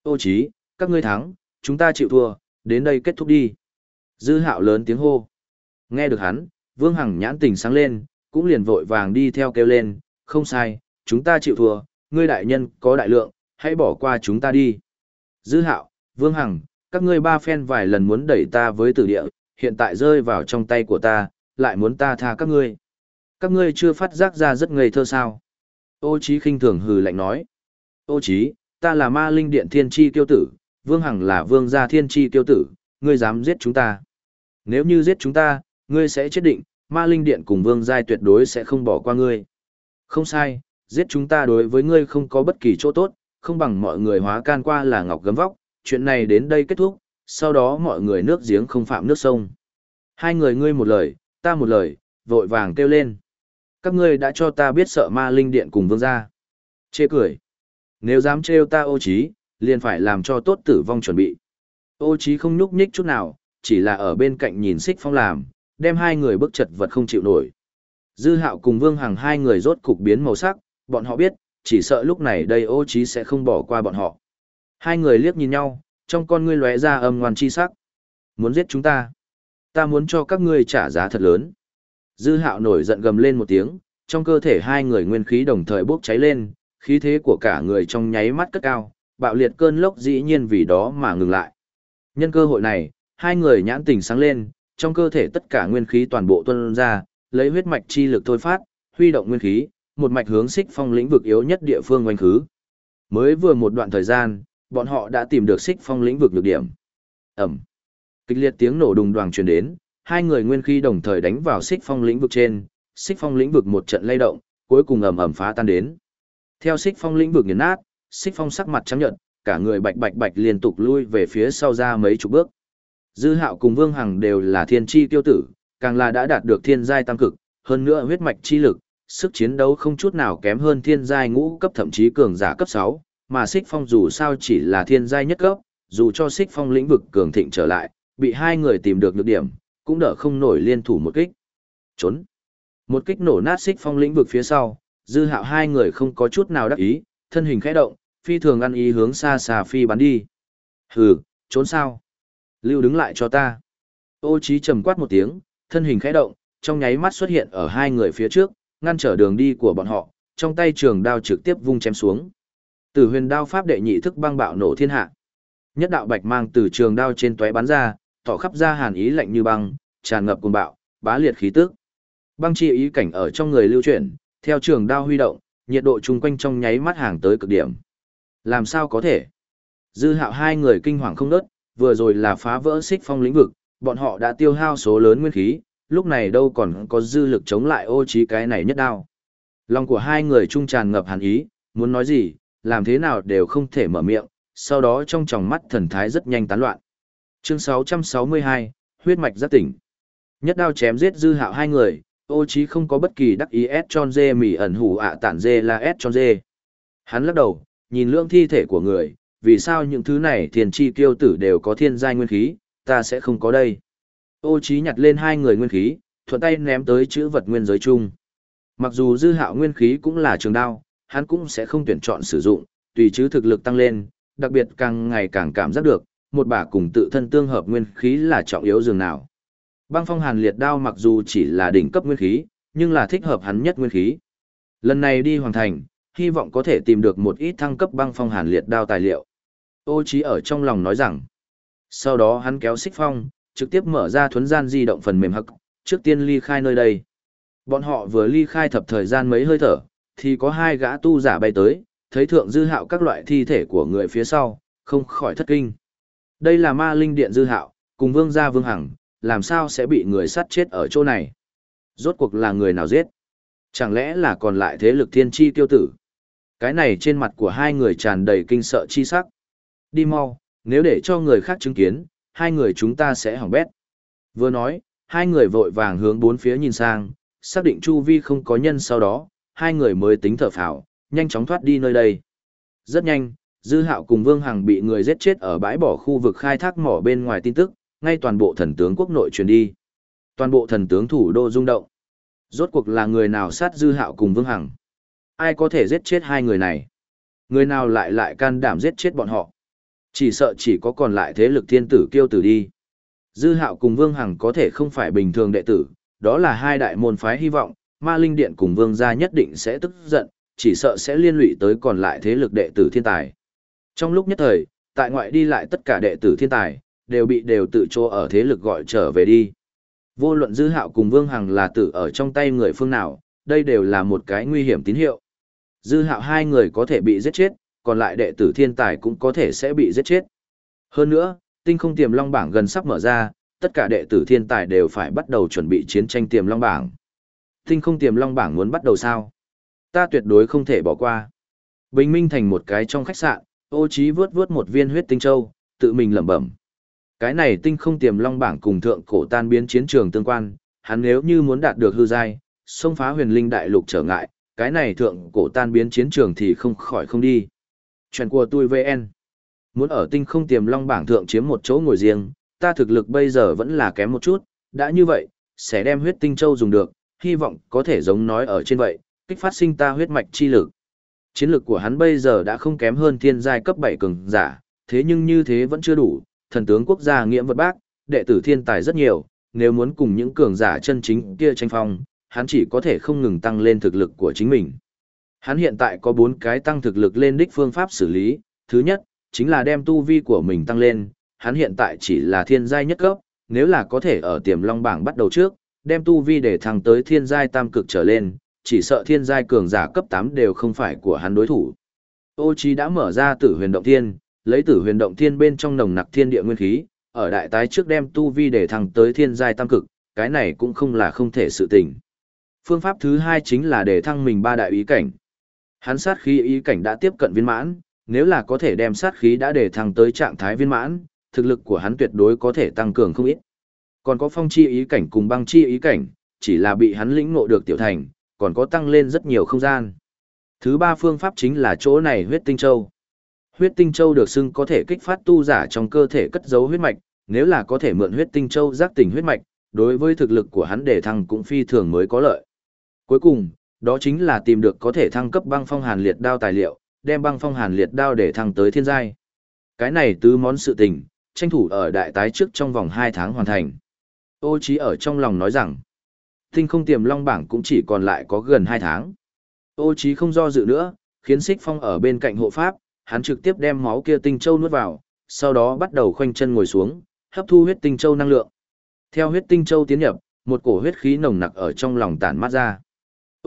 Ô chí, các ngươi thắng, chúng ta chịu thua, đến đây kết thúc đi. Dư hạo lớn tiếng hô. Nghe được hắn, Vương Hằng nhãn tình sáng lên, cũng liền vội vàng đi theo kêu lên, không sai, chúng ta chịu thua, ngươi đại nhân có đại lượng, hãy bỏ qua chúng ta đi. Dư hạo, Vương Hằng, các ngươi ba phen vài lần muốn đẩy ta với tử địa, hiện tại rơi vào trong tay của ta, lại muốn ta tha các ngươi. Các ngươi chưa phát giác ra rất ngây thơ sao? Ô Chí khinh thường hừ lạnh nói. Ô Chí, ta là ma linh điện thiên chi tiêu tử, Vương Hằng là vương gia thiên chi tiêu tử, ngươi dám giết chúng ta. Nếu như giết chúng ta, ngươi sẽ chết định, ma linh điện cùng vương giai tuyệt đối sẽ không bỏ qua ngươi. Không sai, giết chúng ta đối với ngươi không có bất kỳ chỗ tốt, không bằng mọi người hóa can qua là ngọc gấm vóc, chuyện này đến đây kết thúc, sau đó mọi người nước giếng không phạm nước sông. Hai người ngươi một lời, ta một lời, vội vàng kêu lên. Các ngươi đã cho ta biết sợ ma linh điện cùng vương gia. Chê cười. Nếu dám trêu ta ô trí, liền phải làm cho tốt tử vong chuẩn bị. Ô trí không nhúc nhích chút nào, chỉ là ở bên cạnh nhìn xích phong làm, đem hai người bức chật vật không chịu nổi. Dư hạo cùng vương hằng hai người rốt cục biến màu sắc, bọn họ biết, chỉ sợ lúc này đây ô trí sẽ không bỏ qua bọn họ. Hai người liếc nhìn nhau, trong con ngươi lóe ra âm ngoan chi sắc. Muốn giết chúng ta. Ta muốn cho các ngươi trả giá thật lớn. Dư hạo nổi giận gầm lên một tiếng, trong cơ thể hai người nguyên khí đồng thời bốc cháy lên, khí thế của cả người trong nháy mắt cất cao, bạo liệt cơn lốc dĩ nhiên vì đó mà ngừng lại. Nhân cơ hội này, hai người nhãn tình sáng lên, trong cơ thể tất cả nguyên khí toàn bộ tuôn ra, lấy huyết mạch chi lực thôi phát, huy động nguyên khí, một mạch hướng xích phong lĩnh vực yếu nhất địa phương quanh khứ. Mới vừa một đoạn thời gian, bọn họ đã tìm được xích phong lĩnh vực nhược điểm. Ẩm. Kịch liệt tiếng nổ đùng đoàng truyền đến, hai người nguyên khí đồng thời đánh vào xích phong lĩnh vực trên, xích phong lĩnh vực một trận lay động, cuối cùng ầm ầm phá tan đến. Theo xích phong lĩnh vực nghiền nát, xích phong sắc mặt trắng nhợt, cả người bạch bạch bạch liên tục lui về phía sau ra mấy chục bước. Dư Hạo cùng Vương Hằng đều là thiên chi tiêu tử, càng là đã đạt được thiên giai tam cực, hơn nữa huyết mạch chi lực, sức chiến đấu không chút nào kém hơn thiên giai ngũ cấp thậm chí cường giả cấp 6, mà Sích Phong dù sao chỉ là thiên giai nhất cấp, dù cho Sích Phong lĩnh vực cường thịnh trở lại, bị hai người tìm được nhược điểm, cũng đỡ không nổi liên thủ một kích. Trốn. Một kích nổ nát Sích Phong lĩnh vực phía sau, Dư Hạo hai người không có chút nào đắc ý, thân hình khẽ động, phi thường ăn ý hướng xa xa phi bắn đi. Hừ, trốn sao? Lưu đứng lại cho ta. Ô Chí trầm quát một tiếng, thân hình khẽ động, trong nháy mắt xuất hiện ở hai người phía trước, ngăn trở đường đi của bọn họ, trong tay trường đao trực tiếp vung chém xuống. Từ huyền đao pháp đệ nhị thức băng bạo nổ thiên hạ. Nhất đạo bạch mang từ trường đao trên tóe bắn ra, tỏ khắp ra hàn ý lạnh như băng, tràn ngập cuồng bạo, bá liệt khí tức. Băng chi ý cảnh ở trong người lưu chuyển, theo trường đao huy động, nhiệt độ chung quanh trong nháy mắt hàng tới cực điểm. Làm sao có thể? Dư hạo hai người kinh hoàng không đớt, vừa rồi là phá vỡ xích phong lĩnh vực, bọn họ đã tiêu hao số lớn nguyên khí, lúc này đâu còn có dư lực chống lại ô trí cái này nhất đao. Lòng của hai người trung tràn ngập hàn ý, muốn nói gì, làm thế nào đều không thể mở miệng, sau đó trong tròng mắt thần thái rất nhanh tán loạn. Chương 662, huyết mạch giác tỉnh. Nhất đao chém giết dư hạo hai người, ô trí không có bất kỳ đắc ý S tròn dê mỉ ẩn hủ ạ tản dê là S tròn dê. Hắn lắc đầu, nhìn lượng thi thể của người, vì sao những thứ này thiên chi tiêu tử đều có thiên giai nguyên khí, ta sẽ không có đây. Ô trí nhặt lên hai người nguyên khí, thuận tay ném tới chữ vật nguyên giới chung. Mặc dù dư hạo nguyên khí cũng là trường đao, hắn cũng sẽ không tuyển chọn sử dụng, tùy chứ thực lực tăng lên, đặc biệt càng ngày càng cảm giác được, một bả cùng tự thân tương hợp nguyên khí là trọng yếu dường nào. Băng phong hàn liệt đao mặc dù chỉ là đỉnh cấp nguyên khí, nhưng là thích hợp hắn nhất nguyên khí. Lần này đi hoàn thành, hy vọng có thể tìm được một ít thăng cấp băng phong hàn liệt đao tài liệu. Ô trí ở trong lòng nói rằng, sau đó hắn kéo xích phong, trực tiếp mở ra thuấn gian di động phần mềm hậc, trước tiên ly khai nơi đây. Bọn họ vừa ly khai thập thời gian mấy hơi thở, thì có hai gã tu giả bay tới, thấy thượng dư hạo các loại thi thể của người phía sau, không khỏi thất kinh. Đây là ma linh điện dư hạo, cùng vương gia vương hằng, làm sao sẽ bị người sát chết ở chỗ này? Rốt cuộc là người nào giết? Chẳng lẽ là còn lại thế lực thiên chi tiêu tử? Cái này trên mặt của hai người tràn đầy kinh sợ chi sắc. Đi mau, nếu để cho người khác chứng kiến, hai người chúng ta sẽ hỏng bét. Vừa nói, hai người vội vàng hướng bốn phía nhìn sang, xác định chu vi không có nhân sau đó, hai người mới tính thở phào, nhanh chóng thoát đi nơi đây. Rất nhanh, Dư Hạo cùng Vương Hằng bị người giết chết ở bãi bỏ khu vực khai thác mỏ bên ngoài tin tức, ngay toàn bộ thần tướng quốc nội truyền đi. Toàn bộ thần tướng thủ đô rung động. Rốt cuộc là người nào sát Dư Hạo cùng Vương Hằng? Ai có thể giết chết hai người này? Người nào lại lại can đảm giết chết bọn họ? Chỉ sợ chỉ có còn lại thế lực thiên tử kiêu tử đi. Dư hạo cùng Vương Hằng có thể không phải bình thường đệ tử, đó là hai đại môn phái hy vọng, ma linh điện cùng Vương gia nhất định sẽ tức giận, chỉ sợ sẽ liên lụy tới còn lại thế lực đệ tử thiên tài. Trong lúc nhất thời, tại ngoại đi lại tất cả đệ tử thiên tài, đều bị đều tự chỗ ở thế lực gọi trở về đi. Vô luận dư hạo cùng Vương Hằng là tử ở trong tay người phương nào, đây đều là một cái nguy hiểm tín hiệu. Dư hạo hai người có thể bị giết chết, còn lại đệ tử thiên tài cũng có thể sẽ bị giết chết. Hơn nữa, tinh không tiềm long bảng gần sắp mở ra, tất cả đệ tử thiên tài đều phải bắt đầu chuẩn bị chiến tranh tiềm long bảng. Tinh không tiềm long bảng muốn bắt đầu sao? Ta tuyệt đối không thể bỏ qua. Bình minh thành một cái trong khách sạn, ô trí vướt vướt một viên huyết tinh châu, tự mình lẩm bẩm. Cái này tinh không tiềm long bảng cùng thượng cổ tan biến chiến trường tương quan, hắn nếu như muốn đạt được hư giai, xông phá huyền linh đại lục trở ngại, cái này thượng cổ tan biến chiến trường thì không khỏi không đi. Chuyện của tôi VN. Muốn ở tinh không tiềm long bảng thượng chiếm một chỗ ngồi riêng, ta thực lực bây giờ vẫn là kém một chút, đã như vậy, sẽ đem huyết tinh châu dùng được, hy vọng có thể giống nói ở trên vậy, kích phát sinh ta huyết mạch chi lực. Chiến lực của hắn bây giờ đã không kém hơn thiên giai cấp 7 cường giả, thế nhưng như thế vẫn chưa đủ, thần tướng quốc gia nghĩa vật bác, đệ tử thiên tài rất nhiều, nếu muốn cùng những cường giả chân chính kia tranh phong, hắn chỉ có thể không ngừng tăng lên thực lực của chính mình. Hắn hiện tại có 4 cái tăng thực lực lên đích phương pháp xử lý, thứ nhất, chính là đem tu vi của mình tăng lên, hắn hiện tại chỉ là thiên giai nhất cấp, nếu là có thể ở tiềm long bảng bắt đầu trước, đem tu vi để thăng tới thiên giai tam cực trở lên, chỉ sợ thiên giai cường giả cấp 8 đều không phải của hắn đối thủ. Ô Chí đã mở ra tử huyền động thiên, lấy tử huyền động thiên bên trong nồng nặc thiên địa nguyên khí, ở đại tái trước đem tu vi để thăng tới thiên giai tam cực, cái này cũng không là không thể sự tình. Phương pháp thứ hai chính là để thăng mình ba đại ý cảnh. Hắn sát khí ý cảnh đã tiếp cận viên mãn, nếu là có thể đem sát khí đã để thăng tới trạng thái viên mãn, thực lực của hắn tuyệt đối có thể tăng cường không ít. Còn có phong chi ý cảnh cùng băng chi ý cảnh, chỉ là bị hắn lĩnh ngộ được tiểu thành, còn có tăng lên rất nhiều không gian. Thứ ba phương pháp chính là chỗ này huyết tinh châu. Huyết tinh châu được xưng có thể kích phát tu giả trong cơ thể cất giấu huyết mạch, nếu là có thể mượn huyết tinh châu giác tỉnh huyết mạch, đối với thực lực của hắn để thăng cũng phi thường mới có lợi. Cuối cùng, đó chính là tìm được có thể thăng cấp băng phong hàn liệt đao tài liệu, đem băng phong hàn liệt đao để thăng tới thiên giai. Cái này tứ món sự tình, tranh thủ ở đại tái trước trong vòng 2 tháng hoàn thành. Ô Chí ở trong lòng nói rằng, tinh không tiềm long bảng cũng chỉ còn lại có gần 2 tháng. Ô Chí không do dự nữa, khiến Sích Phong ở bên cạnh hộ pháp, hắn trực tiếp đem máu kia tinh châu nuốt vào, sau đó bắt đầu khoanh chân ngồi xuống, hấp thu huyết tinh châu năng lượng. Theo huyết tinh châu tiến nhập, một cổ huyết khí nồng nặc ở trong lòng tản mát ra.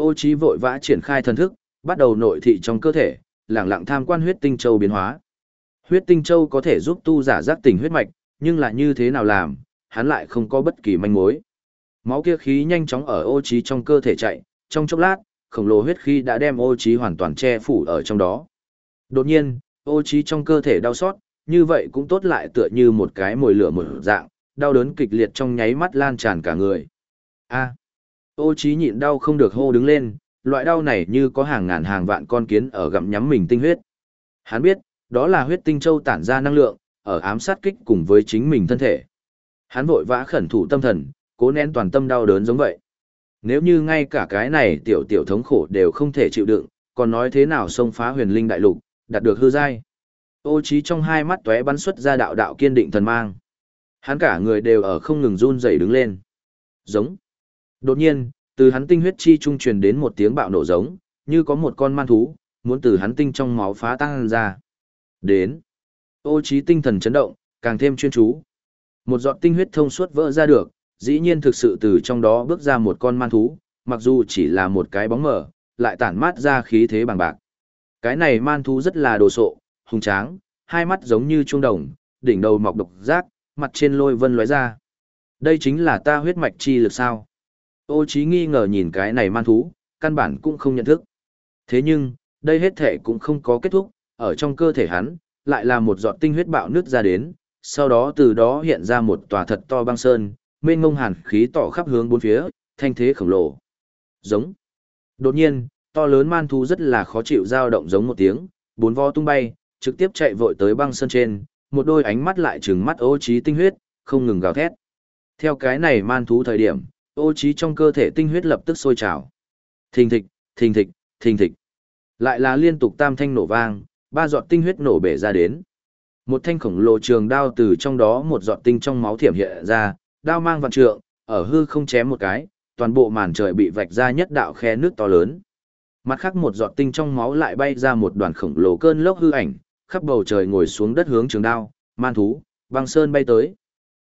Ô Chí vội vã triển khai thần thức, bắt đầu nội thị trong cơ thể, lặng lặng tham quan huyết tinh châu biến hóa. Huyết tinh châu có thể giúp tu giả giác tỉnh huyết mạch, nhưng là như thế nào làm, hắn lại không có bất kỳ manh mối. Máu kia khí nhanh chóng ở ô trí trong cơ thể chạy, trong chốc lát, khổng lồ huyết khí đã đem ô trí hoàn toàn che phủ ở trong đó. Đột nhiên, ô trí trong cơ thể đau xót, như vậy cũng tốt lại tựa như một cái mồi lửa mở dạng, đau đớn kịch liệt trong nháy mắt lan tràn cả người. A ô trí nhịn đau không được hô đứng lên, loại đau này như có hàng ngàn hàng vạn con kiến ở gặm nhắm mình tinh huyết. Hắn biết, đó là huyết tinh châu tản ra năng lượng, ở ám sát kích cùng với chính mình thân thể. Hắn vội vã khẩn thủ tâm thần, cố nén toàn tâm đau đớn giống vậy. Nếu như ngay cả cái này tiểu tiểu thống khổ đều không thể chịu đựng, còn nói thế nào xông phá huyền linh đại lục, đạt được hư giai. Ô trí trong hai mắt tóe bắn xuất ra đạo đạo kiên định thần mang. Hắn cả người đều ở không ngừng run rẩy đứng lên. Giống. Đột nhiên, từ hắn tinh huyết chi trung truyền đến một tiếng bạo nổ giống, như có một con man thú, muốn từ hắn tinh trong máu phá tăng ra. Đến. Ô trí tinh thần chấn động, càng thêm chuyên chú. Một giọt tinh huyết thông suốt vỡ ra được, dĩ nhiên thực sự từ trong đó bước ra một con man thú, mặc dù chỉ là một cái bóng mờ, lại tản mát ra khí thế bằng bạc. Cái này man thú rất là đồ sộ, hùng tráng, hai mắt giống như trung đồng, đỉnh đầu mọc độc giác, mặt trên lôi vân lóe ra. Đây chính là ta huyết mạch chi lực sao? Ô chí nghi ngờ nhìn cái này man thú, căn bản cũng không nhận thức. Thế nhưng, đây hết thể cũng không có kết thúc, ở trong cơ thể hắn, lại là một giọt tinh huyết bạo nứt ra đến, sau đó từ đó hiện ra một tòa thật to băng sơn, mênh mông hàn khí tỏ khắp hướng bốn phía, thanh thế khổng lồ. Giống. Đột nhiên, to lớn man thú rất là khó chịu dao động giống một tiếng, bốn vo tung bay, trực tiếp chạy vội tới băng sơn trên, một đôi ánh mắt lại trừng mắt ô trí tinh huyết, không ngừng gào thét. Theo cái này man thú thời điểm, ô trí trong cơ thể tinh huyết lập tức sôi trào. Thình thịch, thình thịch, thình thịch. Lại là liên tục tam thanh nổ vang, ba giọt tinh huyết nổ bể ra đến. Một thanh khổng lồ trường đao từ trong đó một giọt tinh trong máu thiểm hiện ra, đao mang vạn trượng, ở hư không chém một cái, toàn bộ màn trời bị vạch ra nhất đạo khe nước to lớn. Mặt khác một giọt tinh trong máu lại bay ra một đoàn khổng lồ cơn lốc hư ảnh, khắp bầu trời ngồi xuống đất hướng trường đao, man thú, băng sơn bay tới.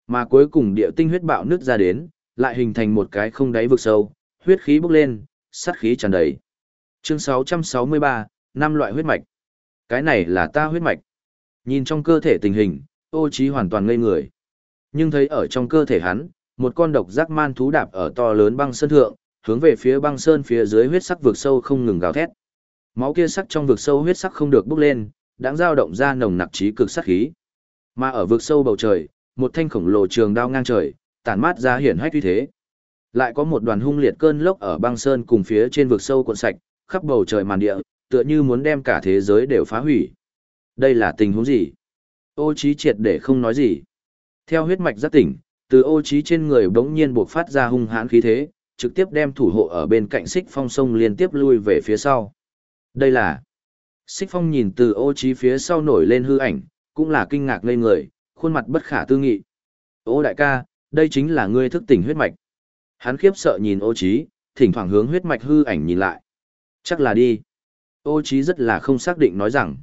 Mà cuối cùng địa tinh huyết bạo nước ra đến, lại hình thành một cái không đáy vực sâu, huyết khí bốc lên, sát khí tràn đầy. Chương 663, năm loại huyết mạch. Cái này là ta huyết mạch. Nhìn trong cơ thể tình hình, ô trí hoàn toàn ngây người. Nhưng thấy ở trong cơ thể hắn, một con độc giác man thú đạp ở to lớn băng sơn thượng, hướng về phía băng sơn phía dưới huyết sắc vực sâu không ngừng gào thét. Máu kia sắc trong vực sâu huyết sắc không được bốc lên, đang dao động ra nồng nặc trí cực sát khí. Mà ở vực sâu bầu trời, một thanh khổng lồ trường đao ngang trời, tản mát ra hiển hách uy thế. Lại có một đoàn hung liệt cơn lốc ở băng sơn cùng phía trên vực sâu cuộn sạch, khắp bầu trời màn địa, tựa như muốn đem cả thế giới đều phá hủy. Đây là tình huống gì? Ô trí triệt để không nói gì. Theo huyết mạch giác tỉnh, từ ô trí trên người bỗng nhiên buộc phát ra hung hãn khí thế, trực tiếp đem thủ hộ ở bên cạnh xích phong sông liên tiếp lui về phía sau. Đây là... Xích phong nhìn từ ô trí phía sau nổi lên hư ảnh, cũng là kinh ngạc ngây người, khuôn mặt bất khả tư nghị. Ô đại ca, đây chính là ngươi thức tỉnh huyết mạch. Hắn khiếp sợ nhìn ô Chí, thỉnh thoảng hướng huyết mạch hư ảnh nhìn lại. Chắc là đi. Ô Chí rất là không xác định nói rằng,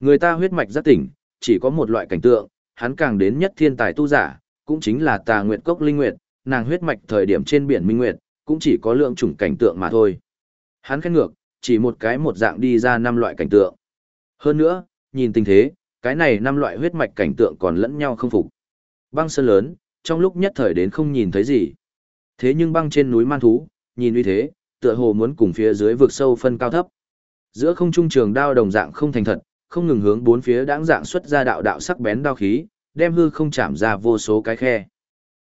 người ta huyết mạch giác tỉnh, chỉ có một loại cảnh tượng, hắn càng đến nhất thiên tài tu giả, cũng chính là tà nguyệt cốc linh nguyệt, nàng huyết mạch thời điểm trên biển minh nguyệt, cũng chỉ có lượng chủng cảnh tượng mà thôi. Hắn khét ngược, chỉ một cái một dạng đi ra năm loại cảnh tượng. Hơn nữa, nhìn tình thế, cái này năm loại huyết mạch cảnh tượng còn lẫn nhau không phục. Băng sơn lớn, trong lúc nhất thời đến không nhìn thấy gì. Thế nhưng băng trên núi man thú, nhìn uy thế, tựa hồ muốn cùng phía dưới vực sâu phân cao thấp. Giữa không trung trường đao đồng dạng không thành thật, không ngừng hướng bốn phía đãng dạng xuất ra đạo đạo sắc bén đao khí, đem hư không chạm ra vô số cái khe.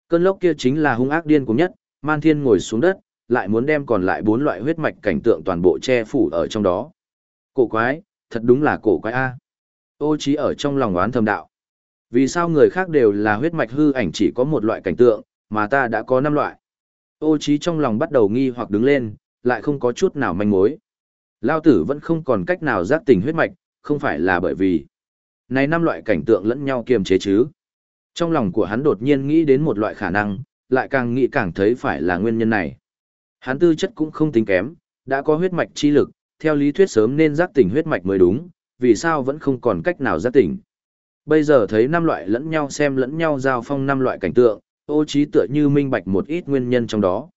Cơn lốc kia chính là hung ác điên cùng nhất, Man Thiên ngồi xuống đất, lại muốn đem còn lại bốn loại huyết mạch cảnh tượng toàn bộ che phủ ở trong đó. Cổ quái, thật đúng là cổ quái a. Ô Chí ở trong lòng oán thầm đạo. Vì sao người khác đều là huyết mạch hư ảnh chỉ có một loại cảnh tượng, mà ta đã có năm loại. Ô trí trong lòng bắt đầu nghi hoặc đứng lên, lại không có chút nào manh mối. Lao tử vẫn không còn cách nào giác tỉnh huyết mạch, không phải là bởi vì này năm loại cảnh tượng lẫn nhau kiềm chế chứ. Trong lòng của hắn đột nhiên nghĩ đến một loại khả năng, lại càng nghĩ càng thấy phải là nguyên nhân này. Hắn tư chất cũng không tính kém, đã có huyết mạch chi lực, theo lý thuyết sớm nên giác tỉnh huyết mạch mới đúng, vì sao vẫn không còn cách nào giác tỉnh. Bây giờ thấy năm loại lẫn nhau xem lẫn nhau giao phong năm loại cảnh tượng, ô trí tựa như minh bạch một ít nguyên nhân trong đó.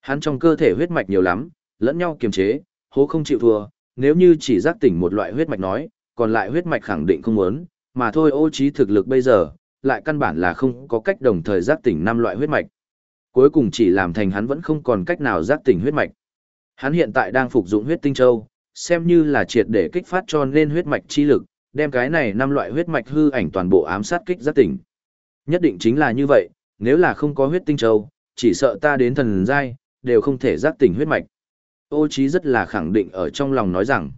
Hắn trong cơ thể huyết mạch nhiều lắm, lẫn nhau kiềm chế, hố không chịu thua, nếu như chỉ giác tỉnh một loại huyết mạch nói, còn lại huyết mạch khẳng định không muốn, mà thôi ô trí thực lực bây giờ, lại căn bản là không có cách đồng thời giác tỉnh năm loại huyết mạch. Cuối cùng chỉ làm thành hắn vẫn không còn cách nào giác tỉnh huyết mạch. Hắn hiện tại đang phục dụng huyết tinh châu, xem như là triệt để kích phát cho nên huyết mạch chi lực, đem cái này năm loại huyết mạch hư ảnh toàn bộ ám sát kích giác tỉnh. Nhất định chính là như vậy, nếu là không có huyết tinh châu, chỉ sợ ta đến thần giai, đều không thể giác tỉnh huyết mạch. Ô Chí rất là khẳng định ở trong lòng nói rằng,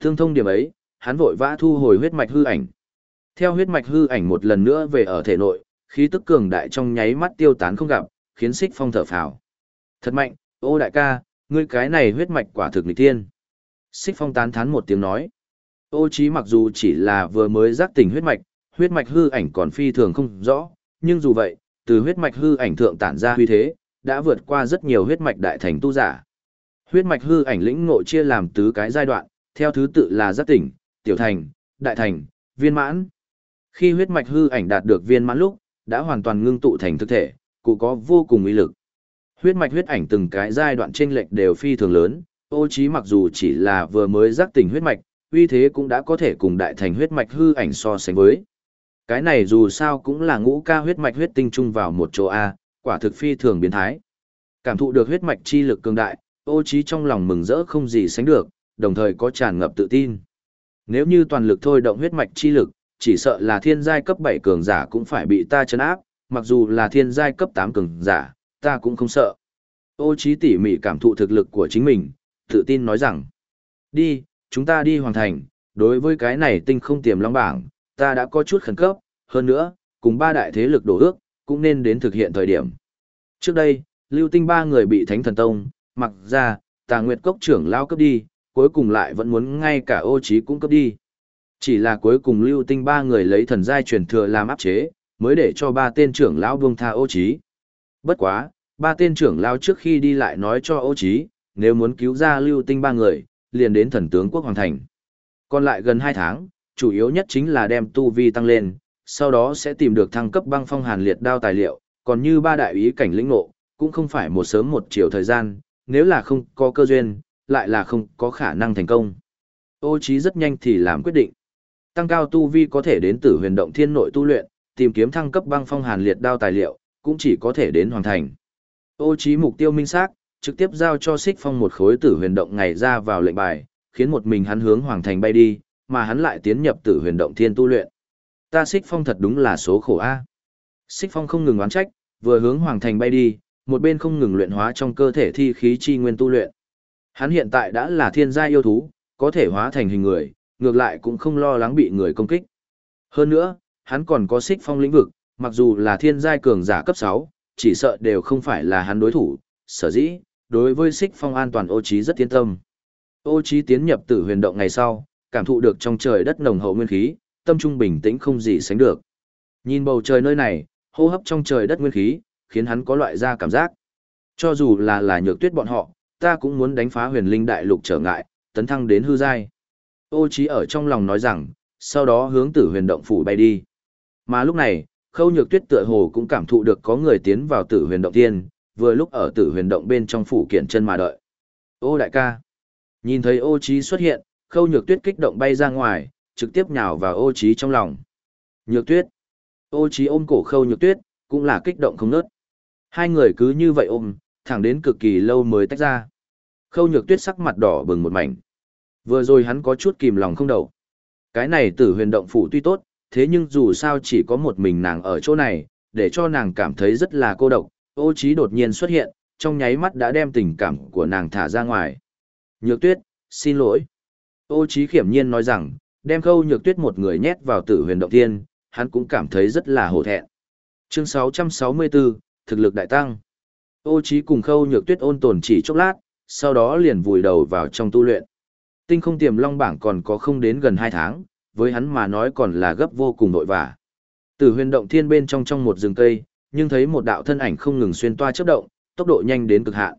tương thông điểm ấy, hắn vội vã thu hồi huyết mạch hư ảnh. Theo huyết mạch hư ảnh một lần nữa về ở thể nội, khí tức cường đại trong nháy mắt tiêu tán không gặp, khiến Sích Phong thở phào. Thật mạnh, ô đại ca, ngươi cái này huyết mạch quả thực nghịch tiên. Sích Phong tán thán một tiếng nói. Ô Chí mặc dù chỉ là vừa mới giác tỉnh huyết mạch, huyết mạch hư ảnh còn phi thường không rõ, nhưng dù vậy, từ huyết mạch hư ảnh thượng tản ra huy thế, đã vượt qua rất nhiều huyết mạch đại thành tu giả. Huyết mạch hư ảnh lĩnh ngộ chia làm tứ cái giai đoạn, theo thứ tự là giác tỉnh, tiểu thành, đại thành, viên mãn. Khi huyết mạch hư ảnh đạt được viên mãn lúc, đã hoàn toàn ngưng tụ thành thực thể, cụ có vô cùng uy lực. Huyết mạch huyết ảnh từng cái giai đoạn chênh lệch đều phi thường lớn, Ô Chí mặc dù chỉ là vừa mới giác tỉnh huyết mạch, uy thế cũng đã có thể cùng đại thành huyết mạch hư ảnh so sánh với. Cái này dù sao cũng là ngũ ca huyết mạch huyết tinh chung vào một chỗ A, quả thực phi thường biến thái. Cảm thụ được huyết mạch chi lực cường đại, ô trí trong lòng mừng rỡ không gì sánh được, đồng thời có tràn ngập tự tin. Nếu như toàn lực thôi động huyết mạch chi lực, chỉ sợ là thiên giai cấp 7 cường giả cũng phải bị ta chấn áp, mặc dù là thiên giai cấp 8 cường giả, ta cũng không sợ. Ô trí tỉ mỉ cảm thụ thực lực của chính mình, tự tin nói rằng, đi, chúng ta đi hoàn thành, đối với cái này tinh không tiềm long bảng, ta đã có chút khẩn cấp, hơn nữa, cùng ba đại thế lực đổ ước, cũng nên đến thực hiện thời điểm. Trước đây, lưu tinh ba người bị thánh thần tông, mặc ra, tà nguyệt cốc trưởng lao cấp đi, cuối cùng lại vẫn muốn ngay cả ô trí cũng cấp đi. Chỉ là cuối cùng lưu tinh ba người lấy thần giai truyền thừa làm áp chế, mới để cho ba tên trưởng lão buông tha ô trí. Bất quá, ba tên trưởng lão trước khi đi lại nói cho ô trí, nếu muốn cứu ra lưu tinh ba người, liền đến thần tướng quốc hoàng thành. Còn lại gần 2 tháng, chủ yếu nhất chính là đem tu vi tăng lên, sau đó sẽ tìm được thăng cấp băng phong hàn liệt đao tài liệu, còn như ba đại ý cảnh lĩnh ngộ, cũng không phải một sớm một chiều thời gian, nếu là không có cơ duyên, lại là không có khả năng thành công. Ô Chí rất nhanh thì làm quyết định. Tăng cao tu vi có thể đến từ huyền động thiên nội tu luyện, tìm kiếm thăng cấp băng phong hàn liệt đao tài liệu, cũng chỉ có thể đến hoàn thành. Ô Chí mục tiêu minh xác, trực tiếp giao cho Sích Phong một khối tử huyền động ngày ra vào lệnh bài, khiến một mình hắn hướng hoàng thành bay đi, mà hắn lại tiến nhập tử huyền động thiên tu luyện. Ta Sích Phong thật đúng là số khổ a. Sích Phong không ngừng oán trách, vừa hướng hoàng thành bay đi, một bên không ngừng luyện hóa trong cơ thể thi khí chi nguyên tu luyện. Hắn hiện tại đã là thiên gia yêu thú, có thể hóa thành hình người, ngược lại cũng không lo lắng bị người công kích. Hơn nữa, hắn còn có Sích Phong lĩnh vực, mặc dù là thiên giai cường giả cấp 6, chỉ sợ đều không phải là hắn đối thủ, sở dĩ, đối với Sích Phong an toàn ô trí rất tiến tâm. Ô trí tiến nhập tử huyền động ngày sau, cảm thụ được trong trời đất nồng hậu nguyên khí, tâm trung bình tĩnh không gì sánh được. Nhìn bầu trời nơi này, hô hấp trong trời đất nguyên khí, khiến hắn có loại ra cảm giác. Cho dù là là nhược tuyết bọn họ, ta cũng muốn đánh phá huyền linh đại lục trở ngại, tấn thăng đến hư giai. Ô trí ở trong lòng nói rằng, sau đó hướng tử huyền động phủ bay đi. Mà lúc này, khâu nhược tuyết tựa hồ cũng cảm thụ được có người tiến vào tử huyền động tiên, vừa lúc ở tử huyền động bên trong phủ kiện chân mà đợi. Ô đại ca. Nhìn thấy ô trí xuất hiện, khâu nhược tuyết kích động bay ra ngoài, trực tiếp nhào vào ô trí trong lòng. Nhược tuyết. Ô trí ôm cổ khâu nhược tuyết, cũng là kích động không nớt. Hai người cứ như vậy ôm, thẳng đến cực kỳ lâu mới tách ra. Khâu nhược tuyết sắc mặt đỏ bừng một mảnh. Vừa rồi hắn có chút kìm lòng không đầu. Cái này tử huyền động phủ tuy tốt, thế nhưng dù sao chỉ có một mình nàng ở chỗ này, để cho nàng cảm thấy rất là cô độc, ô trí đột nhiên xuất hiện, trong nháy mắt đã đem tình cảm của nàng thả ra ngoài. Nhược tuyết, xin lỗi. Ô trí khiểm nhiên nói rằng, đem khâu nhược tuyết một người nhét vào tử huyền động thiên, hắn cũng cảm thấy rất là hổ thẹn. Chương 664, thực lực đại tăng. Ô trí cùng khâu nhược tuyết ôn tồn chỉ chốc lát, sau đó liền vùi đầu vào trong tu luyện. Tinh không tiềm long bảng còn có không đến gần 2 tháng, với hắn mà nói còn là gấp vô cùng nội vả. Tử huyền động thiên bên trong trong một rừng cây, nhưng thấy một đạo thân ảnh không ngừng xuyên toa chớp động, tốc độ nhanh đến cực hạn.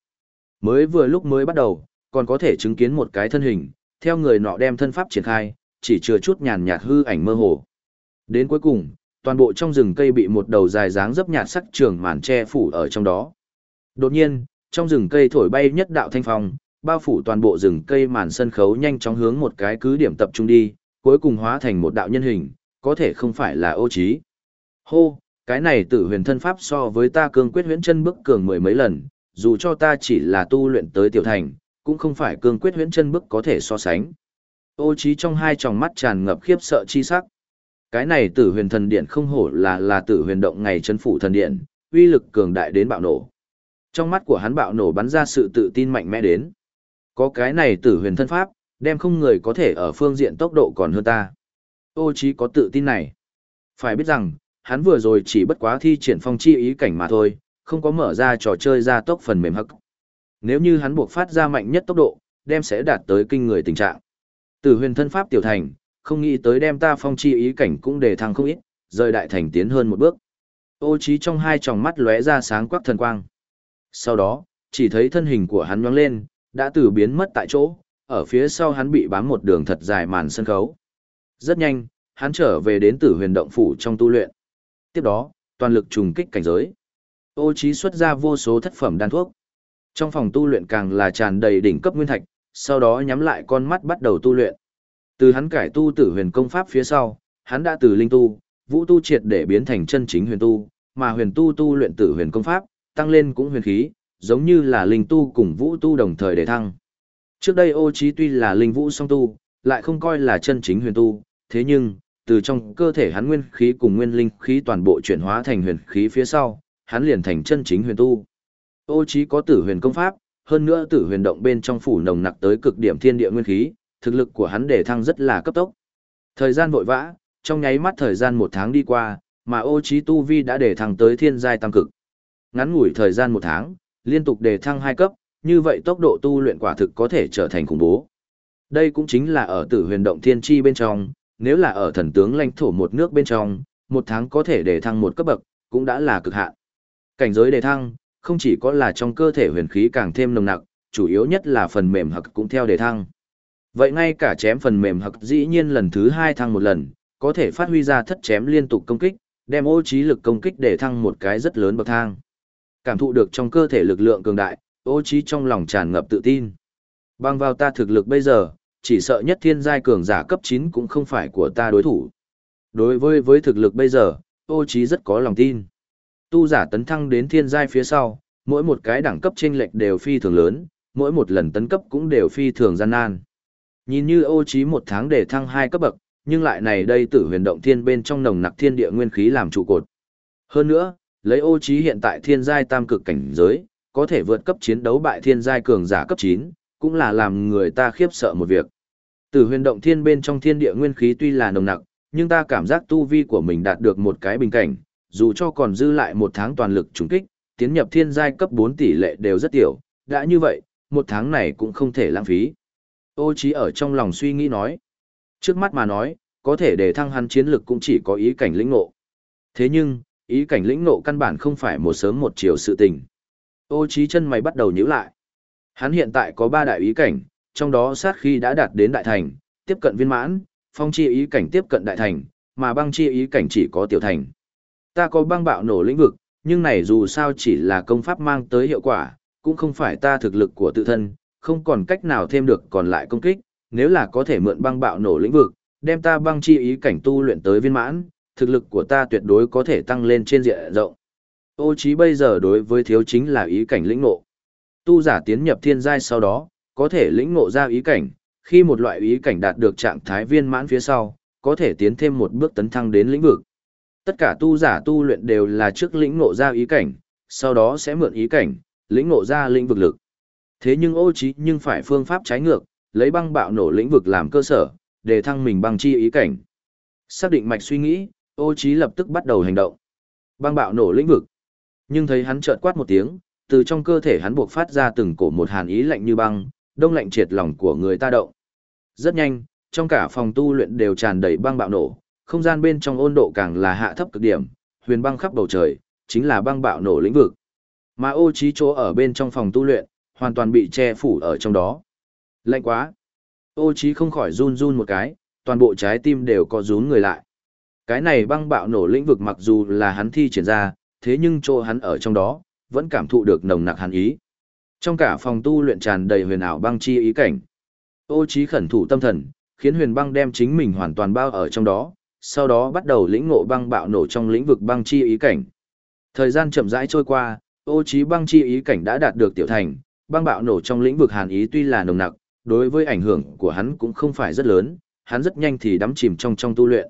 Mới vừa lúc mới bắt đầu, còn có thể chứng kiến một cái thân hình, theo người nọ đem thân pháp triển khai, chỉ chừa chút nhàn nhạt hư ảnh mơ hồ. Đến cuối cùng, toàn bộ trong rừng cây bị một đầu dài dáng dấp nhạt sắc trường màn che phủ ở trong đó. Đột nhiên, trong rừng cây thổi bay nhất đạo thanh phong, bao phủ toàn bộ rừng cây màn sân khấu nhanh chóng hướng một cái cứ điểm tập trung đi, cuối cùng hóa thành một đạo nhân hình, có thể không phải là ô trí. Hô, cái này tử huyền thân pháp so với ta cương quyết huyễn chân bức cường mười mấy lần, dù cho ta chỉ là tu luyện tới tiểu thành, cũng không phải cương quyết huyễn chân bức có thể so sánh. Ô trí trong hai tròng mắt tràn ngập khiếp sợ chi sắc. Cái này tử huyền thần điện không hổ là là tử huyền động ngày chân phủ thần điện, uy lực cường đại đến bạo nổ. Trong mắt của hắn bạo nổ bắn ra sự tự tin mạnh mẽ đến. Có cái này tử huyền thân pháp, đem không người có thể ở phương diện tốc độ còn hơn ta. Ô trí có tự tin này. Phải biết rằng, hắn vừa rồi chỉ bất quá thi triển phong chi ý cảnh mà thôi, không có mở ra trò chơi ra tốc phần mềm hắc. Nếu như hắn buộc phát ra mạnh nhất tốc độ, đem sẽ đạt tới kinh người tình trạng. Tử huyền thân pháp tiểu thành, không nghĩ tới đem ta phong chi ý cảnh cũng đề thăng không ít, rời đại thành tiến hơn một bước. Ô trí trong hai tròng mắt lóe ra sáng quắc thần quang. Sau đó, chỉ thấy thân hình của hắn nhoáng lên, đã từ biến mất tại chỗ, ở phía sau hắn bị bám một đường thật dài màn sân khấu. Rất nhanh, hắn trở về đến tử huyền động phủ trong tu luyện. Tiếp đó, toàn lực trùng kích cảnh giới. Ô trí xuất ra vô số thất phẩm đan thuốc. Trong phòng tu luyện càng là tràn đầy đỉnh cấp nguyên thạch, sau đó nhắm lại con mắt bắt đầu tu luyện. Từ hắn cải tu tử huyền công pháp phía sau, hắn đã từ linh tu, vũ tu triệt để biến thành chân chính huyền tu, mà huyền tu tu luyện tử huyền công pháp, tăng lên cũng huyền khí, giống như là linh tu cùng vũ tu đồng thời để thăng. Trước đây ô trí tuy là linh vũ song tu, lại không coi là chân chính huyền tu, thế nhưng, từ trong cơ thể hắn nguyên khí cùng nguyên linh khí toàn bộ chuyển hóa thành huyền khí phía sau, hắn liền thành chân chính huyền tu. Ô trí có tử huyền công pháp, hơn nữa tử huyền động bên trong phủ nồng nặc tới cực điểm thiên địa nguyên khí, thực lực của hắn để thăng rất là cấp tốc. Thời gian vội vã, trong nháy mắt thời gian một tháng đi qua, mà ô trí tu vi đã để thăng tới thiên giai tam cực. Ngắn ngủi thời gian một tháng, liên tục đề thăng hai cấp, như vậy tốc độ tu luyện quả thực có thể trở thành khủng bố. Đây cũng chính là ở tử huyền động thiên chi bên trong, nếu là ở thần tướng lãnh thổ một nước bên trong, một tháng có thể để thăng một cấp bậc, cũng đã là cực hạn. Cảnh giới đề thăng, không chỉ có là trong cơ thể huyền khí càng thêm nồng nặc, chủ yếu nhất là phần mềm hặc cũng theo đề thăng. Vậy ngay cả chém phần mềm hặc dĩ nhiên lần thứ hai thăng một lần, có thể phát huy ra thất chém liên tục công kích, đem ô trí lực công kích để thăng một cái rất lớn bậc thang. Cảm thụ được trong cơ thể lực lượng cường đại, ô trí trong lòng tràn ngập tự tin. Bằng vào ta thực lực bây giờ, chỉ sợ nhất thiên giai cường giả cấp 9 cũng không phải của ta đối thủ. Đối với với thực lực bây giờ, ô trí rất có lòng tin. Tu giả tấn thăng đến thiên giai phía sau, mỗi một cái đẳng cấp chênh lệch đều phi thường lớn, mỗi một lần tấn cấp cũng đều phi thường gian nan. Nhìn như ô trí một tháng để thăng hai cấp bậc, nhưng lại này đây tử huyền động thiên bên trong nồng nặc thiên địa nguyên khí làm trụ cột. Hơn nữa, lấy ô trí hiện tại thiên giai tam cực cảnh giới, có thể vượt cấp chiến đấu bại thiên giai cường giả cấp 9, cũng là làm người ta khiếp sợ một việc. Từ huyền động thiên bên trong thiên địa nguyên khí tuy là nồng nặc, nhưng ta cảm giác tu vi của mình đạt được một cái bình cảnh, dù cho còn dư lại một tháng toàn lực trùng kích, tiến nhập thiên giai cấp 4 tỷ lệ đều rất tiểu, đã như vậy, một tháng này cũng không thể lãng phí. Ô trí ở trong lòng suy nghĩ nói. Trước mắt mà nói, có thể để thăng hắn chiến lực cũng chỉ có ý cảnh lĩnh ngộ. Thế nhưng, ý cảnh lĩnh ngộ căn bản không phải một sớm một chiều sự tình. Ô trí chân mày bắt đầu nhíu lại. Hắn hiện tại có ba đại ý cảnh, trong đó sát khi đã đạt đến đại thành, tiếp cận viên mãn, phong chi ý cảnh tiếp cận đại thành, mà băng chi ý cảnh chỉ có tiểu thành. Ta có băng bạo nổ lĩnh vực, nhưng này dù sao chỉ là công pháp mang tới hiệu quả, cũng không phải ta thực lực của tự thân, không còn cách nào thêm được còn lại công kích, nếu là có thể mượn băng bạo nổ lĩnh vực, đem ta băng chi ý cảnh tu luyện tới viên mãn, thực lực của ta tuyệt đối có thể tăng lên trên diện rộng. Ô trí bây giờ đối với thiếu chính là ý cảnh lĩnh nộ. Tu giả tiến nhập thiên giai sau đó, có thể lĩnh ngộ ra ý cảnh, khi một loại ý cảnh đạt được trạng thái viên mãn phía sau, có thể tiến thêm một bước tấn thăng đến lĩnh vực. Tất cả tu giả tu luyện đều là trước lĩnh ngộ ra ý cảnh, sau đó sẽ mượn ý cảnh, lĩnh ngộ ra lĩnh vực lực. Thế nhưng ô trí nhưng phải phương pháp trái ngược, lấy băng bạo nổ lĩnh vực làm cơ sở, để thăng mình băng chi ý cảnh. Xác định mạch suy nghĩ, ô trí lập tức bắt đầu hành động. Băng bạo nổ lĩnh vực. Nhưng thấy hắn chợt quát một tiếng, từ trong cơ thể hắn buộc phát ra từng cổ một hàn ý lạnh như băng, đông lạnh triệt lòng của người ta động. Rất nhanh, trong cả phòng tu luyện đều tràn đầy băng bạo nổ, không gian bên trong ôn độ càng là hạ thấp cực điểm, huyền băng khắp bầu trời, chính là băng bạo nổ lĩnh vực. Mà ô trí chỗ ở bên trong phòng tu luyện, hoàn toàn bị che phủ ở trong đó. Lạnh quá. Ô trí không khỏi run run một cái, toàn bộ trái tim đều có rún người lại. Cái này băng bạo nổ lĩnh vực mặc dù là hắn thi triển ra, thế nhưng chỗ hắn ở trong đó, vẫn cảm thụ được nồng nặc hàn ý. Trong cả phòng tu luyện tràn đầy huyền ảo băng chi ý cảnh. Ô trí khẩn thủ tâm thần, khiến huyền băng đem chính mình hoàn toàn bao ở trong đó, sau đó bắt đầu lĩnh ngộ băng bạo nổ trong lĩnh vực băng chi ý cảnh. Thời gian chậm rãi trôi qua, ô trí băng chi ý cảnh đã đạt được tiểu thành, băng bạo nổ trong lĩnh vực hàn ý tuy là nồng nặc, đối với ảnh hưởng của hắn cũng không phải rất lớn, hắn rất nhanh thì đắm chìm trong trong tu luyện.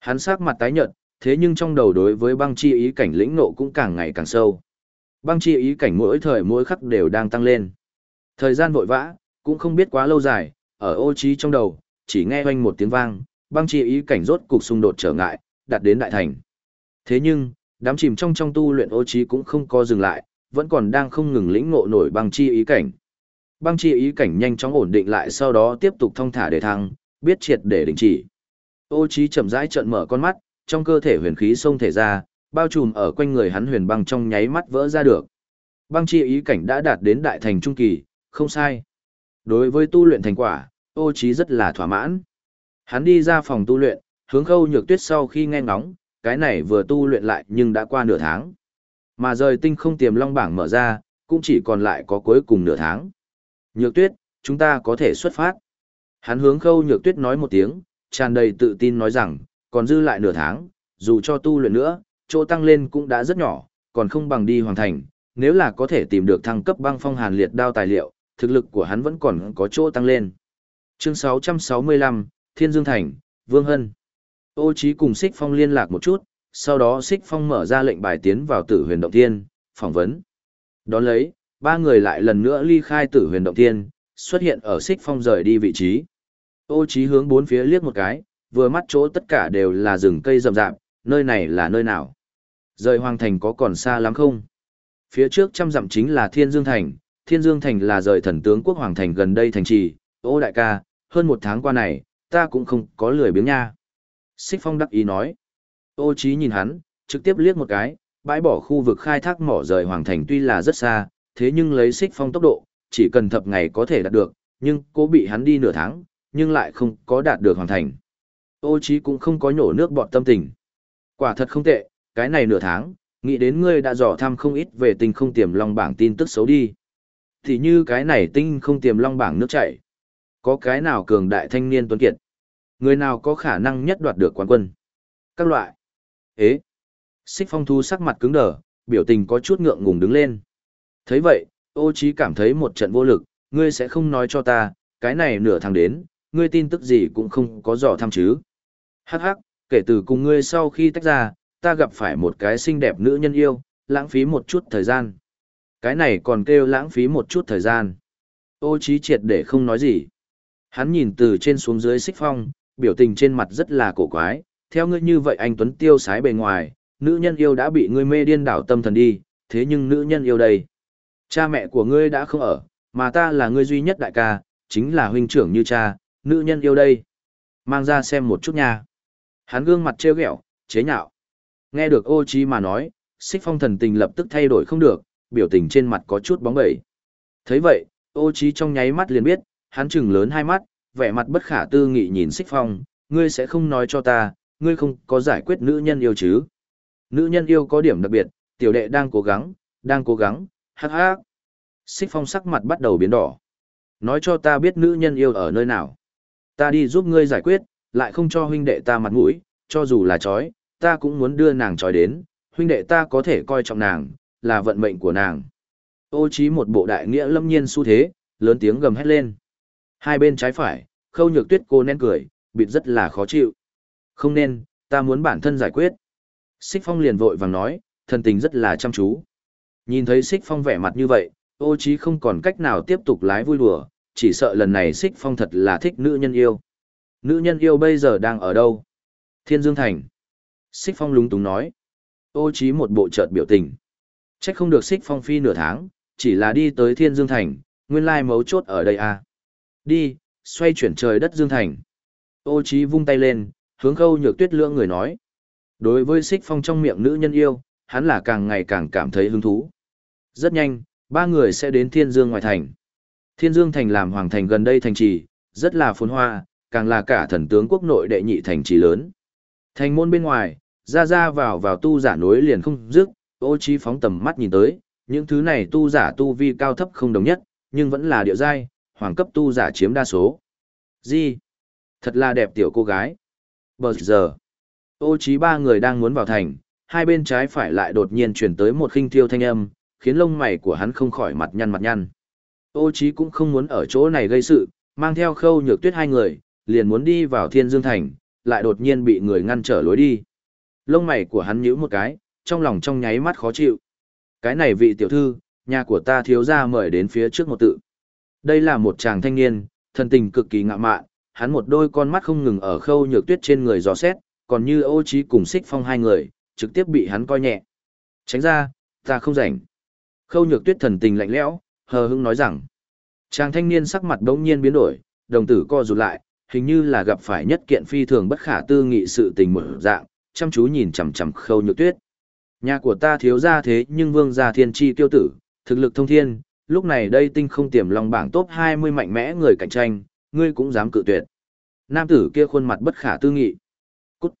Hắn sắc mặt tái nhợt, thế nhưng trong đầu đối với băng chi ý cảnh lĩnh ngộ cũng càng ngày càng sâu. Băng chi ý cảnh mỗi thời mỗi khắc đều đang tăng lên. Thời gian vội vã, cũng không biết quá lâu dài, ở ô trí trong đầu, chỉ nghe oanh một tiếng vang, băng chi ý cảnh rốt cục xung đột trở ngại, đạt đến đại thành. Thế nhưng, đám chìm trong trong tu luyện ô trí cũng không có dừng lại, vẫn còn đang không ngừng lĩnh ngộ nổi băng chi ý cảnh. Băng chi ý cảnh nhanh chóng ổn định lại sau đó tiếp tục thông thả để thăng, biết triệt để đình chỉ. Ô trí chậm rãi trợn mở con mắt, trong cơ thể huyền khí xông thể ra, bao trùm ở quanh người hắn huyền băng trong nháy mắt vỡ ra được. Băng chi ý cảnh đã đạt đến đại thành trung kỳ, không sai. Đối với tu luyện thành quả, ô trí rất là thỏa mãn. Hắn đi ra phòng tu luyện, hướng khâu nhược tuyết sau khi nghe ngóng, cái này vừa tu luyện lại nhưng đã qua nửa tháng. Mà rời tinh không tiềm long bảng mở ra, cũng chỉ còn lại có cuối cùng nửa tháng. Nhược tuyết, chúng ta có thể xuất phát. Hắn hướng khâu nhược tuyết nói một tiếng, tràn đầy tự tin nói rằng, còn dư lại nửa tháng, dù cho tu luyện nữa, chỗ tăng lên cũng đã rất nhỏ, còn không bằng đi hoàn thành, nếu là có thể tìm được thăng cấp băng phong hàn liệt đao tài liệu, thực lực của hắn vẫn còn có chỗ tăng lên. Chương 665, Thiên Dương Thành, Vương Hân. Ô Chí cùng Sích Phong liên lạc một chút, sau đó Sích Phong mở ra lệnh bài tiến vào Tử Huyền Động Thiên, phỏng vấn. Đón lấy, ba người lại lần nữa ly khai Tử Huyền Động Thiên, xuất hiện ở Sích Phong rời đi vị trí. Ô Chí hướng bốn phía liếc một cái, vừa mắt chỗ tất cả đều là rừng cây rậm rạp, nơi này là nơi nào? Rời Hoàng Thành có còn xa lắm không? Phía trước trăm dặm chính là Thiên Dương Thành, Thiên Dương Thành là rời thần tướng quốc Hoàng Thành gần đây thành trì, ô đại ca, hơn một tháng qua này, ta cũng không có lười biếng nha. Xích Phong đắc ý nói. Ô Chí nhìn hắn, trực tiếp liếc một cái, bãi bỏ khu vực khai thác mỏ rời Hoàng Thành tuy là rất xa, thế nhưng lấy Xích Phong tốc độ, chỉ cần thập ngày có thể đạt được, nhưng cố bị hắn đi nửa tháng, nhưng lại không có đạt được Hoàng Thành. Ô Chí cũng không có nhổ nước bọt tâm tình. Quả thật không tệ, cái này nửa tháng, nghĩ đến ngươi đã dò thăm không ít về tinh không tiềm long bảng tin tức xấu đi. Thì như cái này tinh không tiềm long bảng nước chảy. Có cái nào cường đại thanh niên tuấn kiệt? Người nào có khả năng nhất đoạt được quán quân? Các loại. Ế. Xích phong thu sắc mặt cứng đờ, biểu tình có chút ngượng ngùng đứng lên. thấy vậy, ô trí cảm thấy một trận vô lực, ngươi sẽ không nói cho ta, cái này nửa tháng đến, ngươi tin tức gì cũng không có dò thăm chứ. Hắc hắc, kể từ cùng ngươi sau khi tách ra, ta gặp phải một cái xinh đẹp nữ nhân yêu, lãng phí một chút thời gian. Cái này còn kêu lãng phí một chút thời gian. Ô trí triệt để không nói gì. Hắn nhìn từ trên xuống dưới xích phong, biểu tình trên mặt rất là cổ quái, theo ngươi như vậy anh Tuấn tiêu sái bề ngoài, nữ nhân yêu đã bị ngươi mê điên đảo tâm thần đi, thế nhưng nữ nhân yêu đây. Cha mẹ của ngươi đã không ở, mà ta là ngươi duy nhất đại ca, chính là huynh trưởng như cha, nữ nhân yêu đây. Mang ra xem một chút nha. Hắn gương mặt trêu ghẹo, chế nhạo. Nghe được ô Chi mà nói, xích phong thần tình lập tức thay đổi không được, biểu tình trên mặt có chút bóng bẩy. thấy vậy, ô Chi trong nháy mắt liền biết, hắn chừng lớn hai mắt, vẻ mặt bất khả tư nghị nhìn xích phong, ngươi sẽ không nói cho ta, ngươi không có giải quyết nữ nhân yêu chứ. Nữ nhân yêu có điểm đặc biệt, tiểu đệ đang cố gắng, đang cố gắng, hắc hắc. Xích phong sắc mặt bắt đầu biến đỏ. Nói cho ta biết nữ nhân yêu ở nơi nào. Ta đi giúp ngươi giải quyết, lại không cho huynh đệ ta mặt mũi, cho dù là chói, ta cũng muốn đưa nàng trói đến, huynh đệ ta có thể coi trọng nàng, là vận mệnh của nàng. Ô trí một bộ đại nghĩa lâm nhiên xu thế, lớn tiếng gầm hét lên. Hai bên trái phải, khâu nhược tuyết cô nén cười, bịt rất là khó chịu. Không nên, ta muốn bản thân giải quyết. Xích phong liền vội vàng nói, thần tình rất là chăm chú. Nhìn thấy xích phong vẻ mặt như vậy, ô trí không còn cách nào tiếp tục lái vui đùa, chỉ sợ lần này xích phong thật là thích nữ nhân yêu. Nữ nhân yêu bây giờ đang ở đâu? Thiên Dương Thành. Xích phong lúng túng nói. Ô trí một bộ chợt biểu tình. Trách không được xích phong phi nửa tháng, chỉ là đi tới Thiên Dương Thành, nguyên lai mấu chốt ở đây à. Đi, xoay chuyển trời đất Dương Thành. Ô trí vung tay lên, hướng khâu nhược tuyết lưỡng người nói. Đối với xích phong trong miệng nữ nhân yêu, hắn là càng ngày càng cảm thấy hứng thú. Rất nhanh, ba người sẽ đến Thiên Dương ngoài thành. Thiên Dương thành làm hoàng thành gần đây thành trì, rất là phồn hoa, càng là cả thần tướng quốc nội đệ nhị thành trì lớn. Thành môn bên ngoài, ra ra vào vào tu giả nối liền không dứt, ô trí phóng tầm mắt nhìn tới, những thứ này tu giả tu vi cao thấp không đồng nhất, nhưng vẫn là địa giai, hoàng cấp tu giả chiếm đa số. Gì? Thật là đẹp tiểu cô gái. Bờ giờ, ô trí ba người đang muốn vào thành, hai bên trái phải lại đột nhiên chuyển tới một khinh thiêu thanh âm, khiến lông mày của hắn không khỏi mặt nhăn mặt nhăn. Ô trí cũng không muốn ở chỗ này gây sự, mang theo khâu nhược tuyết hai người, liền muốn đi vào thiên dương thành, lại đột nhiên bị người ngăn trở lối đi. Lông mày của hắn nhíu một cái, trong lòng trong nháy mắt khó chịu. Cái này vị tiểu thư, nhà của ta thiếu gia mời đến phía trước một tự. Đây là một chàng thanh niên, thân tình cực kỳ ngạo mạn, hắn một đôi con mắt không ngừng ở khâu nhược tuyết trên người dò xét, còn như ô trí cùng xích phong hai người, trực tiếp bị hắn coi nhẹ. Tránh ra, ta không rảnh. Khâu nhược tuyết thần tình lạnh lẽo, hờ hững nói rằng. Chàng thanh niên sắc mặt đống nhiên biến đổi, đồng tử co rụt lại, hình như là gặp phải nhất kiện phi thường bất khả tư nghị sự tình mở dạng, chăm chú nhìn chằm chằm khâu nhược tuyết. Nhà của ta thiếu gia thế nhưng vương gia thiên chi tiêu tử, thực lực thông thiên, lúc này đây tinh không tiềm lòng bảng top 20 mạnh mẽ người cạnh tranh, ngươi cũng dám cự tuyệt. Nam tử kia khuôn mặt bất khả tư nghị. Cút.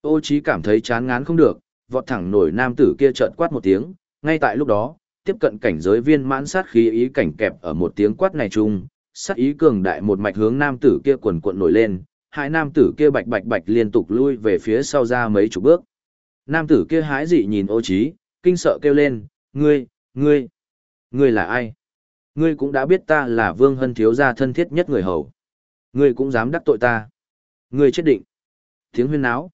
Ô trí cảm thấy chán ngán không được, vọt thẳng nổi nam tử kia trợn quát một tiếng, ngay tại lúc đó, tiếp cận cảnh giới viên mãn sát khí ý cảnh kẹp ở một tiếng quát này chung, sát ý cường đại một mạch hướng nam tử kia quần cuộn nổi lên, hai nam tử kia bạch bạch bạch liên tục lui về phía sau ra mấy chục bước. Nam tử kia hái dị nhìn ô trí, kinh sợ kêu lên, ngươi, ngươi, ngươi là ai? Ngươi cũng đã biết ta là vương hân thiếu gia thân thiết nhất người hầu. Ngươi cũng dám đắc tội ta. Ngươi chết định. Tiếng huyên náo.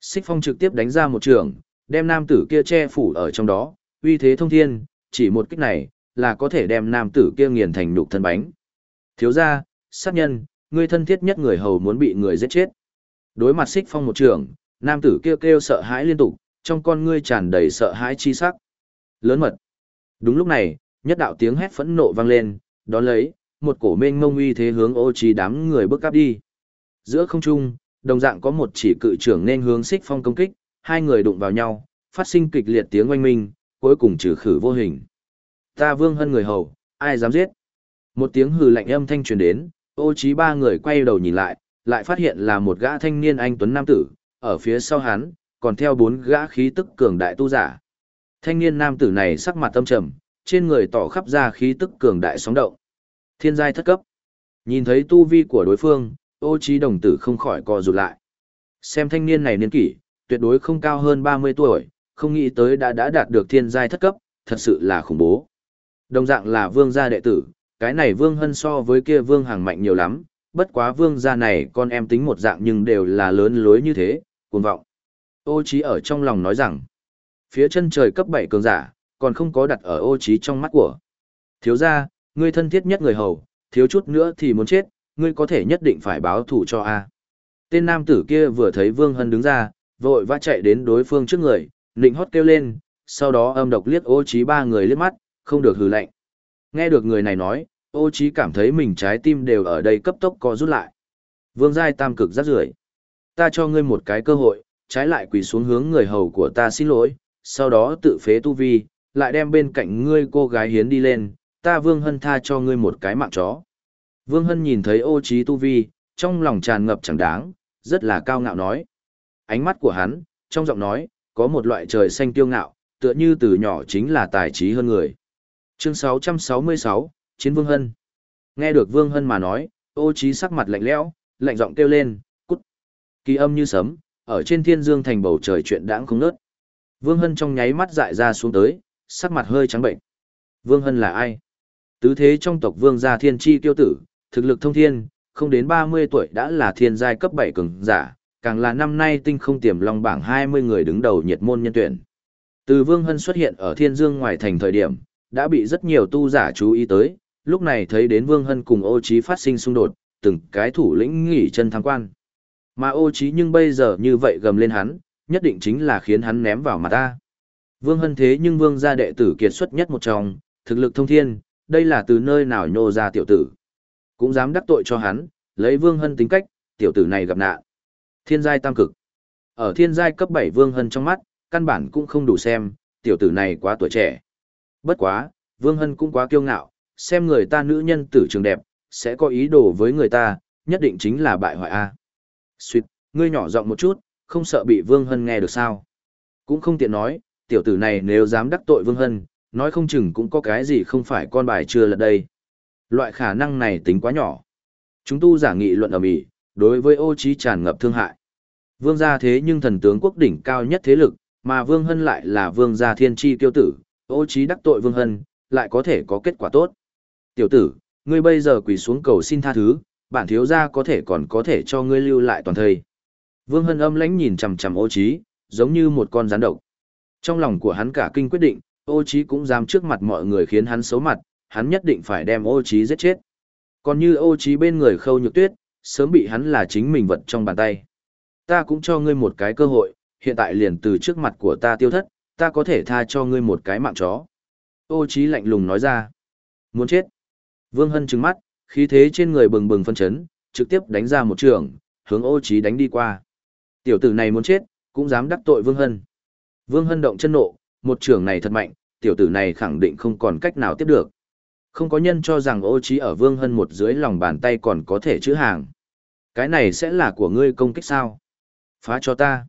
Xích phong trực tiếp đánh ra một trường, đem nam tử kia che phủ ở trong đó, uy thế thông thiên, chỉ một kích này, là có thể đem nam tử kia nghiền thành nhục thân bánh. Thiếu gia, sát nhân, ngươi thân thiết nhất người hầu muốn bị người giết chết. Đối mặt xích phong một trường, nam tử kêu, kêu sợ hãi liên tục, trong con ngươi tràn đầy sợ hãi chi sắc. Lớn mật. Đúng lúc này, nhất đạo tiếng hét phẫn nộ vang lên, đón lấy, một cổ mênh mông uy thế hướng ô trí đám người bước áp đi. Giữa không trung, đồng dạng có một chỉ cự trưởng nên hướng xích phong công kích, hai người đụng vào nhau, phát sinh kịch liệt tiếng oanh minh, cuối cùng trừ khử vô hình. Ta vương hân người hầu, ai dám giết? Một tiếng hừ lạnh âm thanh truyền đến, ô trí ba người quay đầu nhìn lại, lại phát hiện là một gã thanh niên anh tuấn nam tử, ở phía sau hắn, còn theo bốn gã khí tức cường đại tu giả. Thanh niên nam tử này sắc mặt tâm trầm, trên người tỏ khắp ra khí tức cường đại sóng động. Thiên giai thất cấp. Nhìn thấy tu vi của đối phương, ô trí đồng tử không khỏi co rụt lại. Xem thanh niên này niên kỷ, tuyệt đối không cao hơn 30 tuổi, không nghĩ tới đã đã đạt được thiên giai thất cấp, thật sự là khủng bố. Đồng dạng là vương gia đệ tử, cái này vương hân so với kia vương hàng mạnh nhiều lắm, bất quá vương gia này con em tính một dạng nhưng đều là lớn lối như thế, cuồng vọng. Ô trí ở trong lòng nói rằng, phía chân trời cấp bảy cường giả, còn không có đặt ở ô trí trong mắt của. Thiếu gia, ngươi thân thiết nhất người hầu, thiếu chút nữa thì muốn chết, ngươi có thể nhất định phải báo thù cho a. Tên nam tử kia vừa thấy Vương Hân đứng ra, vội vã chạy đến đối phương trước người, nịnh hót kêu lên, sau đó âm độc liếc ô trí ba người liếc mắt, không được hừ lạnh. Nghe được người này nói, ô trí cảm thấy mình trái tim đều ở đây cấp tốc co rút lại. Vương giai tam cực rất rưởi. Ta cho ngươi một cái cơ hội, trái lại quỳ xuống hướng người hầu của ta xin lỗi, sau đó tự phế tu vi, lại đem bên cạnh ngươi cô gái hiến đi lên, ta Vương Hân tha cho ngươi một cái mạng chó. Vương Hân nhìn thấy ô trí tu vi, trong lòng tràn ngập chẳng đáng, rất là cao ngạo nói. Ánh mắt của hắn, trong giọng nói, có một loại trời xanh tiêu ngạo, tựa như từ nhỏ chính là tài trí hơn người. Chương 666, Chiến Vương Hân. Nghe được Vương Hân mà nói, ô trí sắc mặt lạnh lẽo, lạnh giọng kêu lên, cút. Kỳ âm như sấm, ở trên thiên dương thành bầu trời chuyện đãng không nớt. Vương Hân trong nháy mắt dại ra xuống tới, sắc mặt hơi trắng bệnh. Vương Hân là ai? Tứ thế trong tộc Vương gia thiên chi tiêu tử, thực lực thông thiên, không đến 30 tuổi đã là thiên giai cấp 7 cường giả, càng là năm nay tinh không tiềm long bảng 20 người đứng đầu nhiệt môn nhân tuyển. Từ Vương Hân xuất hiện ở Thiên Dương ngoài thành thời điểm, đã bị rất nhiều tu giả chú ý tới, lúc này thấy đến Vương Hân cùng ô Chí phát sinh xung đột, từng cái thủ lĩnh nghỉ chân tham quan. Mà ô Chí nhưng bây giờ như vậy gầm lên hắn, nhất định chính là khiến hắn ném vào mặt ta. Vương Hân thế nhưng Vương gia đệ tử kiệt xuất nhất một trong, thực lực thông thiên, đây là từ nơi nào nhô ra tiểu tử. Cũng dám đắc tội cho hắn, lấy Vương Hân tính cách, tiểu tử này gặp nạn. Thiên giai tam cực. Ở thiên giai cấp 7 Vương Hân trong mắt, căn bản cũng không đủ xem, tiểu tử này quá tuổi trẻ. Bất quá, Vương Hân cũng quá kiêu ngạo, xem người ta nữ nhân tử trường đẹp, sẽ có ý đồ với người ta, nhất định chính là bại hoại A. Xuyệt, ngươi nhỏ giọng một chút, không sợ bị Vương Hân nghe được sao. Cũng không tiện nói, tiểu tử này nếu dám đắc tội Vương Hân, nói không chừng cũng có cái gì không phải con bài chưa lật đây. Loại khả năng này tính quá nhỏ. Chúng tu giả nghị luận ở Mỹ, đối với ô trí tràn ngập thương hại. Vương gia thế nhưng thần tướng quốc đỉnh cao nhất thế lực, mà Vương Hân lại là vương gia thiên chi tiêu tử, ô trí đắc tội Vương Hân, lại có thể có kết quả tốt. Tiểu tử, ngươi bây giờ quỳ xuống cầu xin tha thứ, bản thiếu gia có thể còn có thể cho ngươi lưu lại toàn thời. Vương Hân âm lãnh nhìn chằm chằm ô trí, giống như một con rắn độc. Trong lòng của hắn cả kinh quyết định, ô trí cũng dám trước mặt mọi người khiến hắn xấu mặt, hắn nhất định phải đem ô trí giết chết. Còn như ô trí bên người khâu nhược tuyết, sớm bị hắn là chính mình vật trong bàn tay. Ta cũng cho ngươi một cái cơ hội, hiện tại liền từ trước mặt của ta tiêu thất, ta có thể tha cho ngươi một cái mạng chó. Ô trí lạnh lùng nói ra. Muốn chết. Vương Hân trừng mắt, khí thế trên người bừng bừng phân chấn, trực tiếp đánh ra một trường, hướng ô trí đánh đi qua. Tiểu tử này muốn chết, cũng dám đắc tội Vương Hân. Vương Hân động chân nộ, một trường này thật mạnh, tiểu tử này khẳng định không còn cách nào tiếp được. Không có nhân cho rằng ô trí ở Vương Hân một dưới lòng bàn tay còn có thể chữ hàng. Cái này sẽ là của ngươi công kích sao? Phá cho ta.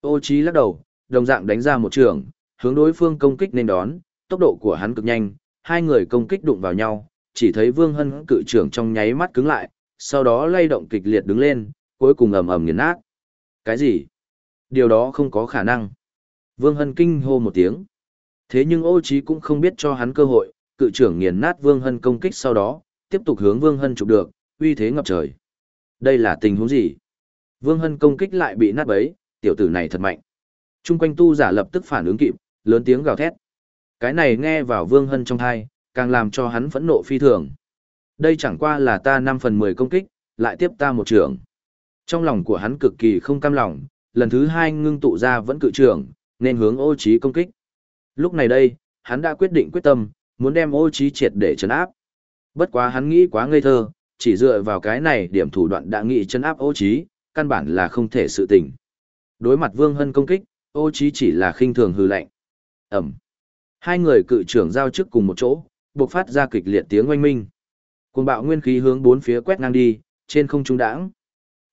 Ô trí lắc đầu, đồng dạng đánh ra một trường, hướng đối phương công kích nên đón, tốc độ của hắn cực nhanh, hai người công kích đụng vào nhau, chỉ thấy Vương Hân cự trưởng trong nháy mắt cứng lại, sau đó lay động kịch liệt đứng lên, cuối cùng ầm ầm nghiền nát. Cái gì? Điều đó không có khả năng. Vương Hân kinh hô một tiếng. Thế nhưng ô trí cũng không biết cho hắn cơ hội, cự trưởng nghiền nát Vương Hân công kích sau đó, tiếp tục hướng Vương Hân chụp được, uy thế ngập trời. Đây là tình huống gì? Vương Hân công kích lại bị nát bấy, tiểu tử này thật mạnh. Trung quanh tu giả lập tức phản ứng kịp, lớn tiếng gào thét. Cái này nghe vào Vương Hân trong thai, càng làm cho hắn phẫn nộ phi thường. Đây chẳng qua là ta 5 phần 10 công kích, lại tiếp ta một trường. Trong lòng của hắn cực kỳ không cam lòng, lần thứ hai ngưng tụ ra vẫn cự trường, nên hướng ô trí công kích. Lúc này đây, hắn đã quyết định quyết tâm, muốn đem ô trí triệt để chấn áp. Bất quá hắn nghĩ quá ngây thơ, chỉ dựa vào cái này điểm thủ đoạn đã nghĩ chấn áp ô trí, căn bản là không thể sự tình. Đối mặt Vương Hân công kích, ô trí chỉ là khinh thường hư lạnh. Ẩm. Hai người cự trưởng giao chức cùng một chỗ, bộc phát ra kịch liệt tiếng oanh minh. Cuồng bạo nguyên khí hướng bốn phía quét ngang đi, trên không trung đãng.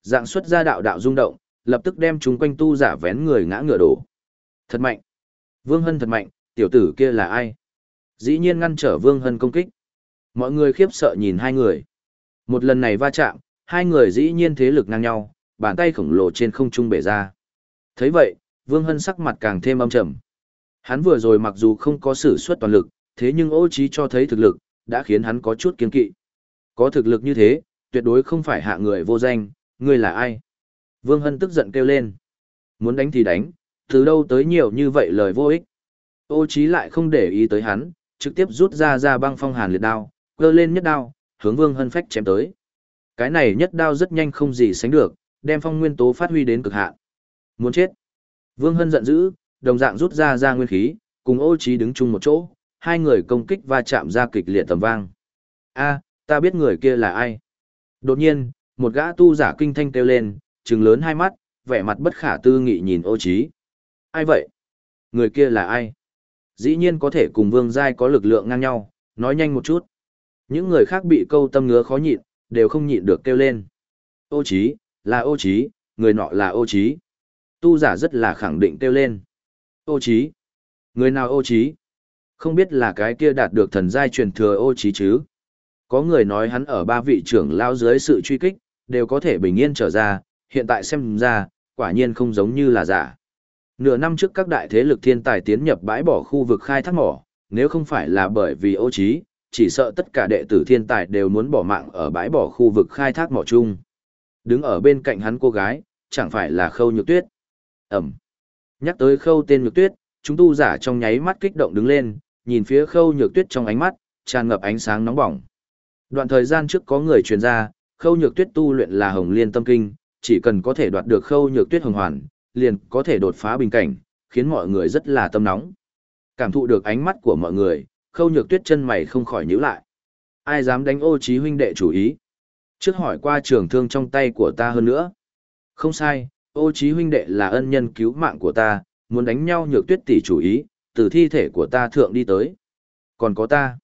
Dạng xuất ra đạo đạo rung động, lập tức đem chúng quanh tu giả vén người ngã ngựa đổ. Thật mạnh. Vương Hân thật mạnh, tiểu tử kia là ai? Dĩ nhiên ngăn trở Vương Hân công kích. Mọi người khiếp sợ nhìn hai người. Một lần này va chạm, hai người dĩ nhiên thế lực ngang nhau, bàn tay khổng lồ trên không trung bể ra. thấy vậy, Vương Hân sắc mặt càng thêm âm trầm. Hắn vừa rồi mặc dù không có sử xuất toàn lực, thế nhưng ô trí cho thấy thực lực, đã khiến hắn có chút kiên kỵ. Có thực lực như thế, tuyệt đối không phải hạ người vô danh, ngươi là ai? Vương Hân tức giận kêu lên. Muốn đánh thì đánh, từ đâu tới nhiều như vậy lời vô ích. Ô trí lại không để ý tới hắn, trực tiếp rút ra ra băng phong hàn liệt đao, cơ lên nhất đao, hướng Vương Hân phách chém tới. Cái này nhất đao rất nhanh không gì sánh được, đem phong nguyên tố phát huy đến cực hạn. Muốn chết. Vương Hân giận dữ, đồng dạng rút ra ra nguyên khí, cùng ô trí đứng chung một chỗ, hai người công kích va chạm ra kịch liệt tầm vang. A, ta biết người kia là ai. Đột nhiên, một gã tu giả kinh thanh kêu lên, trừng lớn hai mắt, vẻ mặt bất khả tư nghị nhìn ô trí. Ai vậy? Người kia là ai? Dĩ nhiên có thể cùng vương giai có lực lượng ngang nhau, nói nhanh một chút. Những người khác bị câu tâm ngứa khó nhịn, đều không nhịn được kêu lên. Ô trí, là ô trí, người nọ là ô trí. Tu giả rất là khẳng định kêu lên. Ô trí. Người nào ô trí? Không biết là cái kia đạt được thần giai truyền thừa ô trí chứ? Có người nói hắn ở ba vị trưởng lao dưới sự truy kích, đều có thể bình yên trở ra, hiện tại xem ra, quả nhiên không giống như là giả. Nửa năm trước các đại thế lực thiên tài tiến nhập bãi bỏ khu vực khai thác mỏ, nếu không phải là bởi vì ô trí, chỉ sợ tất cả đệ tử thiên tài đều muốn bỏ mạng ở bãi bỏ khu vực khai thác mỏ chung. Đứng ở bên cạnh hắn cô gái, chẳng phải là khâu nhược tuyết. Ẩm. Nhắc tới khâu tên nhược tuyết, chúng tu giả trong nháy mắt kích động đứng lên, nhìn phía khâu nhược tuyết trong ánh mắt, tràn ngập ánh sáng nóng bỏng. Đoạn thời gian trước có người truyền ra, khâu nhược tuyết tu luyện là hồng liên tâm kinh, chỉ cần có thể đoạt được khâu nhược tuyết hồng hoàn, liền có thể đột phá bình cảnh, khiến mọi người rất là tâm nóng. Cảm thụ được ánh mắt của mọi người, khâu nhược tuyết chân mày không khỏi nhíu lại. Ai dám đánh ô trí huynh đệ chủ ý? Trước hỏi qua trường thương trong tay của ta hơn nữa. Không sai, ô trí huynh đệ là ân nhân cứu mạng của ta, muốn đánh nhau nhược tuyết tỷ chủ ý, từ thi thể của ta thượng đi tới. Còn có ta.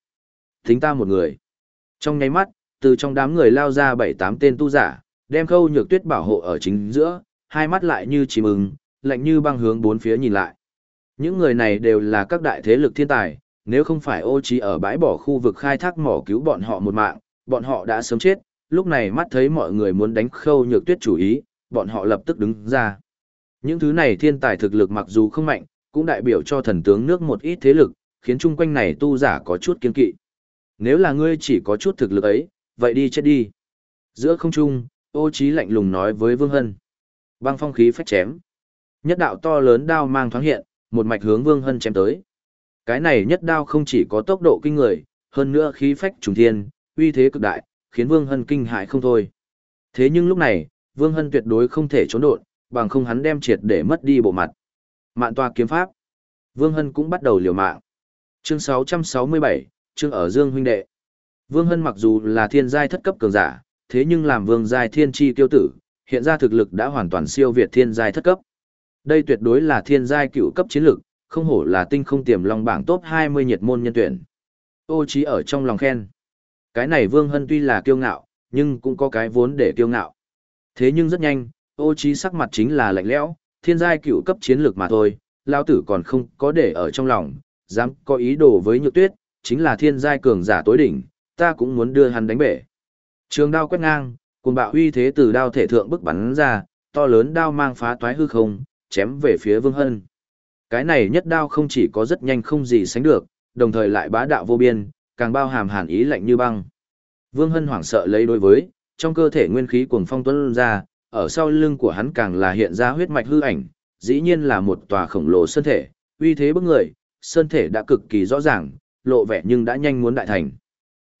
Thính ta một người. Trong nháy mắt, từ trong đám người lao ra bảy tám tên tu giả, đem khâu nhược tuyết bảo hộ ở chính giữa, hai mắt lại như chìm ưng, lạnh như băng hướng bốn phía nhìn lại. Những người này đều là các đại thế lực thiên tài, nếu không phải ô trí ở bãi bỏ khu vực khai thác mỏ cứu bọn họ một mạng, bọn họ đã sớm chết, lúc này mắt thấy mọi người muốn đánh khâu nhược tuyết chủ ý, bọn họ lập tức đứng ra. Những thứ này thiên tài thực lực mặc dù không mạnh, cũng đại biểu cho thần tướng nước một ít thế lực, khiến chung quanh này tu giả có chút kiên kỵ. Nếu là ngươi chỉ có chút thực lực ấy, vậy đi chết đi. Giữa không trung, ô trí lạnh lùng nói với Vương Hân. Băng phong khí phách chém. Nhất đạo to lớn đao mang thoáng hiện, một mạch hướng Vương Hân chém tới. Cái này nhất đao không chỉ có tốc độ kinh người, hơn nữa khí phách trùng thiên, uy thế cực đại, khiến Vương Hân kinh hãi không thôi. Thế nhưng lúc này, Vương Hân tuyệt đối không thể trốn độn, bằng không hắn đem triệt để mất đi bộ mặt. Mạn toa kiếm pháp. Vương Hân cũng bắt đầu liều mạng. Chương 667, chương ở Dương huynh đệ. Vương Hân mặc dù là thiên giai thất cấp cường giả, thế nhưng làm vương giai thiên chi tiêu tử, hiện ra thực lực đã hoàn toàn siêu việt thiên giai thất cấp. Đây tuyệt đối là thiên giai cựu cấp chiến lực, không hổ là tinh không tiềm long bảng top 20 nhiệt môn nhân tuyển. Ô trí ở trong lòng khen. Cái này Vương Hân tuy là kiêu ngạo, nhưng cũng có cái vốn để kiêu ngạo. Thế nhưng rất nhanh, ô trí sắc mặt chính là lạnh lẽo, thiên giai cựu cấp chiến lược mà thôi, lão tử còn không có để ở trong lòng, dám có ý đồ với nhược tuyết, chính là thiên giai cường giả tối đỉnh, ta cũng muốn đưa hắn đánh bể. Trường đao quét ngang, cùng bạo huy thế từ đao thể thượng bức bắn ra, to lớn đao mang phá toái hư không, chém về phía Vương Hân. Cái này nhất đao không chỉ có rất nhanh không gì sánh được, đồng thời lại bá đạo vô biên, càng bao hàm hàn ý lạnh như băng. Vương Hân hoảng sợ lấy đối với, trong cơ thể nguyên khí cuồng phong tuôn ra, ở sau lưng của hắn càng là hiện ra huyết mạch hư ảnh, dĩ nhiên là một tòa khổng lồ sơn thể, uy thế bức người, sơn thể đã cực kỳ rõ ràng, lộ vẻ nhưng đã nhanh muốn đại thành.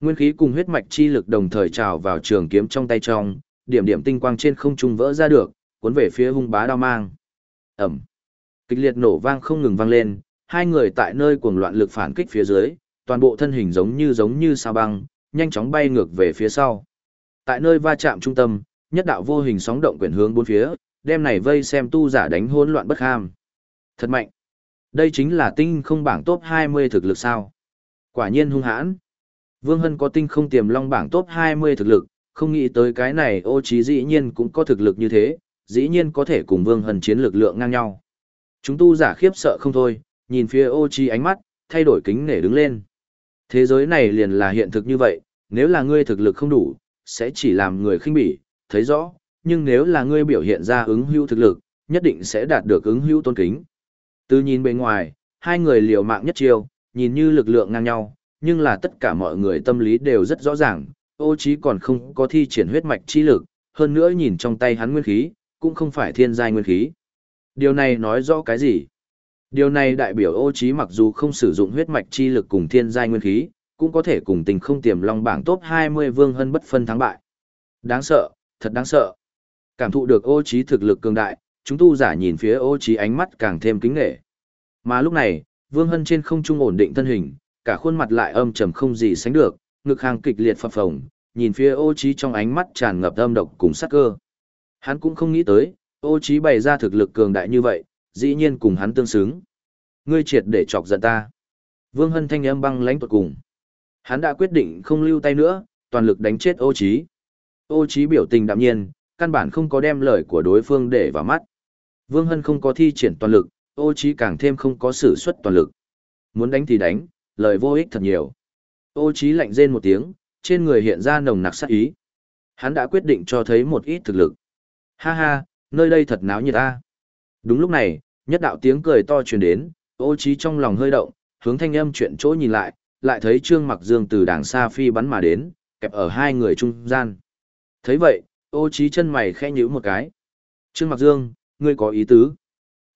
Nguyên khí cùng huyết mạch chi lực đồng thời trào vào trường kiếm trong tay trong, điểm điểm tinh quang trên không trung vỡ ra được, cuốn về phía hung bá đao mang. Ẩm. Kịch liệt nổ vang không ngừng vang lên, hai người tại nơi cuồng loạn lực phản kích phía dưới, toàn bộ thân hình giống như giống như sao băng, nhanh chóng bay ngược về phía sau. Tại nơi va chạm trung tâm, nhất đạo vô hình sóng động quyển hướng bốn phía, đem này vây xem tu giả đánh hỗn loạn bất ham. Thật mạnh. Đây chính là tinh không bảng top 20 thực lực sao? Quả nhiên hung hãn. Vương Hân có tinh không tiềm long bảng top 20 thực lực, không nghĩ tới cái này ô trí dĩ nhiên cũng có thực lực như thế, dĩ nhiên có thể cùng Vương Hân chiến lực lượng ngang nhau. Chúng tu giả khiếp sợ không thôi, nhìn phía ô trí ánh mắt, thay đổi kính nể đứng lên. Thế giới này liền là hiện thực như vậy, nếu là ngươi thực lực không đủ, sẽ chỉ làm người khinh bỉ, thấy rõ, nhưng nếu là ngươi biểu hiện ra ứng hữu thực lực, nhất định sẽ đạt được ứng hữu tôn kính. Từ nhìn bên ngoài, hai người liều mạng nhất chiêu, nhìn như lực lượng ngang nhau, nhưng là tất cả mọi người tâm lý đều rất rõ ràng, ô trí còn không có thi triển huyết mạch chi lực, hơn nữa nhìn trong tay hắn nguyên khí, cũng không phải thiên giai nguyên khí. Điều này nói rõ cái gì? Điều này đại biểu ô trí mặc dù không sử dụng huyết mạch chi lực cùng thiên giai nguyên khí, cũng có thể cùng tình không tiềm long bảng top 20 vương hân bất phân thắng bại. Đáng sợ, thật đáng sợ. Cảm thụ được ô trí thực lực cường đại, chúng tu giả nhìn phía ô trí ánh mắt càng thêm kính nghệ. Mà lúc này, vương hân trên không trung ổn định thân hình, cả khuôn mặt lại âm trầm không gì sánh được, ngực hàng kịch liệt phập phồng, nhìn phía ô trí trong ánh mắt tràn ngập âm độc cùng sát cơ. Hắn cũng không nghĩ tới, ô trí bày ra thực lực cường đại như vậy, dĩ nhiên cùng hắn tương xứng. Ngươi triệt để chọc giận ta. Vương Hân thanh âm băng lãnh tuột cùng. Hắn đã quyết định không lưu tay nữa, toàn lực đánh chết ô trí. Ô trí biểu tình đạm nhiên, căn bản không có đem lời của đối phương để vào mắt. Vương Hân không có thi triển toàn lực, ô trí càng thêm không có sử xuất toàn lực. Muốn đánh thì đánh, lời vô ích thật nhiều. Ô trí lạnh rên một tiếng, trên người hiện ra nồng nặc sát ý. Hắn đã quyết định cho thấy một ít thực lực. Ha ha, nơi đây thật náo nhiệt ta. Đúng lúc này, nhất đạo tiếng cười to truyền đến, ô trí trong lòng hơi động, hướng thanh âm chuyện chỗ nhìn lại, lại thấy Trương Mặc Dương từ đàng xa phi bắn mà đến, kẹp ở hai người trung gian. Thấy vậy, ô trí chân mày khẽ nhíu một cái. Trương Mặc Dương, ngươi có ý tứ.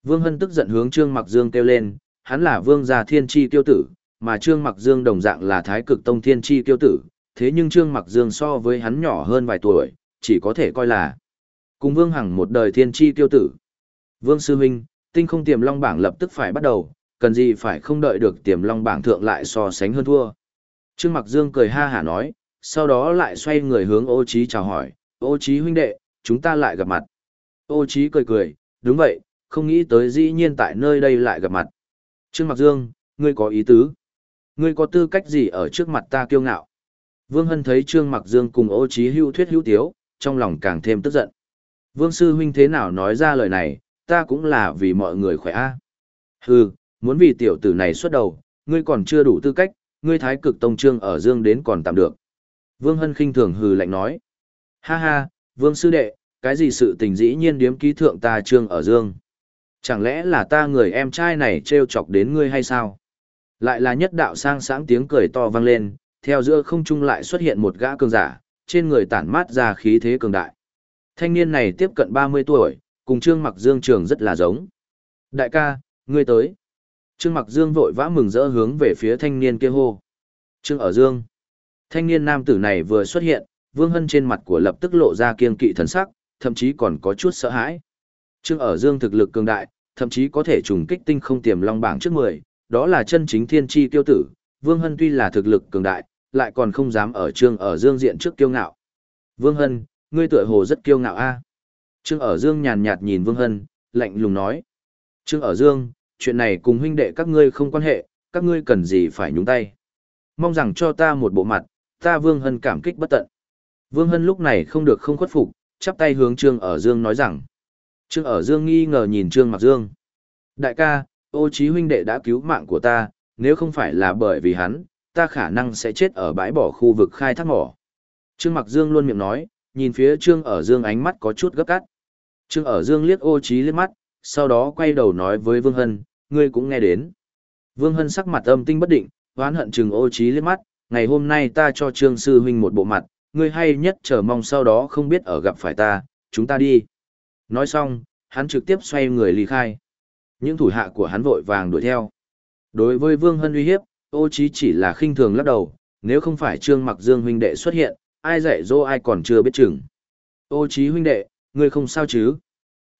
Vương Hân tức giận hướng Trương Mặc Dương kêu lên, hắn là vương gia thiên chi tiêu tử, mà Trương Mặc Dương đồng dạng là thái cực tông thiên chi tiêu tử, thế nhưng Trương Mặc Dương so với hắn nhỏ hơn vài tuổi, chỉ có thể coi là cùng Vương Hằng một đời thiên chi tiêu tử. Vương Sư huynh tinh không tiềm long bảng lập tức phải bắt đầu, cần gì phải không đợi được tiềm long bảng thượng lại so sánh hơn thua. Trương Mặc Dương cười ha hả nói, sau đó lại xoay người hướng ô Chí chào hỏi, ô Chí huynh đệ, chúng ta lại gặp mặt. Ô Chí cười cười, đúng vậy, không nghĩ tới dĩ nhiên tại nơi đây lại gặp mặt. Trương Mặc Dương, ngươi có ý tứ. Ngươi có tư cách gì ở trước mặt ta kiêu ngạo? Vương Hân thấy Trương Mặc Dương cùng ô Chí hưu thuyết hữu tiếu, trong lòng càng thêm tức giận. Vương Sư huynh thế nào nói ra lời này, ta cũng là vì mọi người khỏe a. Hừ, muốn vì tiểu tử này xuất đầu, ngươi còn chưa đủ tư cách, ngươi thái cực tông trương ở dương đến còn tạm được. Vương Hân khinh thường hừ lạnh nói. Ha ha, Vương Sư Đệ, cái gì sự tình dĩ nhiên điếm ký thượng ta trương ở dương. Chẳng lẽ là ta người em trai này trêu chọc đến ngươi hay sao? Lại là nhất đạo sang sáng tiếng cười to vang lên, theo giữa không trung lại xuất hiện một gã cường giả, trên người tản mát ra khí thế cường đại. Thanh niên này tiếp cận 30 tuổi, cùng Trương Mặc Dương trường rất là giống. Đại ca, ngươi tới. Trương Mặc Dương vội vã mừng rỡ hướng về phía thanh niên kia hô. Trương ở Dương. Thanh niên nam tử này vừa xuất hiện, Vương Hân trên mặt của lập tức lộ ra kiên kỵ thần sắc, thậm chí còn có chút sợ hãi. Trương ở Dương thực lực cường đại, thậm chí có thể trùng kích tinh không tiềm long bảng trước 10, đó là chân chính thiên chi tiêu tử. Vương Hân tuy là thực lực cường đại, lại còn không dám ở Trương ở Dương diện trước kiêu ngạo. Vương Hân, ngươi tựa hồ rất kiêu ngạo a. Trương ở Dương nhàn nhạt nhìn Vương Hân, lạnh lùng nói. Trương ở Dương, chuyện này cùng huynh đệ các ngươi không quan hệ, các ngươi cần gì phải nhúng tay. Mong rằng cho ta một bộ mặt, ta Vương Hân cảm kích bất tận. Vương Hân lúc này không được không khuất phục, chắp tay hướng Trương ở Dương nói rằng. Trương ở Dương nghi ngờ nhìn Trương Mặc Dương. Đại ca, ô Chí huynh đệ đã cứu mạng của ta, nếu không phải là bởi vì hắn, ta khả năng sẽ chết ở bãi bỏ khu vực khai thác mỏ. Trương Mặc Dương luôn miệng nói, nhìn phía Trương ở Dương ánh mắt có chút gấp cắt. Trương ở Dương liếc ô Chí liếc mắt, sau đó quay đầu nói với Vương Hân, ngươi cũng nghe đến. Vương Hân sắc mặt âm tinh bất định, oán hận chừng ô Chí liếc mắt, ngày hôm nay ta cho Trương Sư Huynh một bộ mặt, ngươi hay nhất chờ mong sau đó không biết ở gặp phải ta, chúng ta đi. Nói xong, hắn trực tiếp xoay người ly khai. Những thủ hạ của hắn vội vàng đuổi theo. Đối với Vương Hân uy hiếp, ô trí chỉ là khinh thường lắc đầu, nếu không phải Trương Mặc Dương huynh đệ xuất hiện, ai dạy dỗ ai còn chưa biết chừng. Ô trí huynh đệ, ngươi không sao chứ?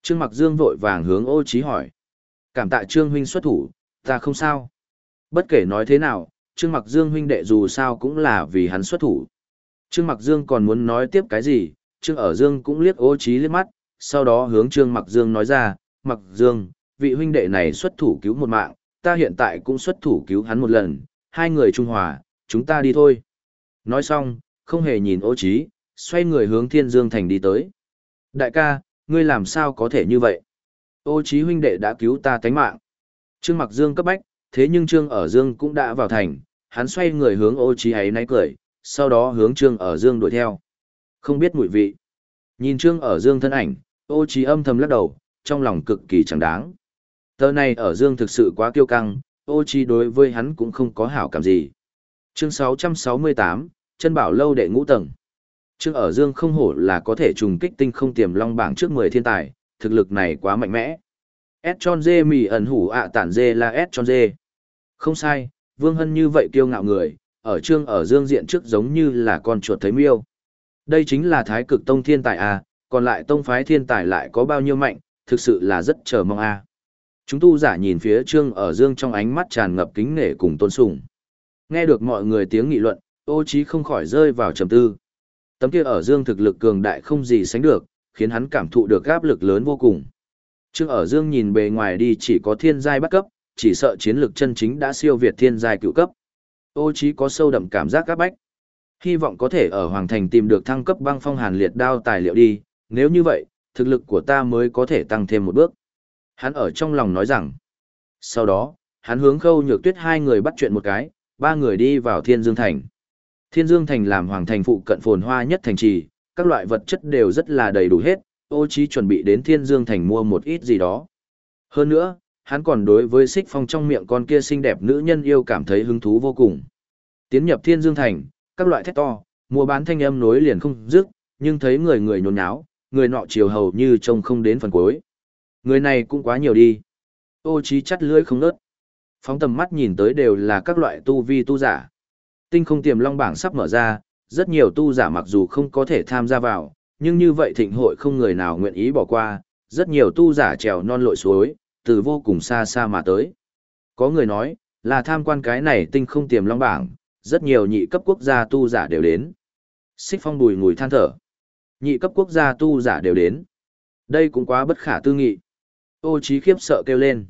Trương Mặc Dương vội vàng hướng ô trí hỏi. Cảm tạ Trương huynh xuất thủ, ta không sao. Bất kể nói thế nào, Trương Mặc Dương huynh đệ dù sao cũng là vì hắn xuất thủ. Trương Mặc Dương còn muốn nói tiếp cái gì, Trương ở Dương cũng liếc ô trí liếc mắt, sau đó hướng Trương Mặc Dương nói ra, Mặc Dương, vị huynh đệ này xuất thủ cứu một mạng, ta hiện tại cũng xuất thủ cứu hắn một lần, hai người trung hòa, chúng ta đi thôi. Nói xong, không hề nhìn ô trí, xoay người hướng Thiên Dương Thành đi tới. Đại ca, ngươi làm sao có thể như vậy? Ô trí huynh đệ đã cứu ta tánh mạng. Trương Mặc Dương cấp bách, thế nhưng Trương ở Dương cũng đã vào thành, hắn xoay người hướng ô trí ấy náy cười, sau đó hướng Trương ở Dương đuổi theo. Không biết mùi vị. Nhìn Trương ở Dương thân ảnh, ô trí âm thầm lắc đầu, trong lòng cực kỳ chẳng đáng. Tờ này ở Dương thực sự quá kiêu căng, ô trí đối với hắn cũng không có hảo cảm gì. Chương 668, chân bảo lâu đệ ngũ tầng. Trương ở Dương không hổ là có thể trùng kích tinh không tiềm long bảng trước 10 thiên tài, thực lực này quá mạnh mẽ. S chon dê mì ẩn hủ ạ tản dê là S chon dê. Không sai, Vương Hân như vậy kiêu ngạo người, ở Trương ở Dương diện trước giống như là con chuột thấy miêu. Đây chính là thái cực tông thiên tài à, còn lại tông phái thiên tài lại có bao nhiêu mạnh, thực sự là rất chờ mong à. Chúng tu giả nhìn phía Trương ở Dương trong ánh mắt tràn ngập kính nể cùng tôn sùng. Nghe được mọi người tiếng nghị luận, ô trí không khỏi rơi vào trầm tư. Tấm kia ở Dương thực lực cường đại không gì sánh được, khiến hắn cảm thụ được áp lực lớn vô cùng. Trương ở Dương nhìn bề ngoài đi chỉ có thiên giai bắt cấp, chỉ sợ chiến lực chân chính đã siêu việt thiên giai cựu cấp. Ô trí có sâu đậm cảm giác các bách. Hy vọng có thể ở Hoàng Thành tìm được thăng cấp băng phong hàn liệt đao tài liệu đi, nếu như vậy, thực lực của ta mới có thể tăng thêm một bước. Hắn ở trong lòng nói rằng. Sau đó, hắn hướng khâu nhược tuyết hai người bắt chuyện một cái, ba người đi vào Thiên Dương Thành. Thiên Dương Thành làm hoàng thành phụ cận phồn hoa nhất thành trì, các loại vật chất đều rất là đầy đủ hết, ô trí chuẩn bị đến Thiên Dương Thành mua một ít gì đó. Hơn nữa, hắn còn đối với xích phong trong miệng con kia xinh đẹp nữ nhân yêu cảm thấy hứng thú vô cùng. Tiến nhập Thiên Dương Thành, các loại thét to, mua bán thanh âm nối liền không dứt, nhưng thấy người người nhốn nháo, người nọ chiều hầu như trông không đến phần cuối. Người này cũng quá nhiều đi. Ô trí chắt lưỡi không nớt. Phóng tầm mắt nhìn tới đều là các loại tu vi tu giả. Tinh không tiềm long bảng sắp mở ra, rất nhiều tu giả mặc dù không có thể tham gia vào, nhưng như vậy thịnh hội không người nào nguyện ý bỏ qua, rất nhiều tu giả trèo non lội suối, từ vô cùng xa xa mà tới. Có người nói, là tham quan cái này tinh không tiềm long bảng, rất nhiều nhị cấp quốc gia tu giả đều đến. Xích phong bùi ngùi than thở. Nhị cấp quốc gia tu giả đều đến. Đây cũng quá bất khả tư nghị. Ô trí khiếp sợ kêu lên.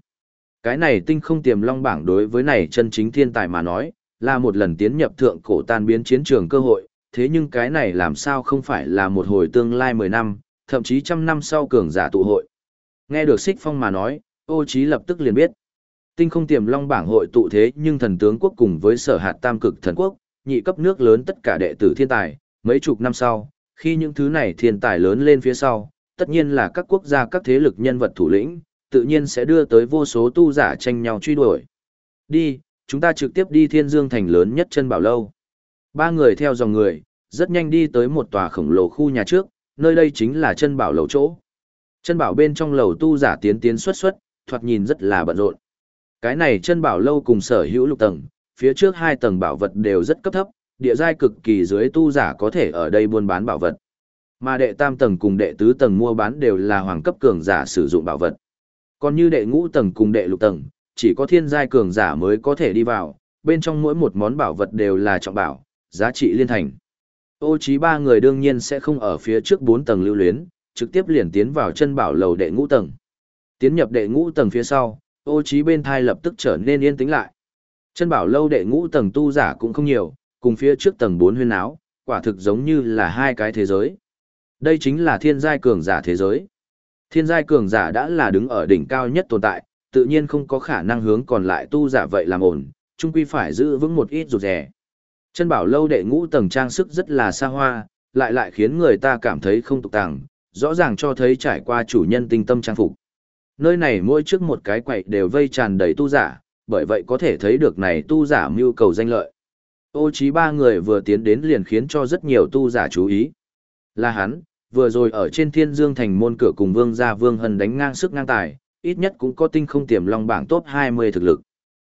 Cái này tinh không tiềm long bảng đối với này chân chính thiên tài mà nói, là một lần tiến nhập thượng cổ tan biến chiến trường cơ hội, thế nhưng cái này làm sao không phải là một hồi tương lai 10 năm, thậm chí trăm năm sau cường giả tụ hội. Nghe được Sích Phong mà nói, ô trí lập tức liền biết. Tinh không tiềm long bảng hội tụ thế nhưng thần tướng quốc cùng với sở hạt tam cực thần quốc, nhị cấp nước lớn tất cả đệ tử thiên tài, mấy chục năm sau, khi những thứ này thiên tài lớn lên phía sau, tất nhiên là các quốc gia các thế lực nhân vật thủ lĩnh, tự nhiên sẽ đưa tới vô số tu giả tranh nhau truy đuổi. Đi, chúng ta trực tiếp đi thiên dương thành lớn nhất chân bảo lâu. Ba người theo dòng người, rất nhanh đi tới một tòa khổng lồ khu nhà trước, nơi đây chính là chân bảo lầu chỗ. Chân bảo bên trong lầu tu giả tiến tiến xuất xuất, thoạt nhìn rất là bận rộn. Cái này chân bảo lâu cùng sở hữu lục tầng, phía trước hai tầng bảo vật đều rất cấp thấp, địa giai cực kỳ dưới tu giả có thể ở đây buôn bán bảo vật. Mà đệ tam tầng cùng đệ tứ tầng mua bán đều là hoàng cấp cường giả sử dụng bảo vật. Còn như đệ ngũ tầng cùng đệ lục tầng, chỉ có thiên giai cường giả mới có thể đi vào, bên trong mỗi một món bảo vật đều là trọng bảo, giá trị liên thành. Ô trí ba người đương nhiên sẽ không ở phía trước bốn tầng lưu luyến, trực tiếp liền tiến vào chân bảo lầu đệ ngũ tầng. Tiến nhập đệ ngũ tầng phía sau, ô trí bên thai lập tức trở nên yên tĩnh lại. Chân bảo lâu đệ ngũ tầng tu giả cũng không nhiều, cùng phía trước tầng bốn huyên áo, quả thực giống như là hai cái thế giới. Đây chính là thiên giai cường giả thế giới. Thiên giai cường giả đã là đứng ở đỉnh cao nhất tồn tại, tự nhiên không có khả năng hướng còn lại tu giả vậy làm ổn, chung quy phải giữ vững một ít rụt rè. Chân bảo lâu đệ ngũ tầng trang sức rất là xa hoa, lại lại khiến người ta cảm thấy không tục tàng, rõ ràng cho thấy trải qua chủ nhân tinh tâm trang phục. Nơi này mỗi trước một cái quậy đều vây tràn đầy tu giả, bởi vậy có thể thấy được này tu giả mưu cầu danh lợi. Ô trí ba người vừa tiến đến liền khiến cho rất nhiều tu giả chú ý. Là hắn, vừa rồi ở trên thiên dương thành môn cửa cùng vương gia vương hân đánh ngang sức ngang tài, ít nhất cũng có tinh không tiềm long bảng top 20 thực lực.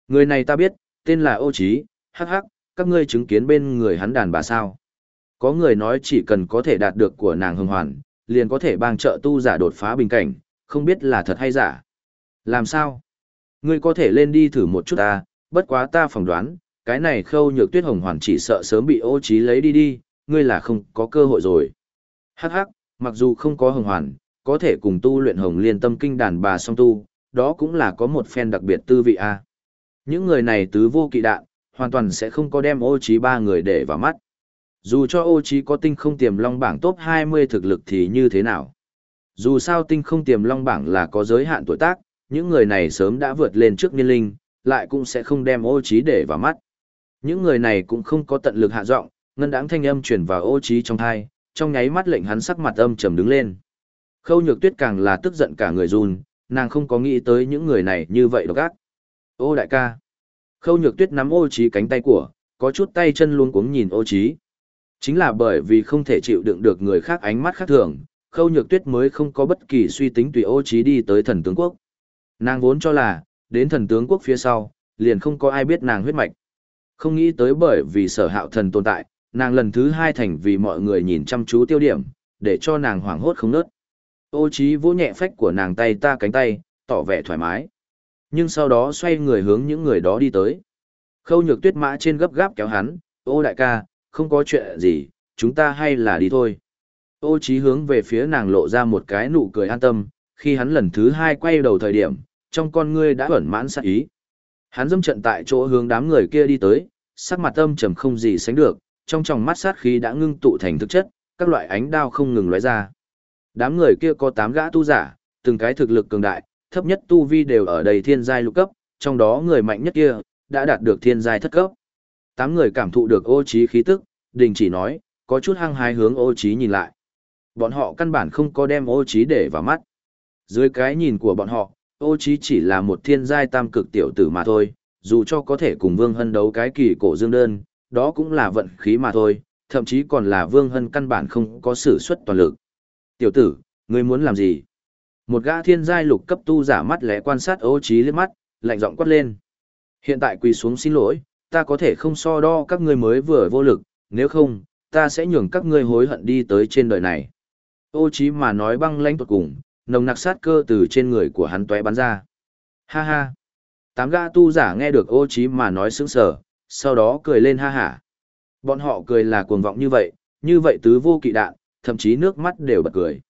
Người này ta biết, tên là ô trí, hắc hắc, các ngươi chứng kiến bên người hắn đàn bà sao. Có người nói chỉ cần có thể đạt được của nàng hưng hoàn, liền có thể bang trợ tu giả đột phá bình cảnh, không biết là thật hay giả. Làm sao? Ngươi có thể lên đi thử một chút ta, bất quá ta phỏng đoán, cái này khâu nhược tuyết hồng hoàn chỉ sợ sớm bị ô trí lấy đi đi, ngươi là không có cơ hội rồi. Hắc hắc, mặc dù không có hồng hoàn, có thể cùng tu luyện hồng liên tâm kinh đàn bà song tu, đó cũng là có một phen đặc biệt tư vị a. Những người này tứ vô kỵ đạn, hoàn toàn sẽ không có đem ô trí ba người để vào mắt. Dù cho ô trí có tinh không tiềm long bảng top 20 thực lực thì như thế nào. Dù sao tinh không tiềm long bảng là có giới hạn tuổi tác, những người này sớm đã vượt lên trước niên linh, lại cũng sẽ không đem ô trí để vào mắt. Những người này cũng không có tận lực hạ giọng, ngân đáng thanh âm truyền vào ô trí trong thai, trong nháy mắt lệnh hắn sắc mặt âm trầm đứng lên. Khâu nhược tuyết càng là tức giận cả người run, nàng không có nghĩ tới những người này như vậy độc ác. Ô đại ca. Khâu nhược tuyết nắm ô trí cánh tay của, có chút tay chân luôn cuống nhìn ô trí. Chính là bởi vì không thể chịu đựng được người khác ánh mắt khác thường, khâu nhược tuyết mới không có bất kỳ suy tính tùy ô trí đi tới thần tướng quốc. Nàng vốn cho là, đến thần tướng quốc phía sau, liền không có ai biết nàng huyết mạch. Không nghĩ tới bởi vì sở hạo thần tồn tại, nàng lần thứ hai thành vì mọi người nhìn chăm chú tiêu điểm, để cho nàng hoảng hốt không nớt. Ô trí vỗ nhẹ phách của nàng tay ta cánh tay, tỏ vẻ thoải mái. Nhưng sau đó xoay người hướng những người đó đi tới. Khâu nhược tuyết mã trên gấp gáp kéo hắn, ô đại ca, không có chuyện gì, chúng ta hay là đi thôi. Ô Chí hướng về phía nàng lộ ra một cái nụ cười an tâm, khi hắn lần thứ hai quay đầu thời điểm, trong con ngươi đã ẩn mãn sát ý. Hắn dâm trận tại chỗ hướng đám người kia đi tới, sắc mặt âm trầm không gì sánh được, trong tròng mắt sát khí đã ngưng tụ thành thực chất, các loại ánh đao không ngừng lóe ra. Đám người kia có 8 gã tu giả, từng cái thực lực cường đại, thấp nhất tu vi đều ở đầy thiên giai lục cấp, trong đó người mạnh nhất kia đã đạt được thiên giai thất cấp. Tám người cảm thụ được ô trí khí tức, đình chỉ nói, có chút hăng hái hướng ô trí nhìn lại. Bọn họ căn bản không có đem ô trí để vào mắt. Dưới cái nhìn của bọn họ, ô trí chỉ là một thiên giai tam cực tiểu tử mà thôi, dù cho có thể cùng Vương Hân đấu cái kỳ cổ dương đơn, đó cũng là vận khí mà thôi, thậm chí còn là Vương Hân căn bản không có sử xuất toàn lực. Tiểu tử, ngươi muốn làm gì? Một gã thiên giai lục cấp tu giả mắt lẽ quan sát ô trí liếc mắt, lạnh giọng quát lên. Hiện tại quỳ xuống xin lỗi, ta có thể không so đo các ngươi mới vừa vô lực, nếu không, ta sẽ nhường các ngươi hối hận đi tới trên đời này. Ô chí mà nói băng lãnh tuột cùng, nồng nặc sát cơ từ trên người của hắn tóe bắn ra. Ha ha. Tám gã tu giả nghe được ô chí mà nói sững sờ, sau đó cười lên ha ha. Bọn họ cười là cuồng vọng như vậy, như vậy tứ vô kỵ đạn, thậm chí nước mắt đều bật cười.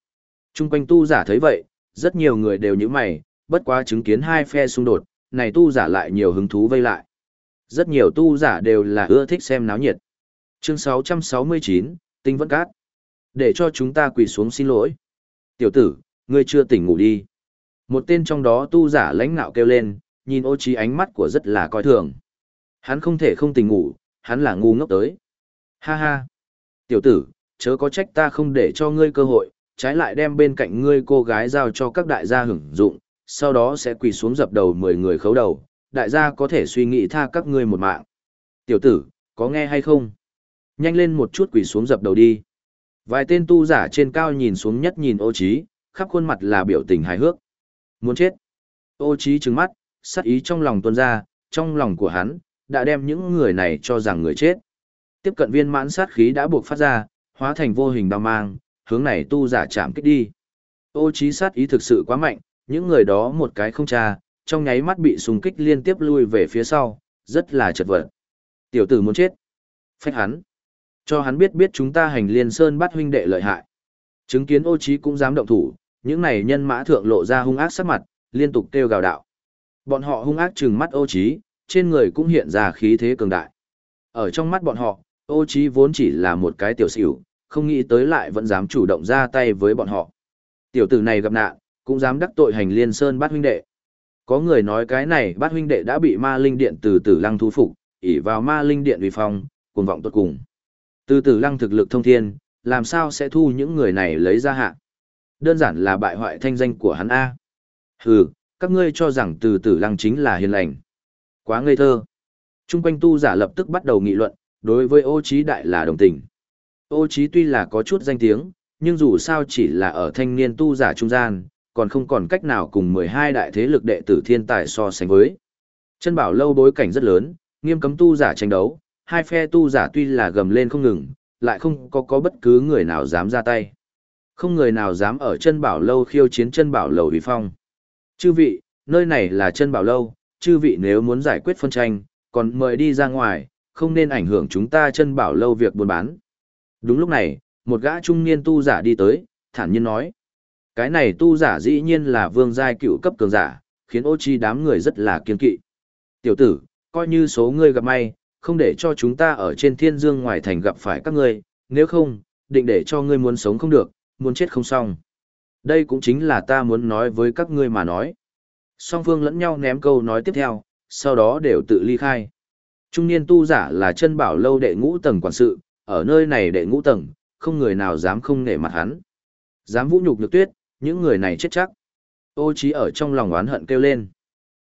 Trung quanh tu giả thấy vậy, rất nhiều người đều như mày, bất quá chứng kiến hai phe xung đột, này tu giả lại nhiều hứng thú vây lại. Rất nhiều tu giả đều là ưa thích xem náo nhiệt. Chương 669, Tinh Vẫn Cát. Để cho chúng ta quỳ xuống xin lỗi. Tiểu tử, ngươi chưa tỉnh ngủ đi. Một tên trong đó tu giả lãnh nạo kêu lên, nhìn ô trí ánh mắt của rất là coi thường. Hắn không thể không tỉnh ngủ, hắn là ngu ngốc tới. Ha ha. Tiểu tử, chớ có trách ta không để cho ngươi cơ hội, trái lại đem bên cạnh ngươi cô gái giao cho các đại gia hưởng dụng, sau đó sẽ quỳ xuống dập đầu 10 người khấu đầu, đại gia có thể suy nghĩ tha các ngươi một mạng. Tiểu tử, có nghe hay không? Nhanh lên một chút quỳ xuống dập đầu đi. Vài tên tu giả trên cao nhìn xuống nhất nhìn ô trí, khắp khuôn mặt là biểu tình hài hước. Muốn chết. Ô trí trừng mắt, sát ý trong lòng tuôn ra, trong lòng của hắn, đã đem những người này cho rằng người chết. Tiếp cận viên mãn sát khí đã buộc phát ra, hóa thành vô hình đao mang, hướng này tu giả chạm kích đi. Ô trí sát ý thực sự quá mạnh, những người đó một cái không tra, trong nháy mắt bị xung kích liên tiếp lui về phía sau, rất là chật vật. Tiểu tử muốn chết. Phách hắn. Cho hắn biết biết chúng ta hành liên sơn bắt huynh đệ lợi hại. Chứng kiến ô trí cũng dám động thủ, những này nhân mã thượng lộ ra hung ác sắc mặt, liên tục kêu gào đạo. Bọn họ hung ác trừng mắt ô trí, trên người cũng hiện ra khí thế cường đại. Ở trong mắt bọn họ, ô trí vốn chỉ là một cái tiểu xỉu, không nghĩ tới lại vẫn dám chủ động ra tay với bọn họ. Tiểu tử này gặp nạn, cũng dám đắc tội hành liên sơn bắt huynh đệ. Có người nói cái này bắt huynh đệ đã bị ma linh điện từ tử lăng thu phục, ỉ vào ma linh điện uy phong, cuồng vọng tốt cùng. Từ tử lăng thực lực thông thiên, làm sao sẽ thu những người này lấy ra hạ. Đơn giản là bại hoại thanh danh của hắn A. Hừ, các ngươi cho rằng từ tử lăng chính là hiền lành. Quá ngây thơ. Trung quanh tu giả lập tức bắt đầu nghị luận, đối với ô trí đại là đồng tình. Ô trí tuy là có chút danh tiếng, nhưng dù sao chỉ là ở thanh niên tu giả trung gian, còn không còn cách nào cùng 12 đại thế lực đệ tử thiên tài so sánh với. Chân bảo lâu bối cảnh rất lớn, nghiêm cấm tu giả tranh đấu, hai phe tu giả tuy là gầm lên không ngừng, lại không có có bất cứ người nào dám ra tay. Không người nào dám ở chân bảo lâu khiêu chiến chân bảo lầu uy phong. Chư vị, nơi này là chân bảo lâu, chư vị nếu muốn giải quyết phân tranh, còn mời đi ra ngoài, không nên ảnh hưởng chúng ta chân bảo lâu việc buôn bán. Đúng lúc này, một gã trung niên tu giả đi tới, thản nhiên nói. Cái này tu giả dĩ nhiên là vương giai cựu cấp cường giả, khiến ô chi đám người rất là kiên kỵ. Tiểu tử, coi như số ngươi gặp may, không để cho chúng ta ở trên thiên dương ngoài thành gặp phải các ngươi, nếu không, định để cho ngươi muốn sống không được, muốn chết không xong. Đây cũng chính là ta muốn nói với các ngươi mà nói. Song phương lẫn nhau ném câu nói tiếp theo, sau đó đều tự ly khai. Trung niên tu giả là chân bảo lâu đệ ngũ tầng quản sự, ở nơi này đệ ngũ tầng, không người nào dám không nể mặt hắn. Dám vũ nhục nhược tuyết, những người này chết chắc. Ô trí ở trong lòng oán hận kêu lên.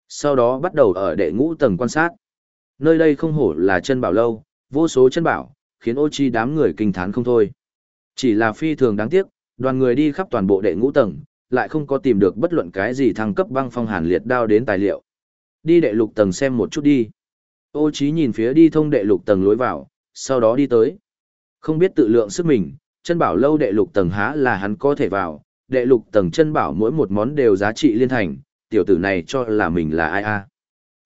Sau đó bắt đầu ở đệ ngũ tầng quan sát. Nơi đây không hổ là chân bảo lâu, vô số chân bảo, khiến ô chi đám người kinh thán không thôi. Chỉ là phi thường đáng tiếc, đoàn người đi khắp toàn bộ đệ ngũ tầng, lại không có tìm được bất luận cái gì thăng cấp băng phong hàn liệt đao đến tài liệu. Đi đệ lục tầng xem một chút đi. Ô chi nhìn phía đi thông đệ lục tầng lối vào, sau đó đi tới. Không biết tự lượng sức mình, chân bảo lâu đệ lục tầng há là hắn có thể vào, đệ lục tầng chân bảo mỗi một món đều giá trị liên thành, tiểu tử này cho là mình là ai a?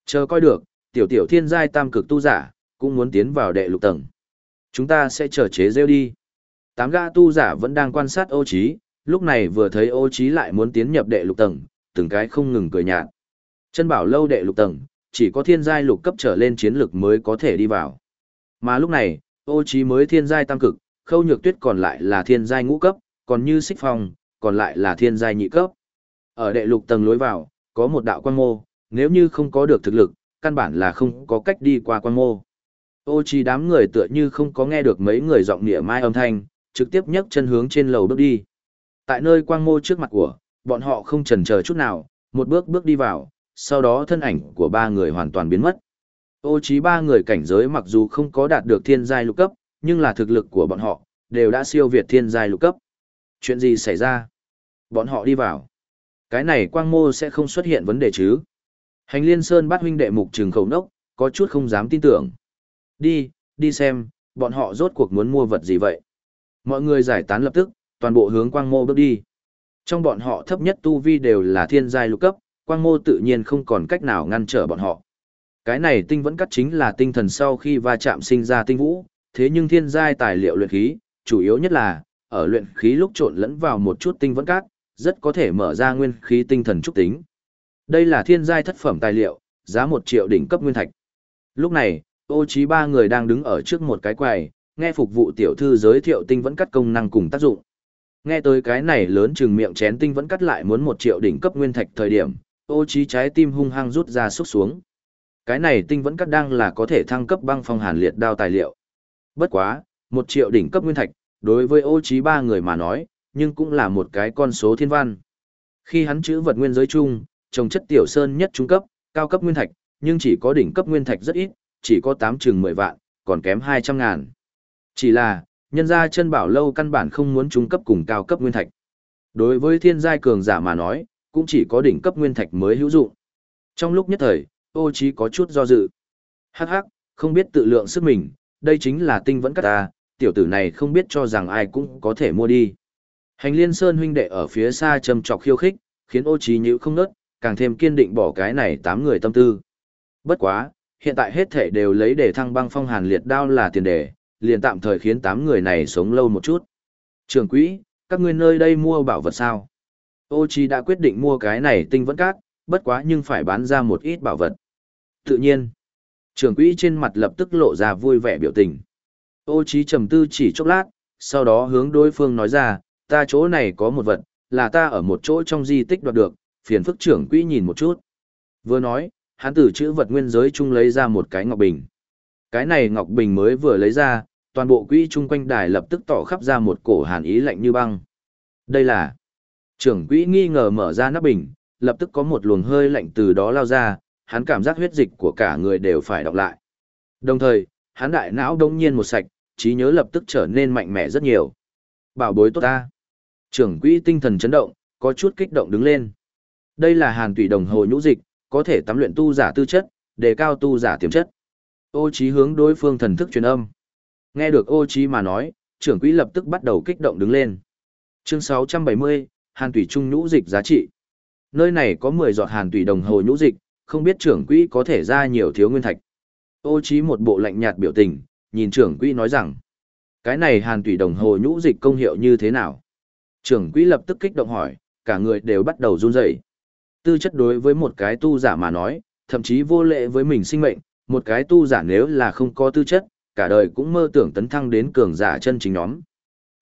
Chờ coi được, tiểu tiểu thiên giai tam cực tu giả, cũng muốn tiến vào đệ lục tầng. Chúng ta sẽ chờ chế rêu đi. Tám gã tu giả vẫn đang quan sát ô trí, lúc này vừa thấy ô trí lại muốn tiến nhập đệ lục tầng, từng cái không ngừng cười nhạt. Chân bảo lâu đệ lục tầng, chỉ có thiên giai lục cấp trở lên chiến lực mới có thể đi vào. Mà lúc này, ô trí mới thiên giai tam cực, khâu nhược tuyết còn lại là thiên giai ngũ cấp, còn như xích phong, còn lại là thiên giai nhị cấp. Ở đệ lục tầng lối vào, có một đạo quan mô, nếu như không có được thực lực, căn bản là không có cách đi qua quan mô. Ô Chi đám người tựa như không có nghe được mấy người giọng nịa mai âm thanh, trực tiếp nhấc chân hướng trên lầu bước đi. Tại nơi quang mô trước mặt của, bọn họ không chần chờ chút nào, một bước bước đi vào, sau đó thân ảnh của ba người hoàn toàn biến mất. Ô Chi ba người cảnh giới mặc dù không có đạt được thiên giai lục cấp, nhưng là thực lực của bọn họ, đều đã siêu việt thiên giai lục cấp. Chuyện gì xảy ra? Bọn họ đi vào. Cái này quang mô sẽ không xuất hiện vấn đề chứ? Hành liên sơn bắt huynh đệ mục trường khẩu nốc, có chút không dám tin tưởng. Đi, đi xem, bọn họ rốt cuộc muốn mua vật gì vậy? Mọi người giải tán lập tức, toàn bộ hướng quang mô bước đi. Trong bọn họ thấp nhất tu vi đều là thiên giai lục cấp, quang mô tự nhiên không còn cách nào ngăn trở bọn họ. Cái này tinh vẫn cắt chính là tinh thần sau khi va chạm sinh ra tinh vũ, thế nhưng thiên giai tài liệu luyện khí, chủ yếu nhất là, ở luyện khí lúc trộn lẫn vào một chút tinh vẫn cát, rất có thể mở ra nguyên khí tinh thần trúc tính. Đây là thiên giai thất phẩm tài liệu, giá một triệu đỉnh cấp nguyên thạch. Lúc này, ô trí ba người đang đứng ở trước một cái quầy, nghe phục vụ tiểu thư giới thiệu tinh vẫn cắt công năng cùng tác dụng. Nghe tới cái này lớn chừng miệng chén tinh vẫn cắt lại muốn một triệu đỉnh cấp nguyên thạch thời điểm, ô trí trái tim hung hăng rút ra xúc xuống. Cái này tinh vẫn cắt đang là có thể thăng cấp băng phong hàn liệt đao tài liệu. Bất quá, một triệu đỉnh cấp nguyên thạch, đối với ô trí ba người mà nói, nhưng cũng là một cái con số thiên văn. Khi hắn chữ vật nguyên giới chung, trồng chất tiểu sơn nhất trung cấp, cao cấp nguyên thạch, nhưng chỉ có đỉnh cấp nguyên thạch rất ít, chỉ có 8 chừng 10 vạn, còn kém 200 ngàn. Chỉ là, nhân gia chân bảo lâu căn bản không muốn trung cấp cùng cao cấp nguyên thạch. Đối với thiên giai cường giả mà nói, cũng chỉ có đỉnh cấp nguyên thạch mới hữu dụng. Trong lúc nhất thời, ô trí có chút do dự. Hắc hắc, không biết tự lượng sức mình, đây chính là tinh vẫn cắt ta, tiểu tử này không biết cho rằng ai cũng có thể mua đi. Hành liên sơn huynh đệ ở phía xa trầm trọc khiêu khích, khiến ô trí nhữ không nớt, càng thêm kiên định bỏ cái này tám người tâm tư. Bất quá, hiện tại hết thể đều lấy để thăng băng phong hàn liệt đao là tiền đề, liền tạm thời khiến tám người này sống lâu một chút. Trường quỹ, các ngươi nơi đây mua bảo vật sao? Ô Chi đã quyết định mua cái này tinh vẫn cát, bất quá nhưng phải bán ra một ít bảo vật. Tự nhiên, trường quỹ trên mặt lập tức lộ ra vui vẻ biểu tình. Ô Chi trầm tư chỉ chốc lát, sau đó hướng đối phương nói ra, ta chỗ này có một vật, là ta ở một chỗ trong di tích đoạt được, phiền phức trưởng quỹ nhìn một chút. Vừa nói, hắn từ chữ vật nguyên giới chung lấy ra một cái ngọc bình. Cái này Ngọc Bình mới vừa lấy ra, toàn bộ quỹ chung quanh đài lập tức tỏ khắp ra một cổ hàn ý lạnh như băng. Đây là... Trưởng quỹ nghi ngờ mở ra nắp bình, lập tức có một luồng hơi lạnh từ đó lao ra, hắn cảm giác huyết dịch của cả người đều phải đọc lại. Đồng thời, hắn đại não đông nhiên một sạch, trí nhớ lập tức trở nên mạnh mẽ rất nhiều. Bảo bối tốt ta. Trưởng quỹ tinh thần chấn động, có chút kích động đứng lên. Đây là hàn tùy đồng hồ nhũ dịch, có thể tắm luyện tu giả tư chất, đề cao tu giả tiềm chất. Ô trí hướng đối phương thần thức truyền âm. Nghe được ô trí mà nói, trưởng quỹ lập tức bắt đầu kích động đứng lên. Chương 670, hàn tủy trung nhũ dịch giá trị. Nơi này có 10 giọt hàn tủy đồng hồ nhũ dịch, không biết trưởng quỹ có thể ra nhiều thiếu nguyên thạch. Ô trí một bộ lạnh nhạt biểu tình, nhìn trưởng quỹ nói rằng, cái này hàn tủy đồng hồ nhũ dịch công hiệu như thế nào? Trưởng quỹ lập tức kích động hỏi, cả người đều bắt đầu run rẩy. Tư chất đối với một cái tu giả mà nói, thậm chí vô lệ với mình sinh mệnh, một cái tu giả nếu là không có tư chất, cả đời cũng mơ tưởng tấn thăng đến cường giả chân chính nhóm.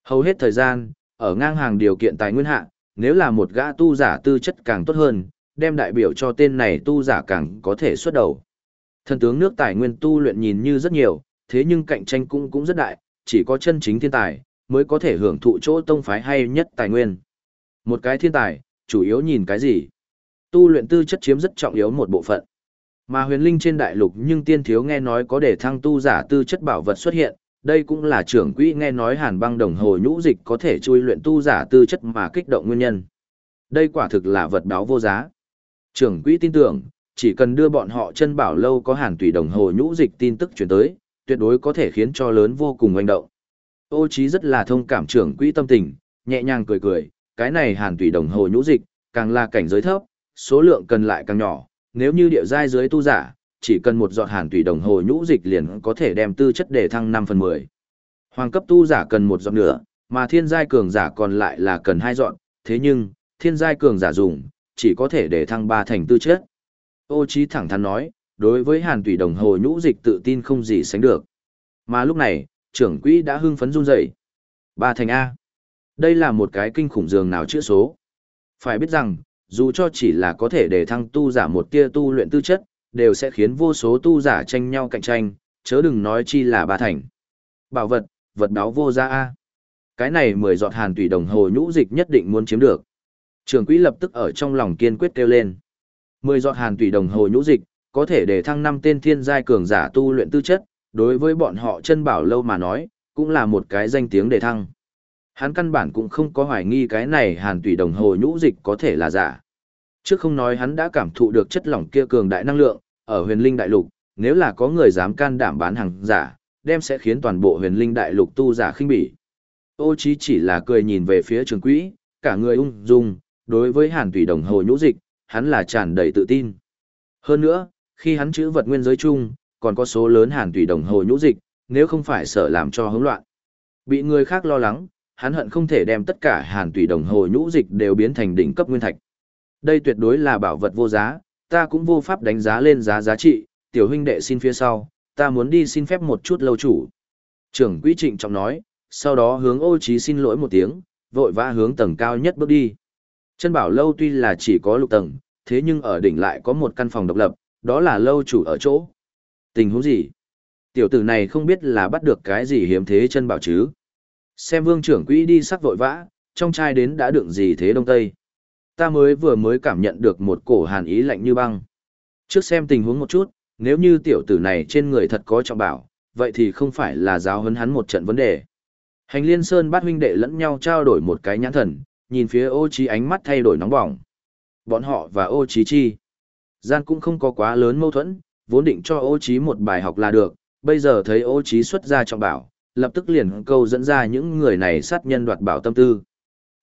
Hầu hết thời gian, ở ngang hàng điều kiện tài nguyên hạ, nếu là một gã tu giả tư chất càng tốt hơn, đem đại biểu cho tên này tu giả càng có thể xuất đầu. Thần tướng nước tài nguyên tu luyện nhìn như rất nhiều, thế nhưng cạnh tranh cũng cũng rất đại, chỉ có chân chính thiên tài mới có thể hưởng thụ chỗ tông phái hay nhất tài nguyên. Một cái thiên tài, chủ yếu nhìn cái gì? Tu luyện tư chất chiếm rất trọng yếu một bộ phận. Mà huyền linh trên đại lục nhưng tiên thiếu nghe nói có để thăng tu giả tư chất bảo vật xuất hiện, đây cũng là trưởng quỹ nghe nói hàn băng đồng hồ nhũ dịch có thể chui luyện tu giả tư chất mà kích động nguyên nhân. Đây quả thực là vật báo vô giá. Trưởng quỹ tin tưởng, chỉ cần đưa bọn họ chân bảo lâu có hàn tùy đồng hồ nhũ dịch tin tức chuyển tới, tuyệt đối có thể khiến cho lớn vô cùng oanh động. Ô trí rất là thông cảm trưởng quỹ tâm tình, nhẹ nhàng cười cười, cái này hàn tùy đồng hồ nhũ dịch, càng là cảnh giới thấp, số lượng cần lại càng nhỏ, nếu như địa giai dưới tu giả, chỉ cần một giọt hàn tùy đồng hồ nhũ dịch liền có thể đem tư chất để thăng 5 phần 10. Hoàng cấp tu giả cần một giọt nữa, mà thiên giai cường giả còn lại là cần hai giọt, thế nhưng, thiên giai cường giả dùng, chỉ có thể để thăng 3 thành tư chất. Ô Chí thẳng thắn nói, đối với hàn tùy đồng hồ nhũ dịch tự tin không gì sánh được. Mà lúc này, trưởng quỹ đã hưng phấn run rẩy. Ba thành A. Đây là một cái kinh khủng dường nào chữa số. Phải biết rằng, dù cho chỉ là có thể để thăng tu giả một tia tu luyện tư chất, đều sẽ khiến vô số tu giả tranh nhau cạnh tranh, chớ đừng nói chi là ba thành. Bảo vật, vật báo vô gia A. Cái này mười giọt hàn tùy đồng hồ nhũ dịch nhất định muốn chiếm được. Trường quỹ lập tức ở trong lòng kiên quyết kêu lên. Mười giọt hàn tùy đồng hồ nhũ dịch, có thể để thăng năm tên thiên giai cường giả tu luyện tư chất, đối với bọn họ chân bảo lâu mà nói, cũng là một cái danh tiếng để thăng. Hắn căn bản cũng không có hoài nghi cái này hàn tùy đồng hồ nhũ dịch có thể là giả. Trước không nói hắn đã cảm thụ được chất lỏng kia cường đại năng lượng, ở huyền linh đại lục, nếu là có người dám can đảm bán hàng giả, đem sẽ khiến toàn bộ huyền linh đại lục tu giả khinh bỉ. Ô chí chỉ là cười nhìn về phía trường quỹ, cả người ung dung, đối với hàn tùy đồng hồ nhũ dịch, hắn là tràn đầy tự tin. Hơn nữa, khi hắn chữ vật nguyên giới chung, còn có số lớn hàn tùy đồng hồ nhũ dịch, nếu không phải sợ làm cho hỗn loạn. Bị người khác lo lắng, hắn hận không thể đem tất cả hàn tùy đồng hồ nhũ dịch đều biến thành đỉnh cấp nguyên thạch. Đây tuyệt đối là bảo vật vô giá, ta cũng vô pháp đánh giá lên giá giá trị, tiểu huynh đệ xin phía sau, ta muốn đi xin phép một chút lâu chủ. Trưởng quỹ trịnh trọng nói, sau đó hướng ô trí xin lỗi một tiếng, vội vã hướng tầng cao nhất bước đi. Chân bảo lâu tuy là chỉ có lục tầng, thế nhưng ở đỉnh lại có một căn phòng độc lập, đó là lâu chủ ở chỗ. Tình huống gì? Tiểu tử này không biết là bắt được cái gì hiếm thế chân bảo chứ. Xem vương trưởng quỹ đi sắc vội vã, trong chai đến đã đựng gì thế đông tây. Ta mới vừa mới cảm nhận được một cổ hàn ý lạnh như băng. Trước xem tình huống một chút, nếu như tiểu tử này trên người thật có trọng bảo, vậy thì không phải là giáo huấn hắn một trận vấn đề. Hành liên sơn bát huynh đệ lẫn nhau trao đổi một cái nhãn thần, nhìn phía ô trí ánh mắt thay đổi nóng bỏng. Bọn họ và ô trí chi. Gian cũng không có quá lớn mâu thuẫn, vốn định cho ô trí một bài học là được, bây giờ thấy ô trí xuất ra trọng bảo, lập tức liền câu dẫn ra những người này sát nhân đoạt bảo tâm tư.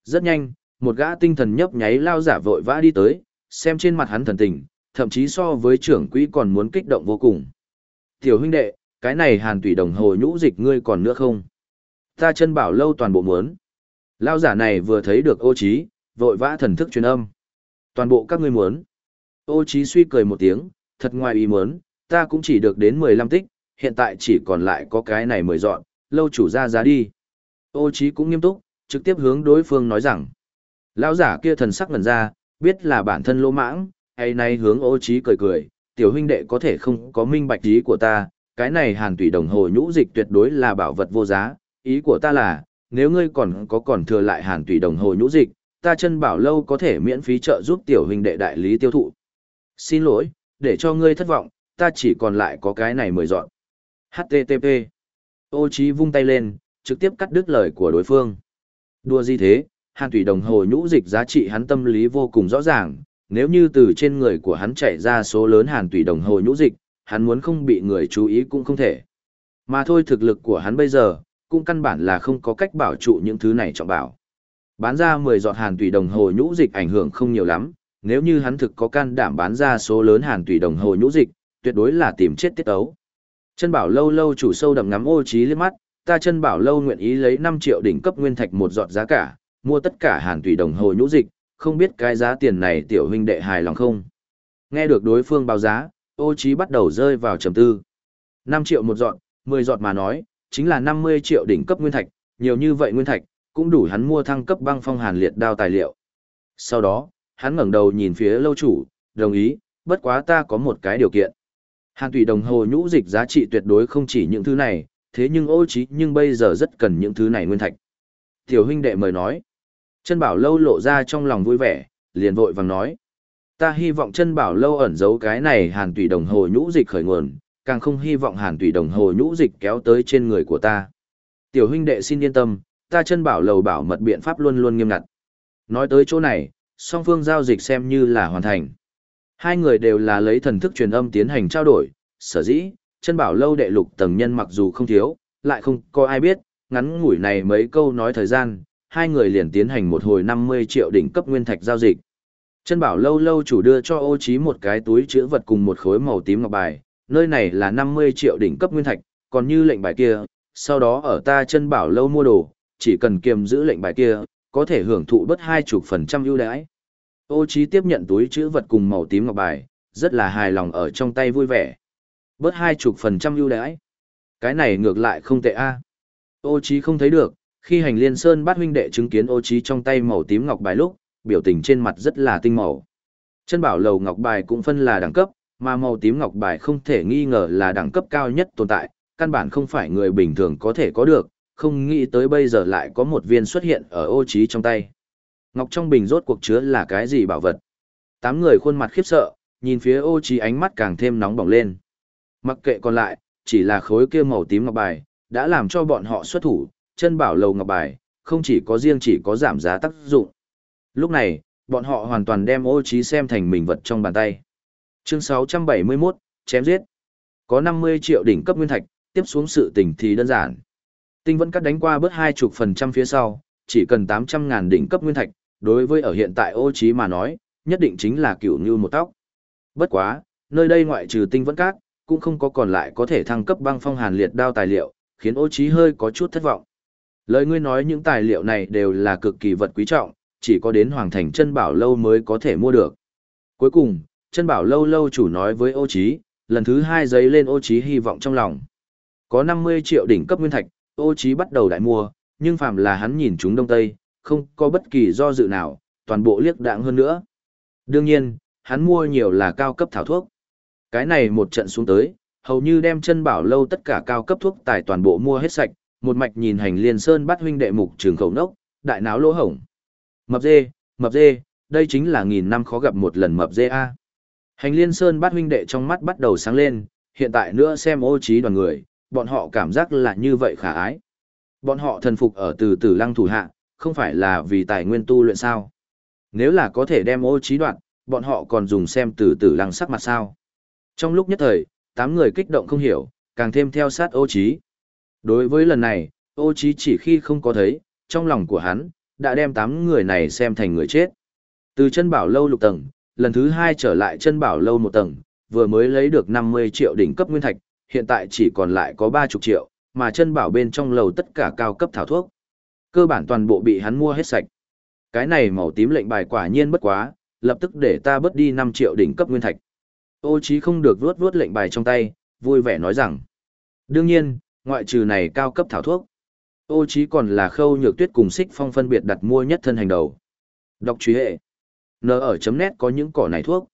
Rất nhanh, một gã tinh thần nhấp nháy lao giả vội vã đi tới, xem trên mặt hắn thần tình, thậm chí so với trưởng quỹ còn muốn kích động vô cùng. Tiểu huynh đệ, cái này hàn tủy đồng hồ nhũ dịch ngươi còn nữa không? Ta chân bảo lâu toàn bộ muốn. Lao giả này vừa thấy được ô trí, vội vã thần thức truyền âm. Toàn bộ các ngươi muốn. Ô trí suy cười một tiếng, thật ngoài ý muốn, ta cũng chỉ được đến 15 tích, hiện tại chỉ còn lại có cái này mới dọn, lâu chủ ra giá đi. Ô trí cũng nghiêm túc, trực tiếp hướng đối phương nói rằng. Lão giả kia thần sắc ngẩn ra, biết là bản thân lỗ mãng, hay nay hướng ô trí cười cười, tiểu huynh đệ có thể không có minh bạch ý của ta, cái này hàn tùy đồng hồ nhũ dịch tuyệt đối là bảo vật vô giá, ý của ta là, nếu ngươi còn có còn thừa lại hàn tùy đồng hồ nhũ dịch, ta chân bảo lâu có thể miễn phí trợ giúp tiểu huynh đệ đại lý tiêu thụ. Xin lỗi, để cho ngươi thất vọng, ta chỉ còn lại có cái này mười dọn. HTTP. Ô Chí vung tay lên, trực tiếp cắt đứt lời của đối phương. Đùa gì thế, hàn thủy đồng hồ nhũ dịch giá trị hắn tâm lý vô cùng rõ ràng, nếu như từ trên người của hắn chạy ra số lớn hàn thủy đồng hồ nhũ dịch, hắn muốn không bị người chú ý cũng không thể. Mà thôi thực lực của hắn bây giờ, cũng căn bản là không có cách bảo trụ những thứ này trọng bảo. Bán ra 10 giọt hàn thủy đồng hồ nhũ dịch ảnh hưởng không nhiều lắm, nếu như hắn thực có can đảm bán ra số lớn hàn thủy đồng hồ nhũ dịch, tuyệt đối là tìm chết tiết ấu. Chân bảo lâu lâu chủ sâu đậm ngắm ô trí liếc mắt, ta chân bảo lâu nguyện ý lấy 5 triệu đỉnh cấp nguyên thạch một giọt giá cả, mua tất cả hàn tùy đồng hồ nhũ dịch, không biết cái giá tiền này tiểu huynh đệ hài lòng không. Nghe được đối phương báo giá, ô trí bắt đầu rơi vào trầm tư. 5 triệu một giọt, 10 giọt mà nói, chính là 50 triệu đỉnh cấp nguyên thạch, nhiều như vậy nguyên thạch, cũng đủ hắn mua thăng cấp băng phong hàn liệt đao tài liệu. Sau đó, hắn ngẩng đầu nhìn phía lâu chủ, đồng ý, bất quá ta có một cái điều kiện. Hàn tùy đồng hồ nhũ dịch giá trị tuyệt đối không chỉ những thứ này, thế nhưng ô trí nhưng bây giờ rất cần những thứ này nguyên thạch. Tiểu huynh đệ mời nói. Chân bảo lâu lộ ra trong lòng vui vẻ, liền vội vàng nói. Ta hy vọng chân bảo lâu ẩn giấu cái này hàn tùy đồng hồ nhũ dịch khởi nguồn, càng không hy vọng hàn tùy đồng hồ nhũ dịch kéo tới trên người của ta. Tiểu huynh đệ xin yên tâm, ta chân bảo lầu bảo mật biện pháp luôn luôn nghiêm ngặt. Nói tới chỗ này, song phương giao dịch xem như là hoàn thành. Hai người đều là lấy thần thức truyền âm tiến hành trao đổi, sở dĩ, chân bảo lâu đệ lục tầng nhân mặc dù không thiếu, lại không có ai biết, ngắn ngủi này mấy câu nói thời gian, hai người liền tiến hành một hồi 50 triệu đỉnh cấp nguyên thạch giao dịch. Chân bảo lâu lâu chủ đưa cho ô trí một cái túi chứa vật cùng một khối màu tím ngọc bài, nơi này là 50 triệu đỉnh cấp nguyên thạch, còn như lệnh bài kia, sau đó ở ta chân bảo lâu mua đồ, chỉ cần kiềm giữ lệnh bài kia, có thể hưởng thụ bất hai chục phần trăm ưu đãi. Ô Chí tiếp nhận túi chữ vật cùng màu tím ngọc bài, rất là hài lòng ở trong tay vui vẻ. Bớt hai chục phần trăm ưu đãi. Cái này ngược lại không tệ a. Ô Chí không thấy được, khi hành liên sơn bát huynh đệ chứng kiến ô Chí trong tay màu tím ngọc bài lúc, biểu tình trên mặt rất là tinh màu. Chân bảo lầu ngọc bài cũng phân là đẳng cấp, mà màu tím ngọc bài không thể nghi ngờ là đẳng cấp cao nhất tồn tại, căn bản không phải người bình thường có thể có được, không nghĩ tới bây giờ lại có một viên xuất hiện ở ô Chí trong tay. Ngọc trong bình rốt cuộc chứa là cái gì bảo vật? Tám người khuôn mặt khiếp sợ, nhìn phía ô trí ánh mắt càng thêm nóng bỏng lên. Mặc kệ còn lại, chỉ là khối kia màu tím ngọc bài, đã làm cho bọn họ xuất thủ, chân bảo lầu ngọc bài, không chỉ có riêng chỉ có giảm giá tác dụng. Lúc này, bọn họ hoàn toàn đem ô trí xem thành mình vật trong bàn tay. Chương 671, chém giết. Có 50 triệu đỉnh cấp nguyên thạch, tiếp xuống sự tình thì đơn giản. Tinh vẫn cắt đánh qua bớt hai chục phần trăm phía sau, chỉ cần 800 ngàn đỉnh cấp nguyên thạch, đối với ở hiện tại ô trí mà nói, nhất định chính là cựu như một tóc. Bất quá, nơi đây ngoại trừ tinh vẫn cát, cũng không có còn lại có thể thăng cấp băng phong hàn liệt đao tài liệu, khiến ô trí hơi có chút thất vọng. Lời ngươi nói những tài liệu này đều là cực kỳ vật quý trọng, chỉ có đến hoàng thành chân bảo lâu mới có thể mua được. Cuối cùng, chân bảo lâu lâu chủ nói với ô trí, lần thứ hai giấy lên ô trí hy vọng trong lòng. Có 50 triệu đỉnh cấp nguyên thạch, ô trí bắt đầu đại mua, nhưng phàm là hắn nhìn chúng đông tây, không có bất kỳ do dự nào, toàn bộ liếc đạng hơn nữa. Đương nhiên, hắn mua nhiều là cao cấp thảo thuốc. Cái này một trận xuống tới, hầu như đem chân bảo lâu tất cả cao cấp thuốc tài toàn bộ mua hết sạch, một mạch nhìn hành liên sơn bắt huynh đệ mục trường khẩu nốc, đại náo lỗ hổng. Mập dê, mập dê, đây chính là nghìn năm khó gặp một lần mập dê A. Hành liên sơn bắt huynh đệ trong mắt bắt đầu sáng lên, hiện tại nữa xem ô trí đoàn người, bọn họ cảm giác là như vậy khả ái. Bọn họ thần phục ở từ từ lăng thủ hạ, không phải là vì tài nguyên tu luyện sao. Nếu là có thể đem ô trí đoạn, bọn họ còn dùng xem từ tử lăng sắc mặt sao. Trong lúc nhất thời, tám người kích động không hiểu, càng thêm theo sát ô trí. Đối với lần này, ô trí chỉ khi không có thấy, trong lòng của hắn, đã đem tám người này xem thành người chết. Từ chân bảo lâu lục tầng, lần thứ hai trở lại chân bảo lâu một tầng, vừa mới lấy được 50 triệu đỉnh cấp nguyên thạch, hiện tại chỉ còn lại có 30 triệu, mà chân bảo bên trong lầu tất cả cao cấp thảo thuốc. Cơ bản toàn bộ bị hắn mua hết sạch. Cái này màu tím lệnh bài quả nhiên bất quá, lập tức để ta bớt đi 5 triệu đỉnh cấp nguyên thạch. Ô chí không được vuốt vuốt lệnh bài trong tay, vui vẻ nói rằng. Đương nhiên, ngoại trừ này cao cấp thảo thuốc. Ô chí còn là khâu nhược tuyết cùng xích phong phân biệt đặt mua nhất thân hành đầu. Đọc truy hệ. Nờ ở chấm nét có những cỏ này thuốc.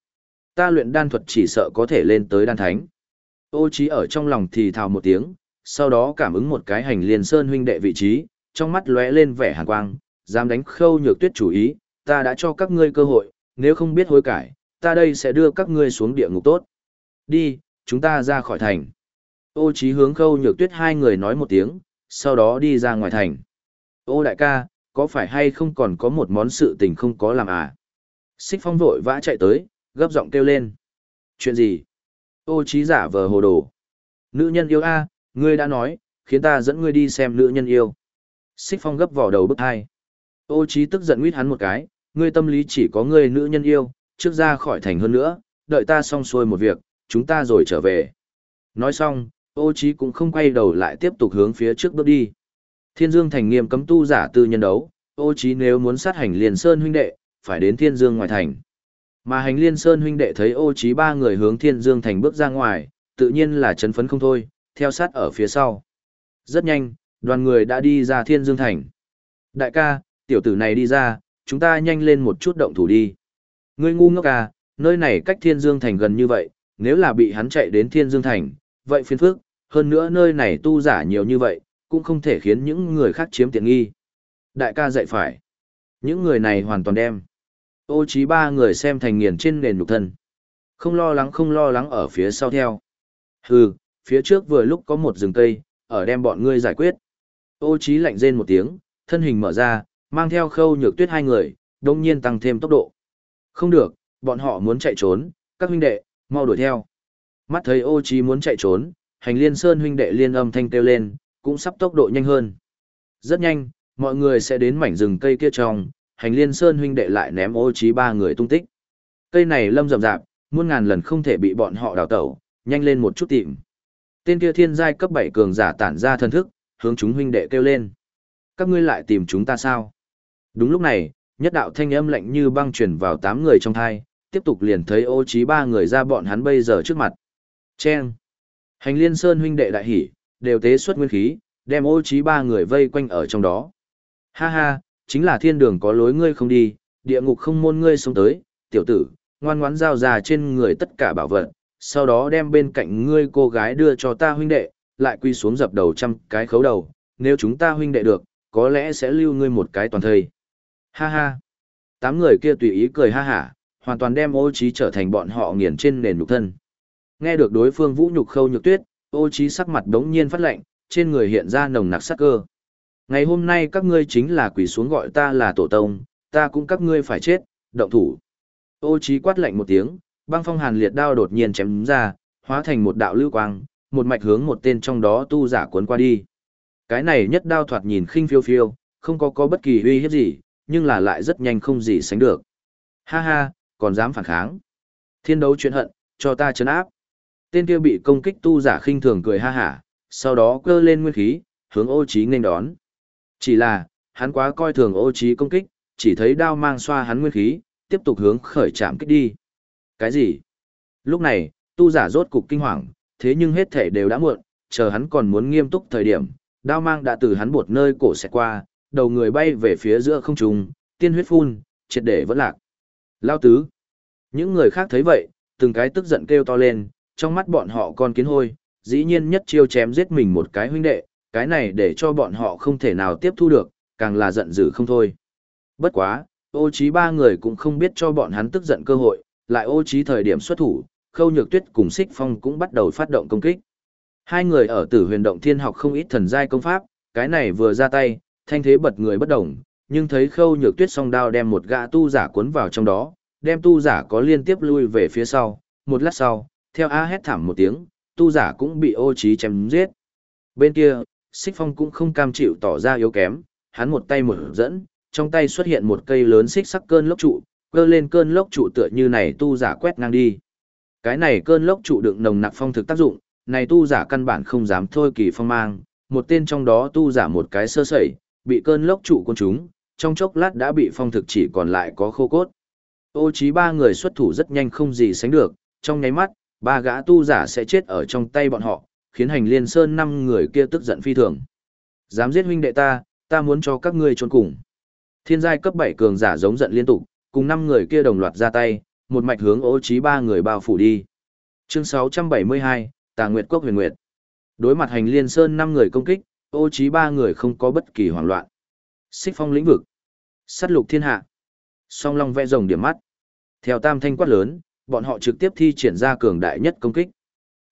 Ta luyện đan thuật chỉ sợ có thể lên tới đan thánh. Ô chí ở trong lòng thì thào một tiếng, sau đó cảm ứng một cái hành liền sơn huynh đệ vị trí, trong mắt lóe lên vẻ hàn quang, dám đánh khâu nhược tuyết chủ ý, ta đã cho các ngươi cơ hội, nếu không biết hối cải, ta đây sẽ đưa các ngươi xuống địa ngục tốt. Đi, chúng ta ra khỏi thành. Ô Chí hướng khâu nhược tuyết hai người nói một tiếng, sau đó đi ra ngoài thành. Ô đại ca, có phải hay không còn có một món sự tình không có làm à? Xích phong vội vã chạy tới, gấp giọng kêu lên. Chuyện gì? Ô Chí giả vờ hồ đồ. Nữ nhân yêu a, ngươi đã nói, khiến ta dẫn ngươi đi xem nữ nhân yêu. Xích phong gấp vỏ đầu bức hai. Ô trí tức giận nguyết hắn một cái, ngươi tâm lý chỉ có ngươi nữ nhân yêu, trước ra khỏi thành hơn nữa, đợi ta xong xuôi một việc, chúng ta rồi trở về. Nói xong, ô trí cũng không quay đầu lại tiếp tục hướng phía trước bước đi. Thiên Dương thành nghiêm cấm tu giả tư nhân đấu, ô trí nếu muốn sát hành liền sơn huynh đệ, phải đến Thiên Dương ngoài thành. Mà hành liên sơn huynh đệ thấy ô trí ba người hướng thiên dương thành bước ra ngoài, tự nhiên là chấn phấn không thôi, theo sát ở phía sau. Rất nhanh, đoàn người đã đi ra thiên dương thành. Đại ca, tiểu tử này đi ra, chúng ta nhanh lên một chút động thủ đi. Ngươi ngu ngốc à, nơi này cách thiên dương thành gần như vậy, nếu là bị hắn chạy đến Thiên Dương Thành, vậy phiền phức, hơn nữa nơi này tu giả nhiều như vậy, cũng không thể khiến những người khác chiếm tiện nghi. Đại ca dạy phải. Những người này hoàn toàn đem. Ô trí ba người xem thành nghiền trên nền nhục thân. Không lo lắng không lo lắng ở phía sau theo. Hừ, phía trước vừa lúc có một rừng cây, ở đem bọn ngươi giải quyết. Ô Chí lạnh rên một tiếng, thân hình mở ra, mang theo khâu nhược tuyết hai người, đồng nhiên tăng thêm tốc độ. Không được, bọn họ muốn chạy trốn, các huynh đệ, mau đuổi theo. Mắt thấy ô Chí muốn chạy trốn, hành liên sơn huynh đệ liên âm thanh kêu lên, cũng sắp tốc độ nhanh hơn. Rất nhanh, mọi người sẽ đến mảnh rừng cây kia trong, hành liên sơn huynh đệ lại ném ô Chí ba người tung tích. Cây này lâm rậm rạp, muôn ngàn lần không thể bị bọn họ đào tẩu, nhanh lên một chút tìm. Tên kia thiên giai cấp 7 cường giả tản ra thân thức, hướng chúng huynh đệ kêu lên. Các ngươi lại tìm chúng ta sao? Đúng lúc này, nhất đạo thanh âm lạnh như băng truyền vào tám người trong thai, tiếp tục liền thấy ô trí ba người ra bọn hắn bây giờ trước mặt. Chen! Hành liên sơn huynh đệ đại hỉ, đều tế xuất nguyên khí, đem ô trí ba người vây quanh ở trong đó. Ha ha, chính là thiên đường có lối ngươi không đi, địa ngục không môn ngươi sống tới, tiểu tử, ngoan ngoãn giao ra trên người tất cả bảo vật, sau đó đem bên cạnh ngươi cô gái đưa cho ta huynh đệ, lại quy xuống dập đầu trăm cái khấu đầu, nếu chúng ta huynh đệ được, có lẽ sẽ lưu ngươi một cái toàn thời. Ha ha. Tám người kia tùy ý cười ha hả, hoàn toàn đem ô trí trở thành bọn họ nghiền trên nền nhục thân. Nghe được đối phương vũ nhục khâu nhược tuyết, ô trí sắc mặt đống nhiên phát lạnh, trên người hiện ra nồng nặc sát cơ. Ngày hôm nay các ngươi chính là quỷ xuống gọi ta là tổ tông, ta cũng các ngươi phải chết, động thủ. Ô trí quát lạnh một tiếng, băng phong hàn liệt đao đột nhiên chém ra, hóa thành một đạo lưu quang, một mạch hướng một tên trong đó tu giả cuốn qua đi. Cái này nhất đao thoạt nhìn khinh phiêu phiêu, không có có bất kỳ uy hiếp gì, nhưng là lại rất nhanh không gì sánh được. Ha ha, còn dám phản kháng. Thiên đấu chuyện hận, cho ta chấn áp. Tên kia bị công kích tu giả khinh thường cười ha hả, sau đó cơ lên nguyên khí, hướng ô trí nên đón. Chỉ là, hắn quá coi thường ô trí công kích, chỉ thấy đao mang xoa hắn nguyên khí, tiếp tục hướng khởi chạm kích đi. Cái gì? Lúc này, tu giả rốt cục kinh hoàng, thế nhưng hết thể đều đã muộn, chờ hắn còn muốn nghiêm túc thời điểm, đao mang đã từ hắn bột nơi cổ xẹt qua, đầu người bay về phía giữa không trung, tiên huyết phun, triệt để vẫn lạc. Lao tứ. Những người khác thấy vậy, từng cái tức giận kêu to lên, trong mắt bọn họ con kiến hôi, dĩ nhiên nhất chiêu chém giết mình một cái huynh đệ, cái này để cho bọn họ không thể nào tiếp thu được, càng là giận dữ không thôi. Bất quá, ô trí ba người cũng không biết cho bọn hắn tức giận cơ hội, lại ô trí thời điểm xuất thủ, khâu nhược tuyết cùng xích phong cũng bắt đầu phát động công kích. Hai người ở tử huyền động thiên học không ít thần giai công pháp, cái này vừa ra tay, thanh thế bật người bất động, nhưng thấy khâu nhược tuyết song đao đem một gã tu giả cuốn vào trong đó, đem tu giả có liên tiếp lui về phía sau, một lát sau, theo A hét thảm một tiếng, tu giả cũng bị ô trí chém giết. Bên kia, xích phong cũng không cam chịu tỏ ra yếu kém, hắn một tay mở dẫn, trong tay xuất hiện một cây lớn xích sắc cơn lốc trụ, cơ lên cơn lốc trụ tựa như này tu giả quét ngang đi. Cái này cơn lốc trụ đựng nồng nặc phong thực tác dụng, này tu giả căn bản không dám thôi kỳ phong mang, một tên trong đó tu giả một cái sơ sẩy, bị cơn lốc trụ con chúng, trong chốc lát đã bị phong thực chỉ còn lại có khô cốt. Ô trí ba người xuất thủ rất nhanh không gì sánh được, trong nháy mắt, ba gã tu giả sẽ chết ở trong tay bọn họ, khiến hành liên sơn năm người kia tức giận phi thường. Dám giết huynh đệ ta, ta muốn cho các ngươi trốn cùng. Thiên giai cấp 7 cường giả giống giận liên tục, cùng năm người kia đồng loạt ra tay, một mạch hướng ô trí ba người bao phủ đi. Chương 672, Tà Nguyệt Quốc Huyền Nguyệt. Đối mặt hành liên sơn năm người công kích, ô trí ba người không có bất kỳ hoảng loạn. Xích phong lĩnh vực. Sát lục thiên hạ. Song long vẽ rồng điểm mắt. Theo tam thanh quát lớn, bọn họ trực tiếp thi triển ra cường đại nhất công kích.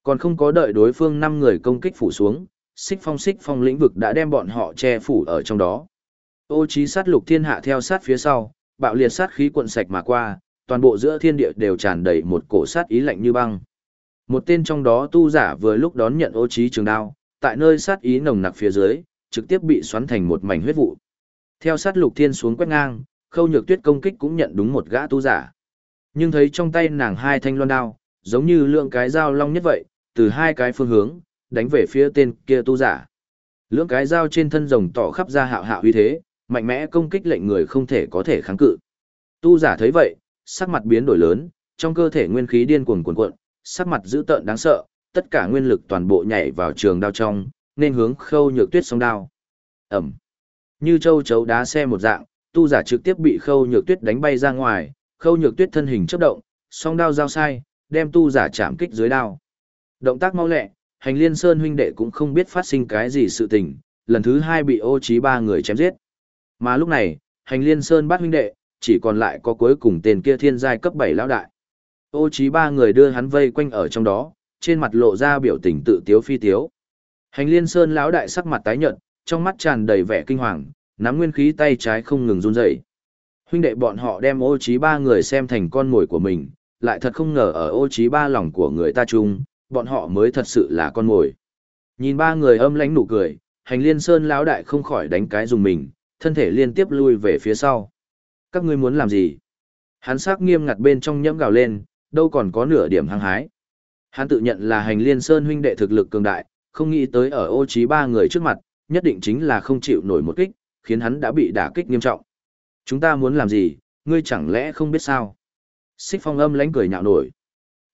Còn không có đợi đối phương năm người công kích phủ xuống, xích phong xích phong lĩnh vực đã đem bọn họ che phủ ở trong đó. Ô trí sát lục thiên hạ theo sát phía sau, bạo liệt sát khí cuộn sạch mà qua, toàn bộ giữa thiên địa đều tràn đầy một cổ sát ý lạnh như băng. Một tên trong đó tu giả vừa lúc đón nhận ô trí trường đao, tại nơi sát ý nồng nặc phía dưới, trực tiếp bị xoắn thành một mảnh huyết vụ. Theo sát lục thiên xuống quét ngang, khâu nhược tuyết công kích cũng nhận đúng một gã tu giả. Nhưng thấy trong tay nàng hai thanh loan đao, giống như lượng cái dao long nhất vậy, từ hai cái phương hướng, đánh về phía tên kia tu giả. Lưỡng cái dao trên thân rồng tỏ khắp ra hạo hạo uy thế, mạnh mẽ công kích lệnh người không thể có thể kháng cự. Tu giả thấy vậy, sắc mặt biến đổi lớn, trong cơ thể nguyên khí điên cuồng cuồn cuộn, sắc mặt dữ tợn đáng sợ, tất cả nguyên lực toàn bộ nhảy vào trường đao trong, nên hướng khâu nhược tuyết song đao. Ầm! Như châu chấu đá xe một dạng, tu giả trực tiếp bị khâu nhược tuyết đánh bay ra ngoài, khâu nhược tuyết thân hình chớp động, song đao giao sai, đem tu giả chạm kích dưới đao. Động tác mau lẹ, hành liên sơn huynh đệ cũng không biết phát sinh cái gì sự tình, lần thứ hai bị ô trí ba người chém giết. Mà lúc này, hành liên sơn bắt huynh đệ, chỉ còn lại có cuối cùng tên kia thiên giai cấp 7 lão đại. Ô trí ba người đưa hắn vây quanh ở trong đó, trên mặt lộ ra biểu tình tự tiếu phi tiếu. Hành liên sơn lão đại sắc mặt tái nhợt, trong mắt tràn đầy vẻ kinh hoàng, nắm nguyên khí tay trái không ngừng run rẩy. Huynh đệ bọn họ đem ô trí ba người xem thành con mồi của mình, lại thật không ngờ ở ô trí ba lòng của người ta chung, bọn họ mới thật sự là con mồi. Nhìn ba người âm lãnh nụ cười, hành liên sơn lão đại không khỏi đánh cái dùng mình, thân thể liên tiếp lui về phía sau. Các ngươi muốn làm gì? Hắn sắc nghiêm ngặt bên trong nhẫm gào lên, đâu còn có nửa điểm hăng hái. Hắn tự nhận là hành liên sơn huynh đệ thực lực cường đại, không nghĩ tới ở ô trí ba người trước mặt, nhất định chính là không chịu nổi một kích, khiến hắn đã bị đả kích nghiêm trọng. Chúng ta muốn làm gì, ngươi chẳng lẽ không biết sao? Xích phong âm lánh cười nhạo nổi.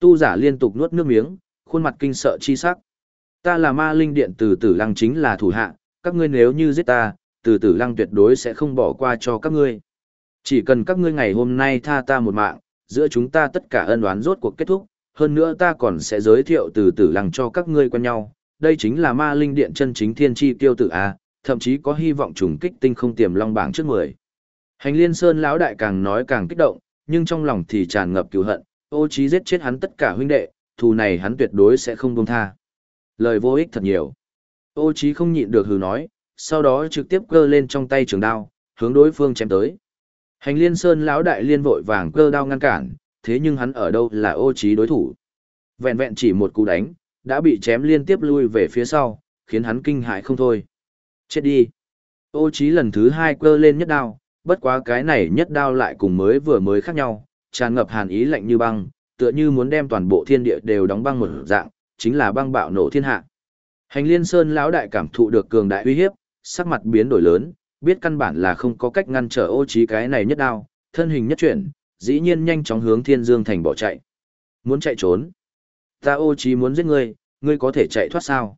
Tu giả liên tục nuốt nước miếng, khuôn mặt kinh sợ chi sắc. Ta là ma linh điện từ tử lăng chính là thủ hạ, các ngươi nếu như giết ta, từ tử lăng tuyệt đối sẽ không bỏ qua cho các ngươi. Chỉ cần các ngươi ngày hôm nay tha ta một mạng, giữa chúng ta tất cả ân oán rốt cuộc kết thúc, hơn nữa ta còn sẽ giới thiệu từ tử lăng cho các ngươi quen nhau. Đây chính là ma linh điện chân chính thiên chi tiêu tử A, thậm chí có hy vọng trùng kích tinh không tiềm long bảng trước mười. Hành liên sơn lão đại càng nói càng kích động, nhưng trong lòng thì tràn ngập cứu hận, ô trí giết chết hắn tất cả huynh đệ, thù này hắn tuyệt đối sẽ không buông tha. Lời vô ích thật nhiều. Ô trí không nhịn được hừ nói, sau đó trực tiếp cơ lên trong tay trường đao, hướng đối phương chém tới. Hành liên sơn lão đại liên vội vàng cơ đao ngăn cản, thế nhưng hắn ở đâu là ô trí đối thủ. Vẹn vẹn chỉ một cú đánh, đã bị chém liên tiếp lui về phía sau, khiến hắn kinh hãi không thôi. Chết đi. Ô trí lần thứ hai cơ lên nhất đao, bất quá cái này nhất đao lại cùng mới vừa mới khác nhau, tràn ngập hàn ý lạnh như băng, tựa như muốn đem toàn bộ thiên địa đều đóng băng một dạng, chính là băng bạo nổ thiên hạ. Hành Liên Sơn lão đại cảm thụ được cường đại uy hiếp, sắc mặt biến đổi lớn, biết căn bản là không có cách ngăn trở ô trí cái này nhất đao, thân hình nhất chuyển, dĩ nhiên nhanh chóng hướng Thiên Dương thành bỏ chạy. Muốn chạy trốn? Ta ô trí muốn giết ngươi, ngươi có thể chạy thoát sao?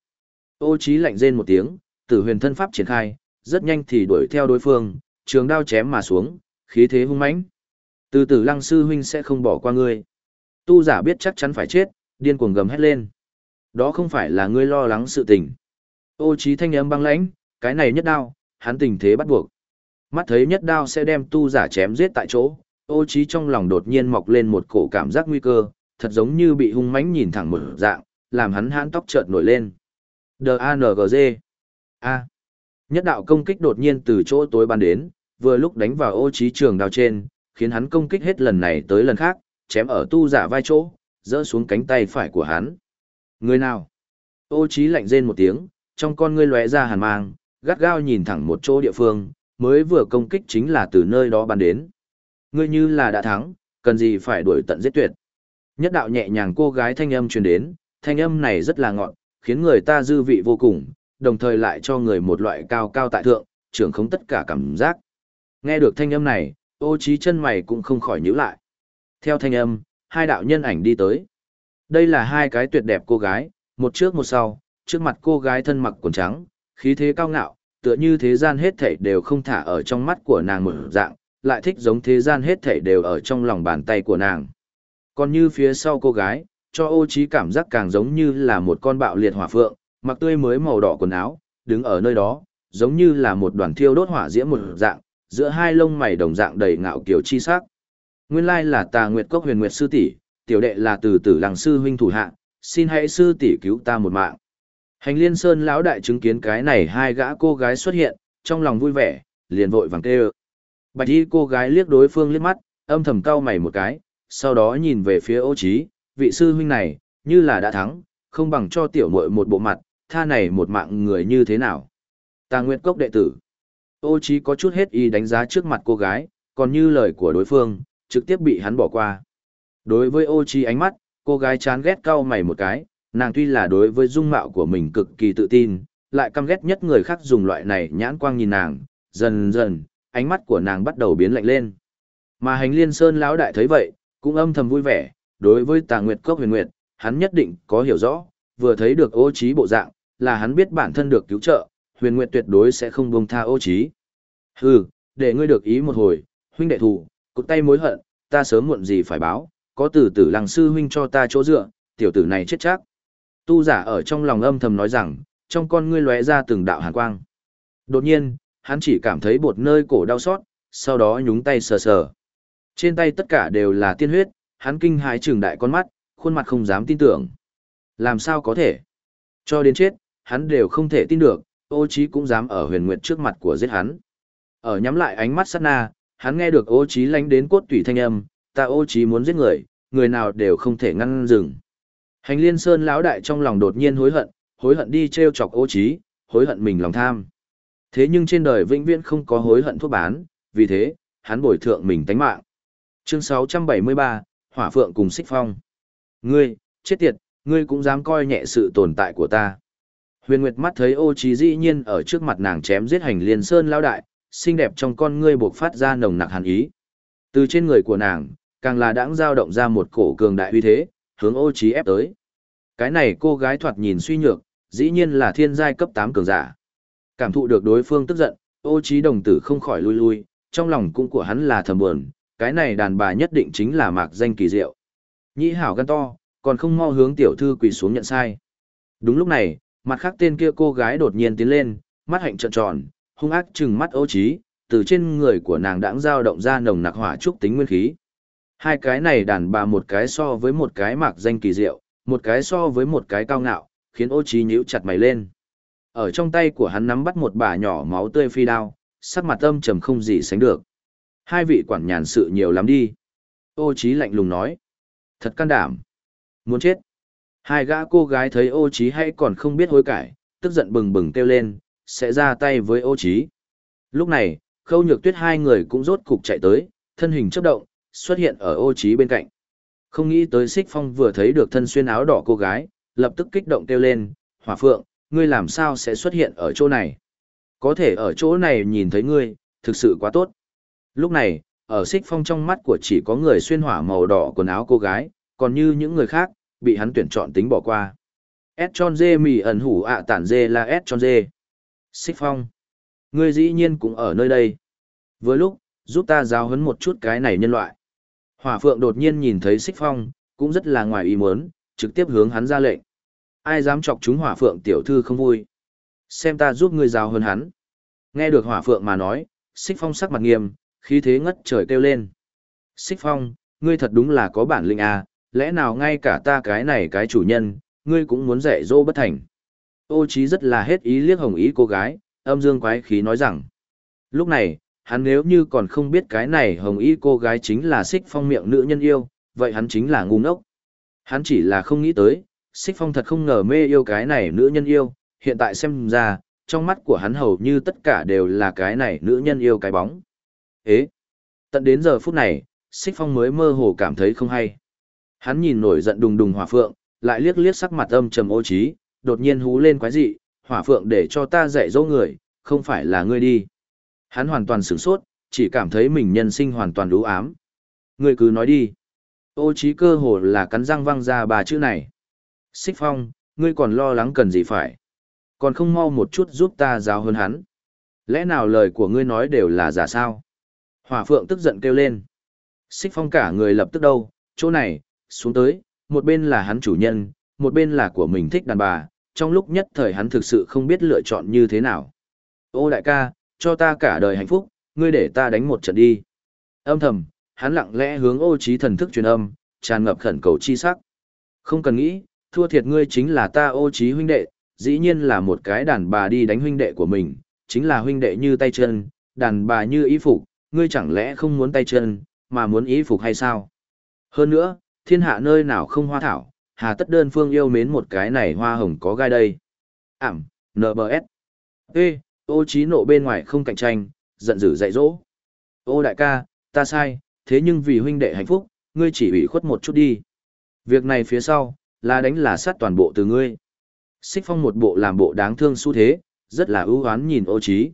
Ô trí lạnh rên một tiếng, tử huyền thân pháp triển khai, rất nhanh thì đuổi theo đối phương, trường đao chém mà xuống, khí thế hung mãnh. Từ tử lăng sư huynh sẽ không bỏ qua ngươi. Tu giả biết chắc chắn phải chết, điên cuồng gầm hét lên. Đó không phải là ngươi lo lắng sự tình. Ô trí thanh âm băng lãnh, cái này nhất đao, hắn tình thế bắt buộc. Mắt thấy nhất đao sẽ đem tu giả chém giết tại chỗ, ô trí trong lòng đột nhiên mọc lên một cổ cảm giác nguy cơ, thật giống như bị hung mãnh nhìn thẳng một dạng, làm hắn hãn tóc chợt nổi lên. D-A-N-G-Z A. Nhất đạo công kích đột nhiên từ chỗ tối ban đến, vừa lúc đánh vào ô trí trường đao trên, khiến hắn công kích hết lần này tới lần khác, chém ở tu giả vai chỗ, rỡ xuống cánh tay phải của hắn. Người nào? Ô trí lạnh rên một tiếng, trong con ngươi lóe ra hàn mang, gắt gao nhìn thẳng một chỗ địa phương, mới vừa công kích chính là từ nơi đó ban đến. Ngươi như là đã thắng, cần gì phải đuổi tận giết tuyệt. Nhất đạo nhẹ nhàng cô gái thanh âm truyền đến, thanh âm này rất là ngọt, khiến người ta dư vị vô cùng, đồng thời lại cho người một loại cao cao tại thượng, trưởng không tất cả cảm giác. Nghe được thanh âm này, ô trí chân mày cũng không khỏi nhíu lại. Theo thanh âm, hai đạo nhân ảnh đi tới. Đây là hai cái tuyệt đẹp cô gái, một trước một sau, trước mặt cô gái thân mặc quần trắng, khí thế cao ngạo, tựa như thế gian hết thảy đều không thả ở trong mắt của nàng một dạng, lại thích giống thế gian hết thảy đều ở trong lòng bàn tay của nàng. Còn như phía sau cô gái, cho ô trí cảm giác càng giống như là một con bạo liệt hỏa phượng, mặc tươi mới màu đỏ quần áo, đứng ở nơi đó, giống như là một đoàn thiêu đốt hỏa diễm một dạng, giữa hai lông mày đồng dạng đầy ngạo kiều chi sắc. Nguyên lai là Tà Nguyệt Cốc Huyền Nguyệt sư tỷ, tiểu đệ là từ tử lăng sư huynh thủ hạ, xin hãy sư tỷ cứu ta một mạng. Hành Liên Sơn lão đại chứng kiến cái này hai gã cô gái xuất hiện, trong lòng vui vẻ, liền vội vàng kêu. Bạch y cô gái liếc đối phương liếc mắt, âm thầm cau mày một cái, sau đó nhìn về phía ô Chí, vị sư huynh này, như là đã thắng, không bằng cho tiểu muội một bộ mặt, tha này một mạng người như thế nào. Tà Nguyệt Cốc đệ tử. Ô Chí có chút hết ý đánh giá trước mặt cô gái, còn như lời của đối phương, trực tiếp bị hắn bỏ qua. Đối với ô Chí ánh mắt, cô gái chán ghét cau mày một cái, nàng tuy là đối với dung mạo của mình cực kỳ tự tin, lại căm ghét nhất người khác dùng loại này nhãn quang nhìn nàng, dần dần, ánh mắt của nàng bắt đầu biến lạnh lên. Mà hành liên sơn lão đại thấy vậy, cũng âm thầm vui vẻ, đối với tà nguyệt cốc huyền nguyệt, hắn nhất định có hiểu rõ, vừa thấy được ô trí bộ dạng, là hắn biết bản thân được cứu trợ, huyền nguyệt tuyệt đối sẽ không buông tha ô trí. Hừ, để ngươi được ý một hồi, huynh đệ thủ, cụt tay mối hận, ta sớm muộn gì phải báo, có tử tử làng sư huynh cho ta chỗ dựa, tiểu tử này chết chắc. Tu giả ở trong lòng âm thầm nói rằng, trong con ngươi lóe ra từng đạo hàn quang. Đột nhiên, hắn chỉ cảm thấy bột nơi cổ đau xót, sau đó nhúng tay sờ sờ. Trên tay tất cả đều là tiên huyết, hắn kinh hãi trừng đại con mắt, khuôn mặt không dám tin tưởng. Làm sao có thể? Cho đến chết, hắn đều không thể tin được, ô trí cũng dám ở huyền nguyệt trước mặt của giết hắn. Ở nhắm lại ánh mắt sát na, hắn nghe được ô trí lánh đến cốt tủy thanh âm, ta ô trí muốn giết người, người nào đều không thể ngăn dừng. Hành liên sơn lão đại trong lòng đột nhiên hối hận, hối hận đi treo chọc ô trí, hối hận mình lòng tham. Thế nhưng trên đời vĩnh viễn không có hối hận thuốc bán, vì thế, hắn bồi thượng mình tánh mạng. Chương 673, Hỏa Phượng cùng Xích Phong. Ngươi, chết tiệt, ngươi cũng dám coi nhẹ sự tồn tại của ta. Huyền Nguyệt mắt thấy ô trí dĩ nhiên ở trước mặt nàng chém giết hành liên sơn lão đại, xinh đẹp trong con ngươi buộc phát ra nồng nặc hàn ý. Từ trên người của nàng, càng là đãng dao động ra một cổ cường đại uy thế, hướng ô trí ép tới. Cái này cô gái thoạt nhìn suy nhược, dĩ nhiên là thiên giai cấp 8 cường giả. Cảm thụ được đối phương tức giận, ô trí đồng tử không khỏi lui lui, trong lòng cũng của hắn là thầm buồn, cái này đàn bà nhất định chính là mạc danh kỳ diệu. Nhĩ hảo gan to, còn không mau hướng tiểu thư quỳ xuống nhận sai. Đúng lúc này, mặt khác tên kia cô gái đột nhiên tiến lên, mắt hạnh trợn tròn, hung ác trừng mắt ô trí, từ trên người của nàng đãng dao động ra nồng nặc hỏa trúc tính nguyên khí. Hai cái này đàn bà một cái so với một cái mạc danh kỳ diệu, một cái so với một cái cao ngạo, khiến ô trí nhíu chặt mày lên. Ở trong tay của hắn nắm bắt một bà nhỏ máu tươi phi đao, sắc mặt âm trầm không gì sánh được. Hai vị quản nhàn sự nhiều lắm đi. Ô trí lạnh lùng nói. Thật can đảm. Muốn chết. Hai gã cô gái thấy ô trí hay còn không biết hối cải, tức giận bừng bừng kêu lên, sẽ ra tay với ô trí. Lúc này, khâu nhược tuyết hai người cũng rốt cục chạy tới, thân hình chớp động, xuất hiện ở ô trí bên cạnh. Không nghĩ tới Sích phong vừa thấy được thân xuyên áo đỏ cô gái, lập tức kích động kêu lên, hỏa phượng, ngươi làm sao sẽ xuất hiện ở chỗ này? Có thể ở chỗ này nhìn thấy ngươi, thực sự quá tốt. Lúc này, ở Sích phong trong mắt của chỉ có người xuyên hỏa màu đỏ quần áo cô gái, còn như những người khác, bị hắn tuyển chọn tính bỏ qua. S tròn dê mì ẩn hủ ạ tản dê là S tròn dê. Xích phong. Ngươi dĩ nhiên cũng ở nơi đây. Với lúc, giúp ta giáo huấn một chút cái này nhân loại. Hỏa phượng đột nhiên nhìn thấy xích phong, cũng rất là ngoài ý muốn, trực tiếp hướng hắn ra lệnh. Ai dám chọc chúng hỏa phượng tiểu thư không vui. Xem ta giúp ngươi giáo hơn hắn. Nghe được hỏa phượng mà nói, xích phong sắc mặt nghiêm, khí thế ngất trời kêu lên. Xích phong, ngươi thật đúng là có bản lĩnh à, lẽ nào ngay cả ta cái này cái chủ nhân, ngươi cũng muốn dạy dỗ bất thành. Ô Chí rất là hết ý liếc hồng ý cô gái, âm dương quái khí nói rằng. Lúc này, hắn nếu như còn không biết cái này hồng Y cô gái chính là xích phong miệng nữ nhân yêu, vậy hắn chính là ngu ngốc. Hắn chỉ là không nghĩ tới, xích phong thật không ngờ mê yêu cái này nữ nhân yêu, hiện tại xem ra, trong mắt của hắn hầu như tất cả đều là cái này nữ nhân yêu cái bóng. Ế! Tận đến giờ phút này, xích phong mới mơ hồ cảm thấy không hay. Hắn nhìn nổi giận đùng đùng hỏa phượng, lại liếc liếc sắc mặt âm trầm ô trí, đột nhiên hú lên quái dị, hỏa phượng để cho ta dạy dỗ người, không phải là ngươi đi. Hắn hoàn toàn sửng sốt, chỉ cảm thấy mình nhân sinh hoàn toàn đủ ám. người cứ nói đi. Ô trí cơ hồ là cắn răng văng ra ba chữ này. Xích phong, ngươi còn lo lắng cần gì phải. Còn không mau một chút giúp ta giáo hơn hắn. Lẽ nào lời của ngươi nói đều là giả sao? Hỏa phượng tức giận kêu lên. Xích phong cả người lập tức đâu, chỗ này, xuống tới, một bên là hắn chủ nhân, một bên là của mình thích đàn bà, trong lúc nhất thời hắn thực sự không biết lựa chọn như thế nào. Ô đại ca, cho ta cả đời hạnh phúc, ngươi để ta đánh một trận đi. Âm thầm, hắn lặng lẽ hướng ô trí thần thức truyền âm, tràn ngập khẩn cầu chi sắc. Không cần nghĩ, thua thiệt ngươi chính là ta ô trí huynh đệ, dĩ nhiên là một cái đàn bà đi đánh huynh đệ của mình, chính là huynh đệ như tay chân, đàn bà như ý phục, ngươi chẳng lẽ không muốn tay chân, mà muốn ý phục hay sao? Hơn nữa, thiên hạ nơi nào không hoa thảo, hà tất đơn phương yêu mến một cái này hoa hồng có gai đây. Ảm, NBS. Ê, ô trí nộ bên ngoài không cạnh tranh, giận dữ dạy dỗ. Ô đại ca, ta sai, thế nhưng vì huynh đệ hạnh phúc, ngươi chỉ ủy khuất một chút đi. Việc này phía sau, là đánh là sát toàn bộ từ ngươi. Xích phong một bộ làm bộ đáng thương xu thế, rất là ưu hoán nhìn ô trí.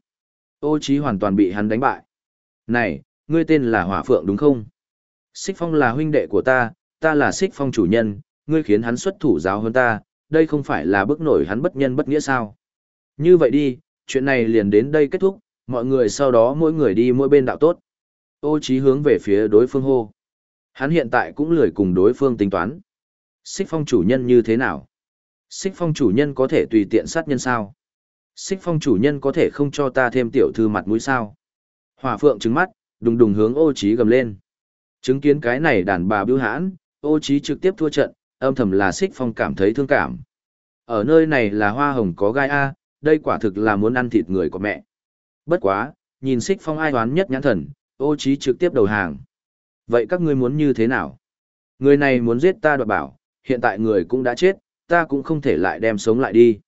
Ô trí hoàn toàn bị hắn đánh bại. Này, ngươi tên là Hỏa Phượng đúng không? Xích phong là huynh đệ của ta, ta là xích phong chủ nhân, ngươi khiến hắn xuất thủ giáo hơn ta, đây không phải là bức nổi hắn bất nhân bất nghĩa sao. Như vậy đi, chuyện này liền đến đây kết thúc, mọi người sau đó mỗi người đi mỗi bên đạo tốt. Ô trí hướng về phía đối phương hô. Hắn hiện tại cũng lười cùng đối phương tính toán. Xích phong chủ nhân như thế nào? Xích phong chủ nhân có thể tùy tiện sát nhân sao? Xích phong chủ nhân có thể không cho ta thêm tiểu thư mặt mũi sao? Hỏa phượng trứng mắt, đùng đùng hướng ô trí gầm lên. Chứng kiến cái này đàn bà bưu hãn, ô trí trực tiếp thua trận, âm thầm là xích phong cảm thấy thương cảm. Ở nơi này là hoa hồng có gai A, đây quả thực là muốn ăn thịt người của mẹ. Bất quá, nhìn xích phong ai đoán nhất nhãn thần, ô trí trực tiếp đầu hàng. Vậy các ngươi muốn như thế nào? Người này muốn giết ta đoạt bảo, hiện tại người cũng đã chết, ta cũng không thể lại đem sống lại đi.